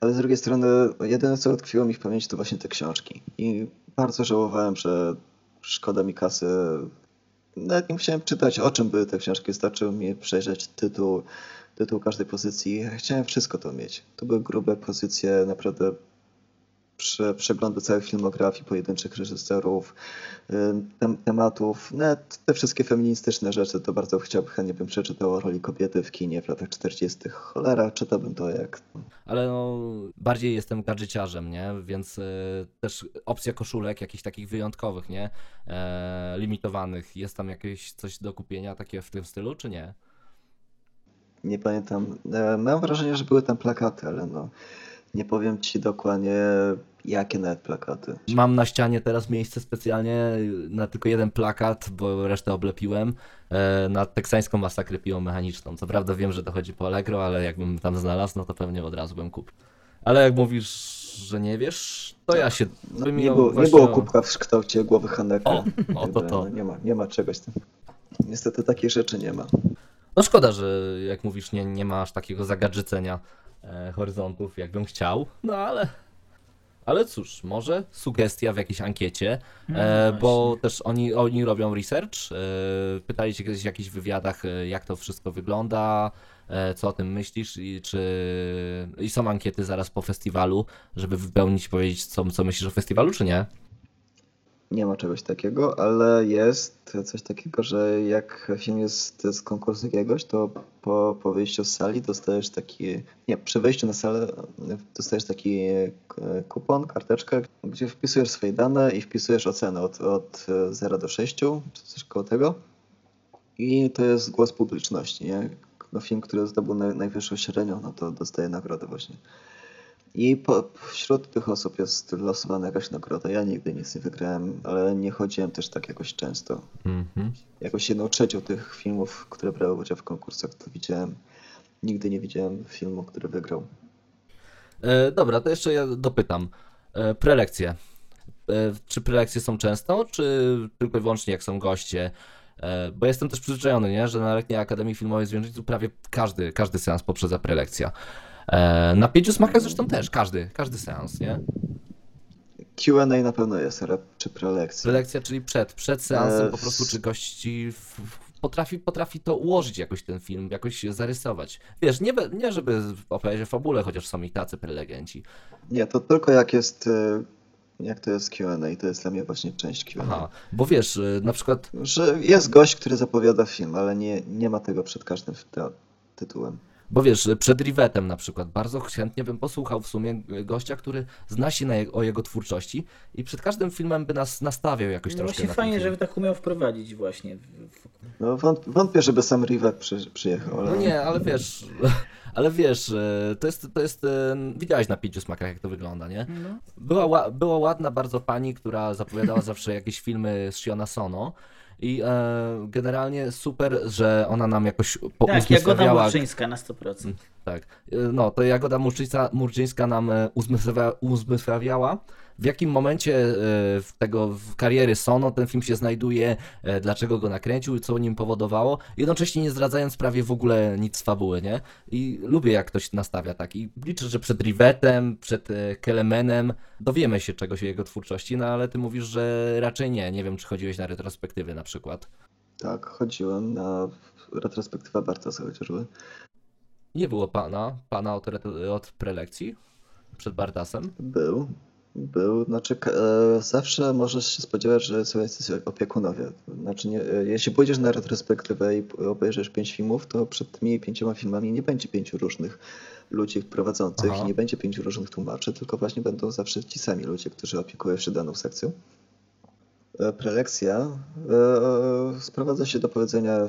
Ale z drugiej strony, jedyne co utkwiło mi w pamięci to właśnie te książki. I bardzo żałowałem, że szkoda mi kasy. Nawet nie musiałem czytać, o czym były te książki. Wystarczyło mi przejrzeć tytuł, tytuł każdej pozycji. Chciałem wszystko to mieć. To były grube pozycje, naprawdę prze, przeglądy całej filmografii pojedynczych reżyserów, y, tem, tematów, nawet te wszystkie feministyczne rzeczy, to bardzo chciałbym, chętnie bym przeczytał o roli kobiety w kinie w latach 40. Cholera, czytałbym to jak... Ale no, bardziej jestem gadżeciarzem, nie? Więc e, też opcja koszulek jakichś takich wyjątkowych, nie? E, limitowanych. Jest tam jakieś coś do kupienia takie w tym stylu, czy nie? Nie pamiętam. E, mam wrażenie, że były tam plakaty, ale no... Nie powiem ci dokładnie, jakie nawet plakaty. Mam na ścianie teraz miejsce specjalnie na tylko jeden plakat, bo resztę oblepiłem, e, na teksańską masakrę piłomechaniczną. Co prawda wiem, że to chodzi po Allegro, ale jakbym tam znalazł, no to pewnie od razu bym kupił. Ale jak mówisz, że nie wiesz, to ja się... No, bym nie, było, nie właśnie- było kubka w kształcie głowy Haneka. O, o, to to. No, nie, ma, nie ma czegoś tam. Niestety takich rzeczy nie ma. No szkoda, że jak mówisz, nie, nie ma aż takiego zagadżycenia e, horyzontów, jakbym chciał, no ale... Ale cóż, może sugestia w jakiejś ankiecie, No e, bo właśnie. też oni, oni robią research, e, pytali cię kiedyś w jakichś wywiadach, e, jak to wszystko wygląda, e, co o tym myślisz i czy... I są ankiety zaraz po festiwalu, żeby wypełnić, powiedzieć, co, co myślisz o festiwalu, czy nie? Nie ma czegoś takiego, ale jest coś takiego, że jak film jest z konkursu jakiegoś, to po, po wyjściu z sali dostajesz taki, nie, przy wejściu na salę dostajesz taki e, kupon, karteczkę, gdzie wpisujesz swoje dane i wpisujesz ocenę od, od 0 do 6, czy coś koło tego. I to jest głos publiczności, nie? No, film, który zdobył naj, najwyższą średnią, no to dostaje nagrodę właśnie. I po, wśród tych osób jest losowana jakaś nagroda. Ja nigdy nic nie wygrałem, ale nie chodziłem też tak jakoś często. Mhm. Jakoś jedną trzecią tych filmów, które brały udział w konkursach, to widziałem. Nigdy nie widziałem filmu, który wygrał. E, dobra, to jeszcze ja dopytam. E, prelekcje. E, czy prelekcje są często, czy tylko i wyłącznie jak są goście? E, bo jestem też przyzwyczajony, nie? że na letniej Akademii Filmowej w Zwierzęciu prawie każdy, każdy seans poprzedza prelekcja. E, na pięciu smakach zresztą też, każdy, każdy seans, nie? Q&A na pewno jest, czy prelekcja? Prelekcja, czyli przed, przed seansem E, po prostu, czy gości w, potrafi, potrafi to ułożyć jakoś ten film, jakoś zarysować. Wiesz, nie, nie żeby opowiedzieć o fabule, chociaż są i tacy prelegenci. Nie, to tylko jak jest, e, jak to jest Q&A, to jest dla mnie właśnie część Q&A. Aha, bo wiesz, na przykład Że jest gość, który zapowiada film, ale nie, nie ma tego przed każdym tytułem. Bo wiesz, przed Rivetem na przykład, bardzo chętnie bym posłuchał w sumie gościa, który zna się na je, o jego twórczości i przed każdym filmem by nas nastawiał jakoś No troszkę właśnie fajnie, film. żeby tak umiał wprowadzić właśnie. No wąt, wątpię, żeby sam Rivet przy, przyjechał, ale No nie, ale wiesz, [laughs] ale wiesz, e, to jest, to jest, e, widziałeś na pięciu smakach jak to wygląda, nie? No. Była, ła- była ładna bardzo pani, która zapowiadała zawsze jakieś filmy z Shiona Sono i e, generalnie super, że ona nam jakoś Tak, Jagoda Murczyńska na 100%. Tak. E, No, to Jagoda Murczyńska, Murczyńska nam e, uzmysławia, uzmysławiała, w jakim momencie e, tego kariery Sono ten film się znajduje, e, dlaczego go nakręcił i co nim powodowało, jednocześnie nie zdradzając prawie w ogóle nic z fabuły, nie? I lubię jak ktoś nastawia tak i liczę, że przed Rivetem, przed e, Kelemenem dowiemy się czegoś o jego twórczości, no ale ty mówisz, że raczej nie. Nie wiem, czy chodziłeś na retrospektywy na przykład. tak, chodziłem na retrospektywę Bartosa chociażby. Nie było pana, pana od, od prelekcji przed Bardasem? Był. Był, znaczy e, zawsze możesz się spodziewać, że są jacyś opiekunowie. Znaczy, nie, e, jeśli pójdziesz na retrospektywę i obejrzysz pięć filmów, to przed tymi pięcioma filmami nie będzie pięciu różnych ludzi prowadzących Aha. i nie będzie pięciu różnych tłumaczy, tylko właśnie będą zawsze ci sami ludzie, którzy opiekują się daną sekcją. E, Prelekcja e, sprowadza się do powiedzenia,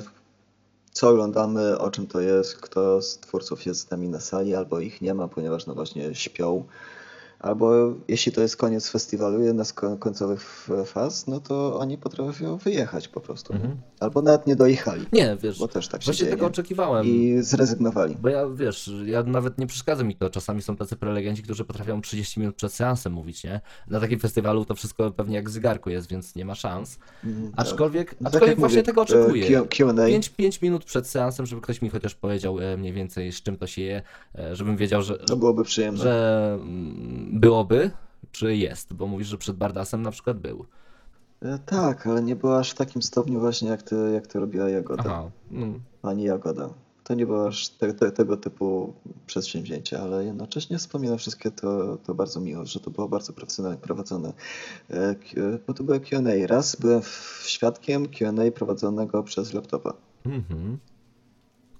co oglądamy, o czym to jest, kto z twórców jest z nami na sali, albo ich nie ma, ponieważ no właśnie śpią. Albo jeśli to jest koniec festiwalu, jedna z ko- końcowych faz, no to oni potrafią wyjechać po prostu. Mhm. Albo nawet nie dojechali, Nie, wiesz, bo też tak się właśnie dzieje. tego oczekiwałem. I zrezygnowali. Bo ja, wiesz, ja nawet nie przeszkadza mi to. Czasami są tacy prelegenci, którzy potrafią 30 minut przed seansem mówić, nie? Na takim festiwalu to wszystko pewnie jak w zegarku jest, więc nie ma szans. Mhm, tak. Aczkolwiek, No tak aczkolwiek właśnie mówię, tego e, oczekuję. Q&A 5, 5 minut przed seansem, żeby ktoś mi chociaż powiedział e, mniej więcej z czym to się je, e, żebym wiedział, że, to byłoby przyjemne. że mm, byłoby, czy jest, bo mówisz, że przed Bardasem na przykład był. E, Tak, ale nie było aż w takim stopniu właśnie jak to, jak to robiła Jagoda. Aha. Mm. Pani Jagoda. To nie było aż te, te, tego typu przedsięwzięcie, ale jednocześnie wspominam wszystkie to, to bardzo miło, że to było bardzo profesjonalnie prowadzone. E, Bo to były Q&A. Raz byłem świadkiem Q&A prowadzonego przez laptopa. Mhm.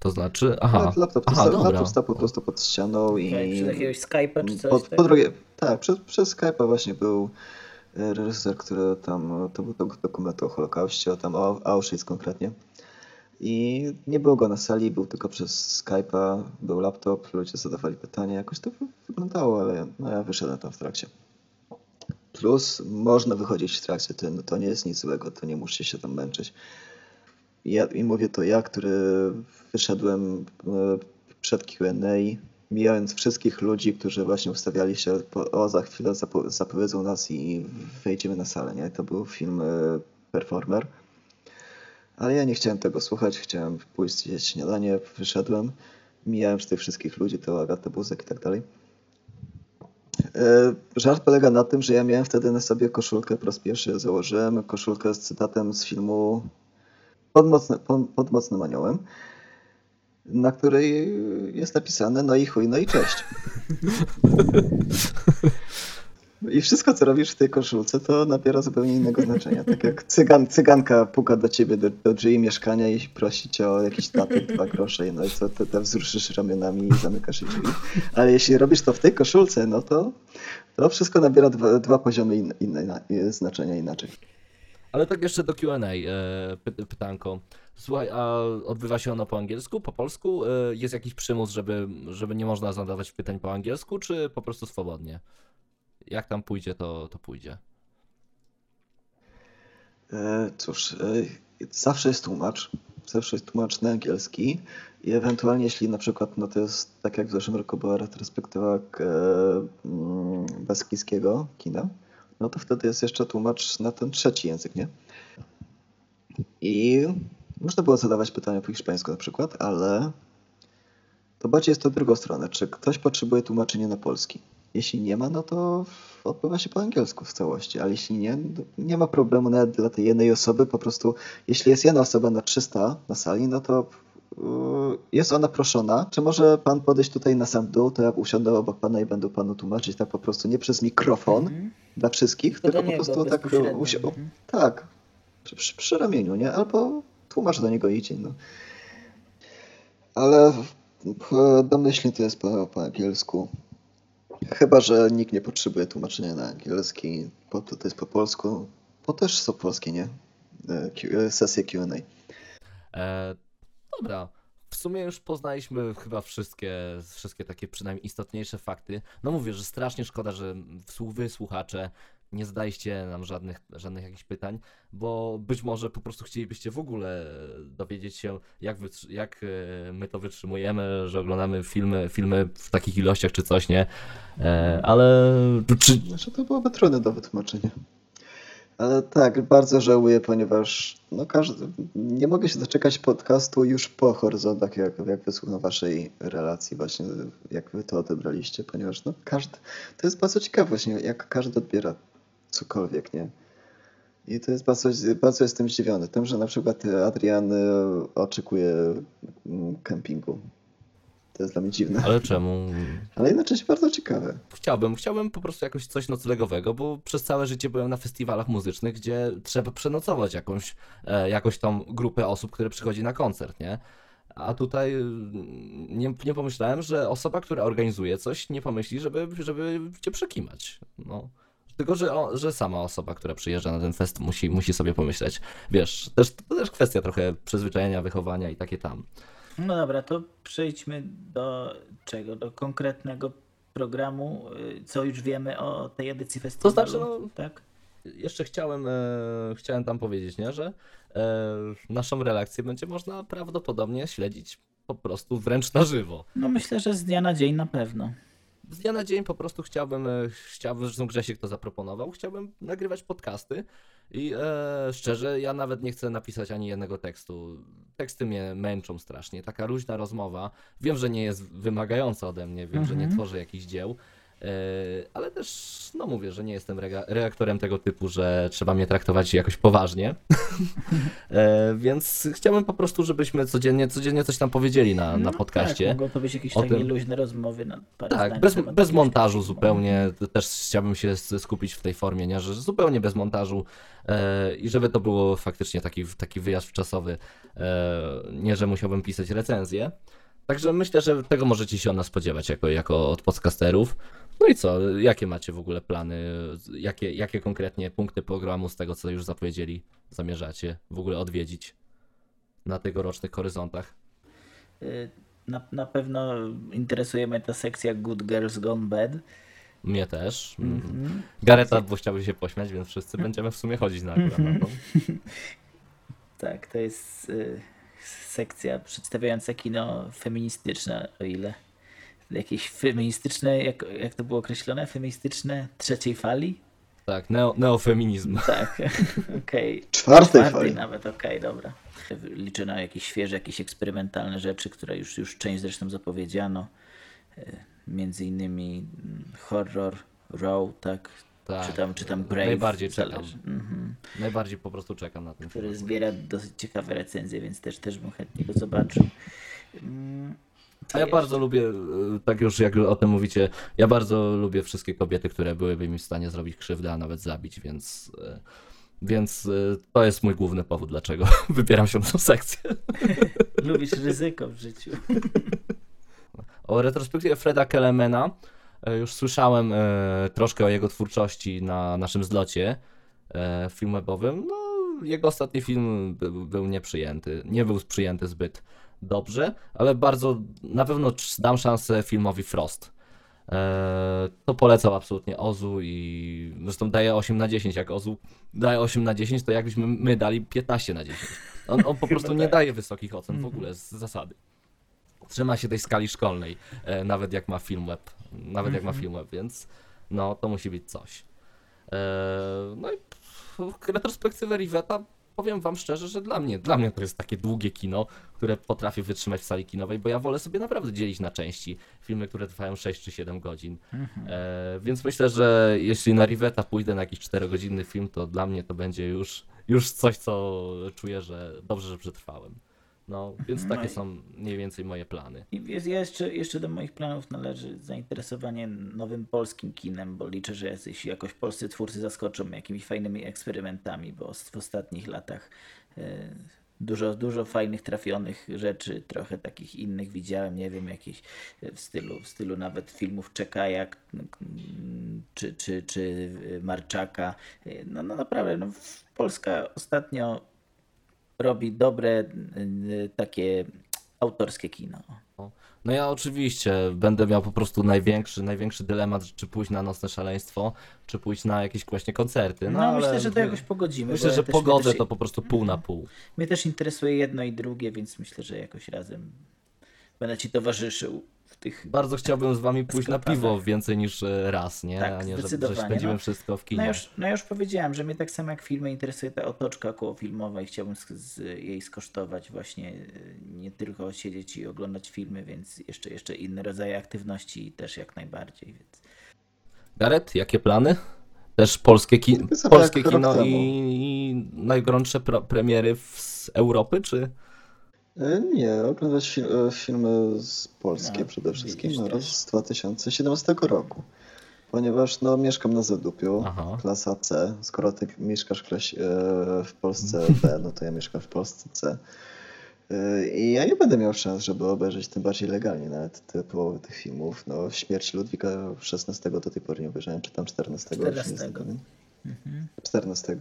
To znaczy, aha, Lap- Laptop, aha, sta- dobra. laptop stał po prostu pod ścianą i przez jakiegoś Skype'a czy coś po, po drugie, tak, przez, przez Skype'a właśnie był e, reżyser, który tam, to był dok- dokument o Holokauście, o tam o Auschwitz konkretnie. I nie było go na sali, był tylko przez Skype'a, był laptop, ludzie zadawali pytania, jakoś to wy- wyglądało, ale no ja wyszedłem tam w trakcie. Plus można wychodzić w trakcie, to, to nie jest nic złego, to nie musicie się tam męczyć. Ja, I mówię to ja, który wyszedłem e, przed Q&A, mijając wszystkich ludzi, którzy właśnie ustawiali się, o za chwilę zapo, zapowiedzą nas i wejdziemy na salę, nie? To był film e, Performer. Ale ja nie chciałem tego słuchać, chciałem pójść zjeść śniadanie, wyszedłem, mijałem tych wszystkich ludzi, to Agata Buzek i tak dalej. E, Żart polega na tym, że ja miałem wtedy na sobie koszulkę, po raz pierwszy założyłem koszulkę z cytatem z filmu pod, mocne, pod, pod mocnym aniołem, na której jest napisane no i chuj, no i cześć. I wszystko, co robisz w tej koszulce, to nabiera zupełnie innego znaczenia. Tak jak cygan, cyganka puka do ciebie, do, do drzwi mieszkania i prosi cię o jakiś datek, dwa grosze, no i co, to wzruszysz ramionami i zamykasz drzwi. Ale jeśli robisz to w tej koszulce, no to, to wszystko nabiera dwa, dwa poziomy inne, inne, znaczenia inaczej. Ale tak jeszcze do Q&A, e, py, pytanko. Słuchaj, a odbywa się ono po angielsku, po polsku? E, jest jakiś przymus, żeby, żeby nie można zadawać pytań po angielsku, czy po prostu swobodnie? Jak tam pójdzie, to, to pójdzie. E, Cóż, zawsze jest tłumacz. Zawsze jest tłumacz na angielski i ewentualnie jeśli na przykład, no to jest tak jak w zeszłym roku była retrospektywa baskijskiego kina, no to wtedy jest jeszcze tłumacz na ten trzeci język, nie? I można było zadawać pytania po hiszpańsku na przykład, ale to bardziej jest to drugą stronę. Czy ktoś potrzebuje tłumaczenia na polski? Jeśli nie ma, no to odbywa się po angielsku w całości, ale jeśli nie, nie ma problemu nawet dla tej jednej osoby. Po prostu, jeśli jest jedna osoba na 300 na sali, no to jest ona proszona, czy może pan podejść tutaj na sam dół, to ja usiądę obok pana i będę panu tłumaczyć tak po prostu, nie przez mikrofon Mhm. dla wszystkich, To tylko po niego prostu tak usi- mhm. tak, przy, przy, przy ramieniu, nie? Albo tłumacz do niego idzie, no. Ale domyślnie to jest po, po angielsku. Chyba, że nikt nie potrzebuje tłumaczenia na angielski, bo to, to jest po polsku, bo też są polskie, nie? E, Q- e, Sesje Q&A. E, dobra. W sumie już poznaliśmy chyba wszystkie, wszystkie takie przynajmniej istotniejsze fakty. No mówię, że strasznie szkoda, że wy, słuchacze, nie zadaliście nam żadnych, żadnych jakichś pytań, bo być może po prostu chcielibyście w ogóle dowiedzieć się, jak, jak e, my to wytrzymujemy, że oglądamy filmy, filmy w takich ilościach czy coś, nie? E, ale czy, Znaczy to byłoby trudne do wytłumaczenia. Tak, bardzo żałuję, ponieważ no każdy, nie mogę się doczekać podcastu już po horyzontach, jak, jak wysłucham waszej relacji właśnie, jak wy to odebraliście, ponieważ no każdy, to jest bardzo ciekawe właśnie, jak każdy odbiera cokolwiek, nie? I to jest bardzo, bardzo jestem zdziwiony tym, że na przykład Adrian y, oczekuje mm, kempingu. To jest dla mnie dziwne, ale czemu? ale jednocześnie bardzo ciekawe. Chciałbym, chciałbym po prostu jakoś coś noclegowego, bo przez całe życie byłem na festiwalach muzycznych, gdzie trzeba przenocować jakąś, e, jakąś tą grupę osób, które przychodzi na koncert, nie? A tutaj y, nie, nie pomyślałem, że osoba, która organizuje coś, nie pomyśli, żeby, żeby cię przekimać. No. Tylko, że, o, że sama osoba, która przyjeżdża na ten fest, musi, musi sobie pomyśleć. Wiesz, też, to też kwestia trochę przyzwyczajenia, wychowania i takie tam. No dobra, to przejdźmy do czego? Do konkretnego programu, y, co już wiemy o tej edycji To festiwalu. znaczy, no, tak? jeszcze chciałem, e, chciałem tam powiedzieć, nie, że e, naszą relację będzie można prawdopodobnie śledzić po prostu wręcz na żywo. No myślę, że z dnia na dzień na pewno. Z dnia na dzień po prostu chciałbym, e, chciałbym, zresztą Grzesiek to zaproponował, chciałbym nagrywać podcasty i e, szczerze, ja nawet nie chcę napisać ani jednego tekstu. Teksty mnie męczą strasznie. Taka luźna rozmowa. Wiem, że nie jest wymagająca ode mnie, wiem, że nie Mhm. tworzę jakichś dzieł, ale też, no mówię, że nie jestem reaktorem tego typu, że trzeba mnie traktować jakoś poważnie. [laughs] e, więc chciałbym po prostu, żebyśmy codziennie, codziennie coś tam powiedzieli na, na No podcaście. Tak, mogą to być jakieś O takie tym- luźne rozmowy na parę Tak, bez, bez montażu zupełnie. Też chciałbym się skupić w tej formie, nie? że zupełnie bez montażu e, i żeby to było faktycznie taki, taki wyjazd czasowy, e, nie że musiałbym pisać recenzję. Także myślę, że tego możecie się od nas spodziewać jako, jako od podcasterów. No i co, jakie macie w ogóle plany, jakie, jakie konkretnie punkty programu z tego, co już zapowiedzieli, zamierzacie w ogóle odwiedzić na tegorocznych horyzontach? Y, Na, na pewno interesuje mnie ta sekcja Good Girls Gone Bad. Mnie też. Mhm. Gareta, bo chciałby się pośmiać, więc wszyscy [laughs] będziemy w sumie chodzić na, to. [laughs] Tak, to jest y, sekcja przedstawiająca kino feministyczne, o ile jakieś feministyczne, jak, jak to było określone, feministyczne trzeciej fali? Tak, neo, neofeminizm. Tak, [laughs] okej. Czwartej Czwartej fali. nawet, okej, dobra. Liczę na jakieś świeże, jakieś eksperymentalne rzeczy, które już, już część zresztą zapowiedziano. Y, Między innymi mm, horror, Row, tak? Tak. Czy tam, czy tam Brave. Najbardziej czekam. Mhm. Najbardziej po prostu czekam na ten który film. zbiera dosyć ciekawe recenzje, więc też, też bym chętnie go zobaczył. A ja bardzo lubię, e, tak już jak o tym mówicie, ja bardzo lubię wszystkie kobiety, które byłyby mi w stanie zrobić krzywdę, a nawet zabić, więc, e, więc e, to jest mój główny powód, dlaczego [laughs] wybieram się na tą sekcję. [laughs] Lubisz ryzyko w życiu. [laughs] O retrospektywie Freda Kellemana e, już słyszałem troszkę o jego twórczości na naszym zlocie filmowym. No, jego ostatni film był, był nieprzyjęty, nie był przyjęty zbyt dobrze, ale bardzo na pewno dam szansę filmowi Frost. E, to polecał absolutnie Ozu i zresztą daje 8 na 10. Jak Ozu daje 8 na 10, to jakbyśmy my dali 15 na 10. On, on po prostu nie tak. daje wysokich ocen w ogóle z zasady trzyma się tej skali szkolnej, e, nawet jak ma film web, nawet jak ma film web, więc no to musi być coś. E, no i retrospektywę Riveta powiem wam szczerze, że dla mnie, dla mnie to jest takie długie kino, które potrafię wytrzymać w sali kinowej, bo ja wolę sobie naprawdę dzielić na części filmy, które trwają 6 czy 7 godzin. E, więc myślę, że jeśli na Riveta pójdę na jakiś 4-godzinny film, to dla mnie to będzie już, już coś, co czuję, że dobrze, że przetrwałem. No, więc No takie i- są mniej więcej moje plany. I ja jeszcze, jeszcze do moich planów należy zainteresowanie nowym polskim kinem, bo liczę, że jacyś jakoś polscy twórcy zaskoczą mnie jakimiś fajnymi eksperymentami, bo w ostatnich latach e, dużo, dużo fajnych, trafionych rzeczy, trochę takich innych widziałem, nie wiem, jakieś e, w stylu, w stylu nawet filmów Czekajak mm, czy, czy, czy e, Marczaka. No, no naprawdę, no, Polska ostatnio robi dobre y, takie autorskie kino. No ja oczywiście będę miał po prostu największy, największy dylemat, czy pójść na nocne szaleństwo, czy pójść na jakieś właśnie koncerty. No, No, ale myślę, że to jakoś pogodzimy. Myślę, że ja pogodę też, to po prostu pół na pół. Mnie też interesuje jedno i drugie, więc myślę, że jakoś razem będę ci towarzyszył tych... Bardzo chciałbym z wami pójść na piwo więcej niż e, raz, nie? Tak, A nie, że, że zdecydowanie, spędzimy no. wszystko w kinie. No ja, już, no już powiedziałem, że mnie tak samo jak filmy interesuje ta otoczka okołofilmowa i chciałbym z, z jej skosztować właśnie y, nie tylko siedzieć i oglądać filmy, więc jeszcze, jeszcze inne rodzaje aktywności też jak najbardziej, więc... Garet, jakie plany? Też polskie, ki polskie kino i, i najgrątsze pro premiery z Europy, czy? E, Nie, oglądać fi e, filmy z polskie No, przede wszystkim też. z 2017 roku. Ponieważ no, mieszkam na Zadupiu, Aha. klasa C. Skoro ty mieszkasz w, e, Polsce [laughs] B, no to ja mieszkam w Polsce C. I ja nie będę miał szans, żeby obejrzeć tym bardziej legalnie nawet te połowy tych filmów. No, Śmierć Ludwika XVI do tej pory nie obejrzałem, czy tam XIV. już nie jestem 14. pewien. Mhm. 14.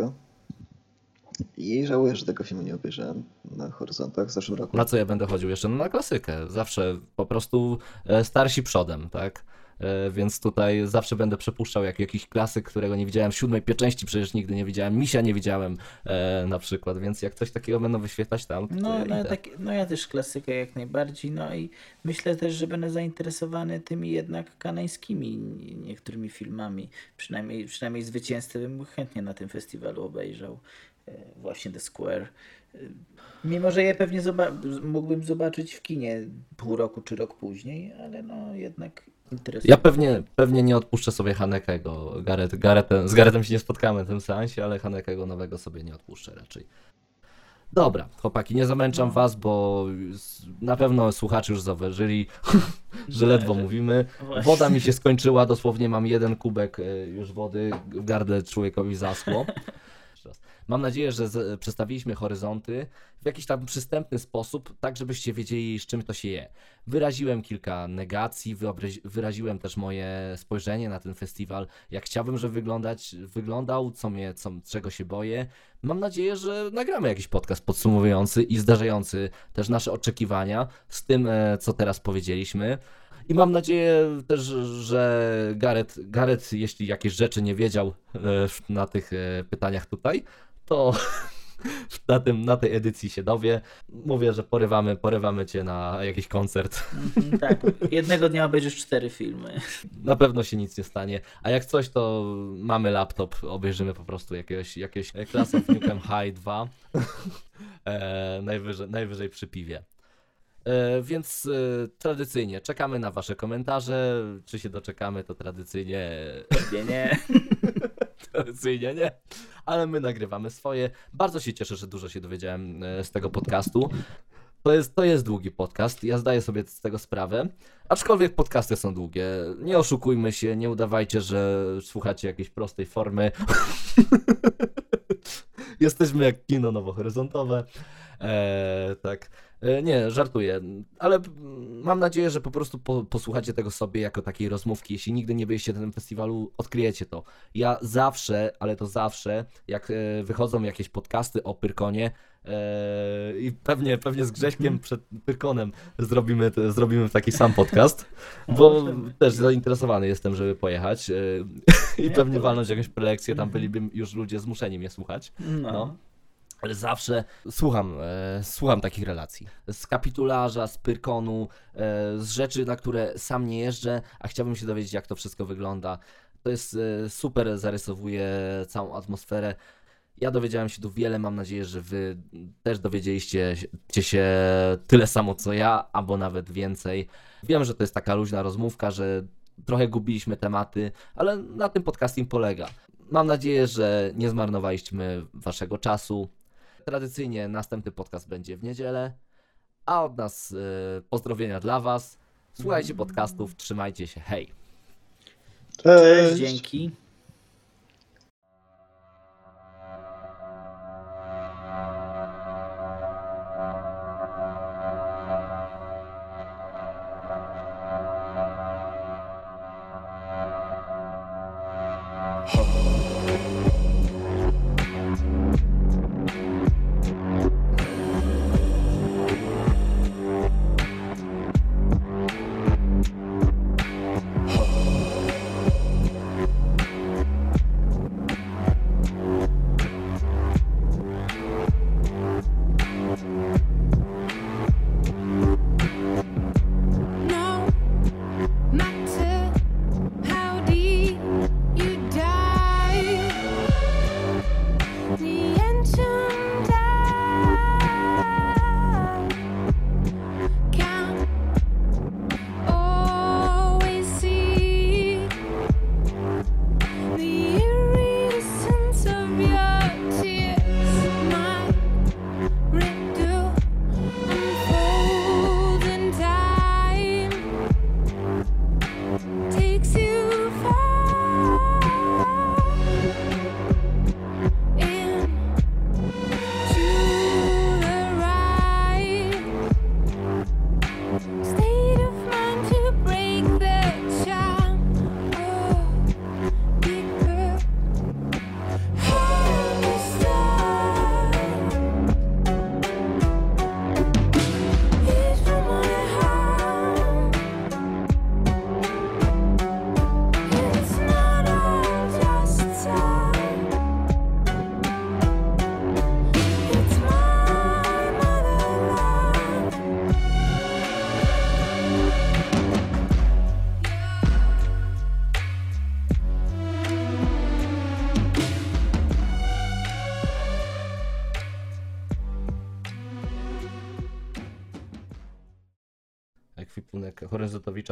I żałuję, że tego filmu nie obejrzałem na horyzontach w zeszłym roku. Na co ja będę chodził jeszcze? No na klasykę. Zawsze po prostu e, starsi przodem, tak? E, Więc tutaj zawsze będę przepuszczał jak jakiś klasyk, którego nie widziałem. Siódmej pieczęści przecież nigdy nie widziałem. Misia nie widziałem e, na przykład, więc jak coś takiego będą wyświetlać tam, to No, ja no, tak, no ja też klasykę jak najbardziej. No i myślę też, że będę zainteresowany tymi jednak kanańskimi niektórymi filmami. Przynajmniej, przynajmniej zwycięzcę bym chętnie na tym festiwalu obejrzał. E, Właśnie The Square. Mimo, że je pewnie zoba- mógłbym zobaczyć w kinie pół roku czy rok później, ale no jednak. Ja pewnie, pewnie nie odpuszczę sobie Hanekego. Gareth, Garethem, z Garethem się nie spotkamy w tym seansie, ale Hanekego nowego sobie nie odpuszczę raczej. Dobra, chłopaki, nie zamęczam No. was, bo na pewno słuchacze już zauważyli, [laughs] że ledwo mówimy. Właśnie. Woda mi się skończyła, dosłownie mam jeden kubek e, już wody, w gardle człowiekowi zaschło. [laughs] Mam nadzieję, że z, przedstawiliśmy horyzonty w jakiś tam przystępny sposób, tak żebyście wiedzieli, z czym to się je. Wyraziłem kilka negacji, wyraziłem też moje spojrzenie na ten festiwal, jak chciałbym, żeby wyglądać, wyglądał, co mnie, co, czego się boję. Mam nadzieję, że nagramy jakiś podcast podsumowujący i zdarzający też nasze oczekiwania z tym, e, co teraz powiedzieliśmy. I mam nadzieję też, że Gareth, Gareth jeśli jakieś rzeczy nie wiedział e, na tych e, pytaniach tutaj, to [laughs] na, tym, na tej edycji się dowie. Mówię, że porywamy, porywamy cię na jakiś koncert. Mhm, tak, jednego dnia obejrzysz cztery filmy. Na pewno się nic nie stanie. A jak coś, to mamy laptop, obejrzymy po prostu jakiegoś, jakiegoś Class of Nukem High 2. [laughs] e, najwyżej, najwyżej przy piwie. E, więc e, tradycyjnie czekamy na Wasze komentarze. Czy się doczekamy, to tradycyjnie Nie, nie. [laughs] tradycyjnie nie, ale my nagrywamy swoje. Bardzo się cieszę, że dużo się dowiedziałem e, z tego podcastu. To jest, to jest długi podcast, ja zdaję sobie z tego sprawę. Aczkolwiek podcasty są długie. Nie oszukujmy się, nie udawajcie, że słuchacie jakiejś prostej formy. [laughs] Jesteśmy jak kino nowohoryzontowe. Eee, tak. E, nie, żartuję, ale mam nadzieję, że po prostu po, posłuchacie tego sobie jako takiej rozmówki. Jeśli nigdy nie byliście na tym festiwalu, odkryjecie to. Ja zawsze, ale to zawsze, jak e, wychodzą jakieś podcasty o Pyrkonie, e, i pewnie, pewnie z Grześkiem przed Pyrkonem zrobimy, zrobimy taki sam podcast, bo też zainteresowany jestem, żeby pojechać i pewnie walnąć jakąś prelekcję, tam byliby już ludzie zmuszeni mnie słuchać. No. Ale zawsze słucham, e, słucham takich relacji. Z kapitularza, z Pyrkonu, e, z rzeczy, na które sam nie jeżdżę, a chciałbym się dowiedzieć, jak to wszystko wygląda. To jest e, super, zarysowuje całą atmosferę. Ja dowiedziałem się tu wiele, mam nadzieję, że wy też dowiedzieliście się tyle samo co ja, albo nawet więcej. Wiem, że to jest taka luźna rozmówka, że trochę gubiliśmy tematy, ale na tym podcasting polega. Mam nadzieję, że nie zmarnowaliśmy waszego czasu. Tradycyjnie następny podcast będzie w niedzielę, a od nas e, pozdrowienia dla was. Słuchajcie podcastów, trzymajcie się, hej! Cześć, dzięki.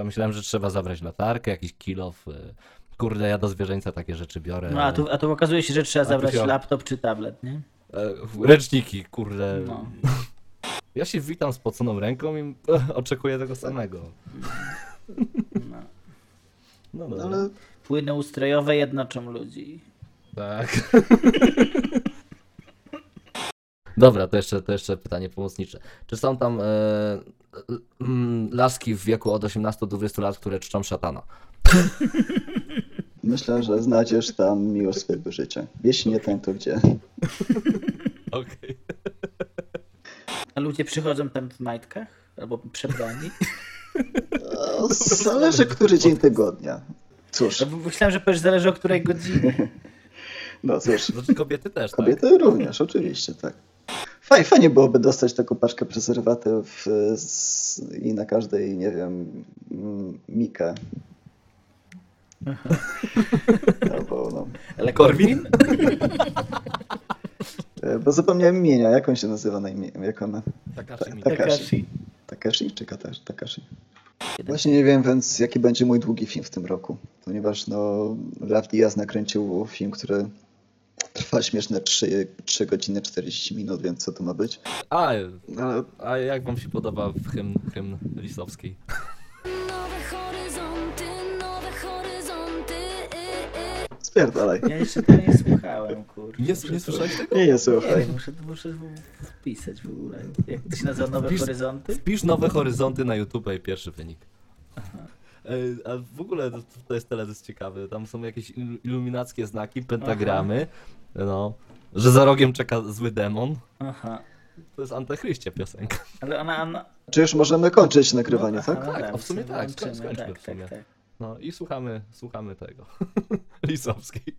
Myślałem, że trzeba zabrać latarkę, jakiś kilof. y, Kurde, ja do zwierzęcia takie rzeczy biorę. No a tu, a tu okazuje się, że trzeba zabrać się- laptop czy tablet, nie? E, Ręczniki, kurde. No. Ja się witam z poconą ręką i [laughs] oczekuję tego samego. No. No No, dobra. ale Płyny ustrojowe jednoczą ludzi. Tak. [laughs] Dobra, to jeszcze, to jeszcze pytanie pomocnicze. Czy są tam e, laski w wieku od 18 do 20 lat, które czczą szatana? myślę, że znajdziesz tam miłość swojego życia. Jeśli nie ten, to gdzie? Okej. A ludzie przychodzą tam w majtkach? Albo przebrani? No, Zależy, który dzień tygodnia. Cóż, Ja Myślałem, że powiesz, zależy o której godzinie. No cóż, Znaczy kobiety też, tak? kobiety również, oczywiście, tak. Fajnie, fajnie byłoby dostać taką paczkę prezerwatywów y, z, i na każdej, nie wiem, mm, Mikę. Albo, no, Ale Korwin? e, bo zapomniałem imienia, jak on się nazywa na imię, jak ona? Takashi. Takashi. Takashi. Takashi czy Katashi? Takashi? Właśnie nie wiem, więc jaki będzie mój długi film w tym roku, ponieważ no, Raf Diaz nakręcił film, który trwa śmieszne 3, 3 godziny 40 minut, więc co to ma być? A, Ale a jak wam się podoba hymn, hymn Lisowskiej? Nowe horyzonty, nowe horyzonty. spierdalaj. Ja jeszcze tego nie słuchałem, kurde. Nie, nie słyszałeś tego? Nie, nie Nie słuchaj. wiem, muszę, muszę wpisać w ogóle. Jak to się nazywa Nowe Wpisz- Horyzonty? Wpisz nowe horyzonty na YouTube i pierwszy wynik. Ej, A w ogóle to, to jest teledysk ciekawy. Tam są jakieś ilu- iluminackie znaki, pentagramy. No, że za rogiem czeka zły demon. Aha. To jest Antychryście piosenka. Ale ona... ona... Czy już możemy kończyć nagrywanie, tak? Aha, Tak, a w sumie tak, skończmy tak, w sumie. tak, tak. No i słuchamy, słuchamy tego. [laughs] Lisowskiej.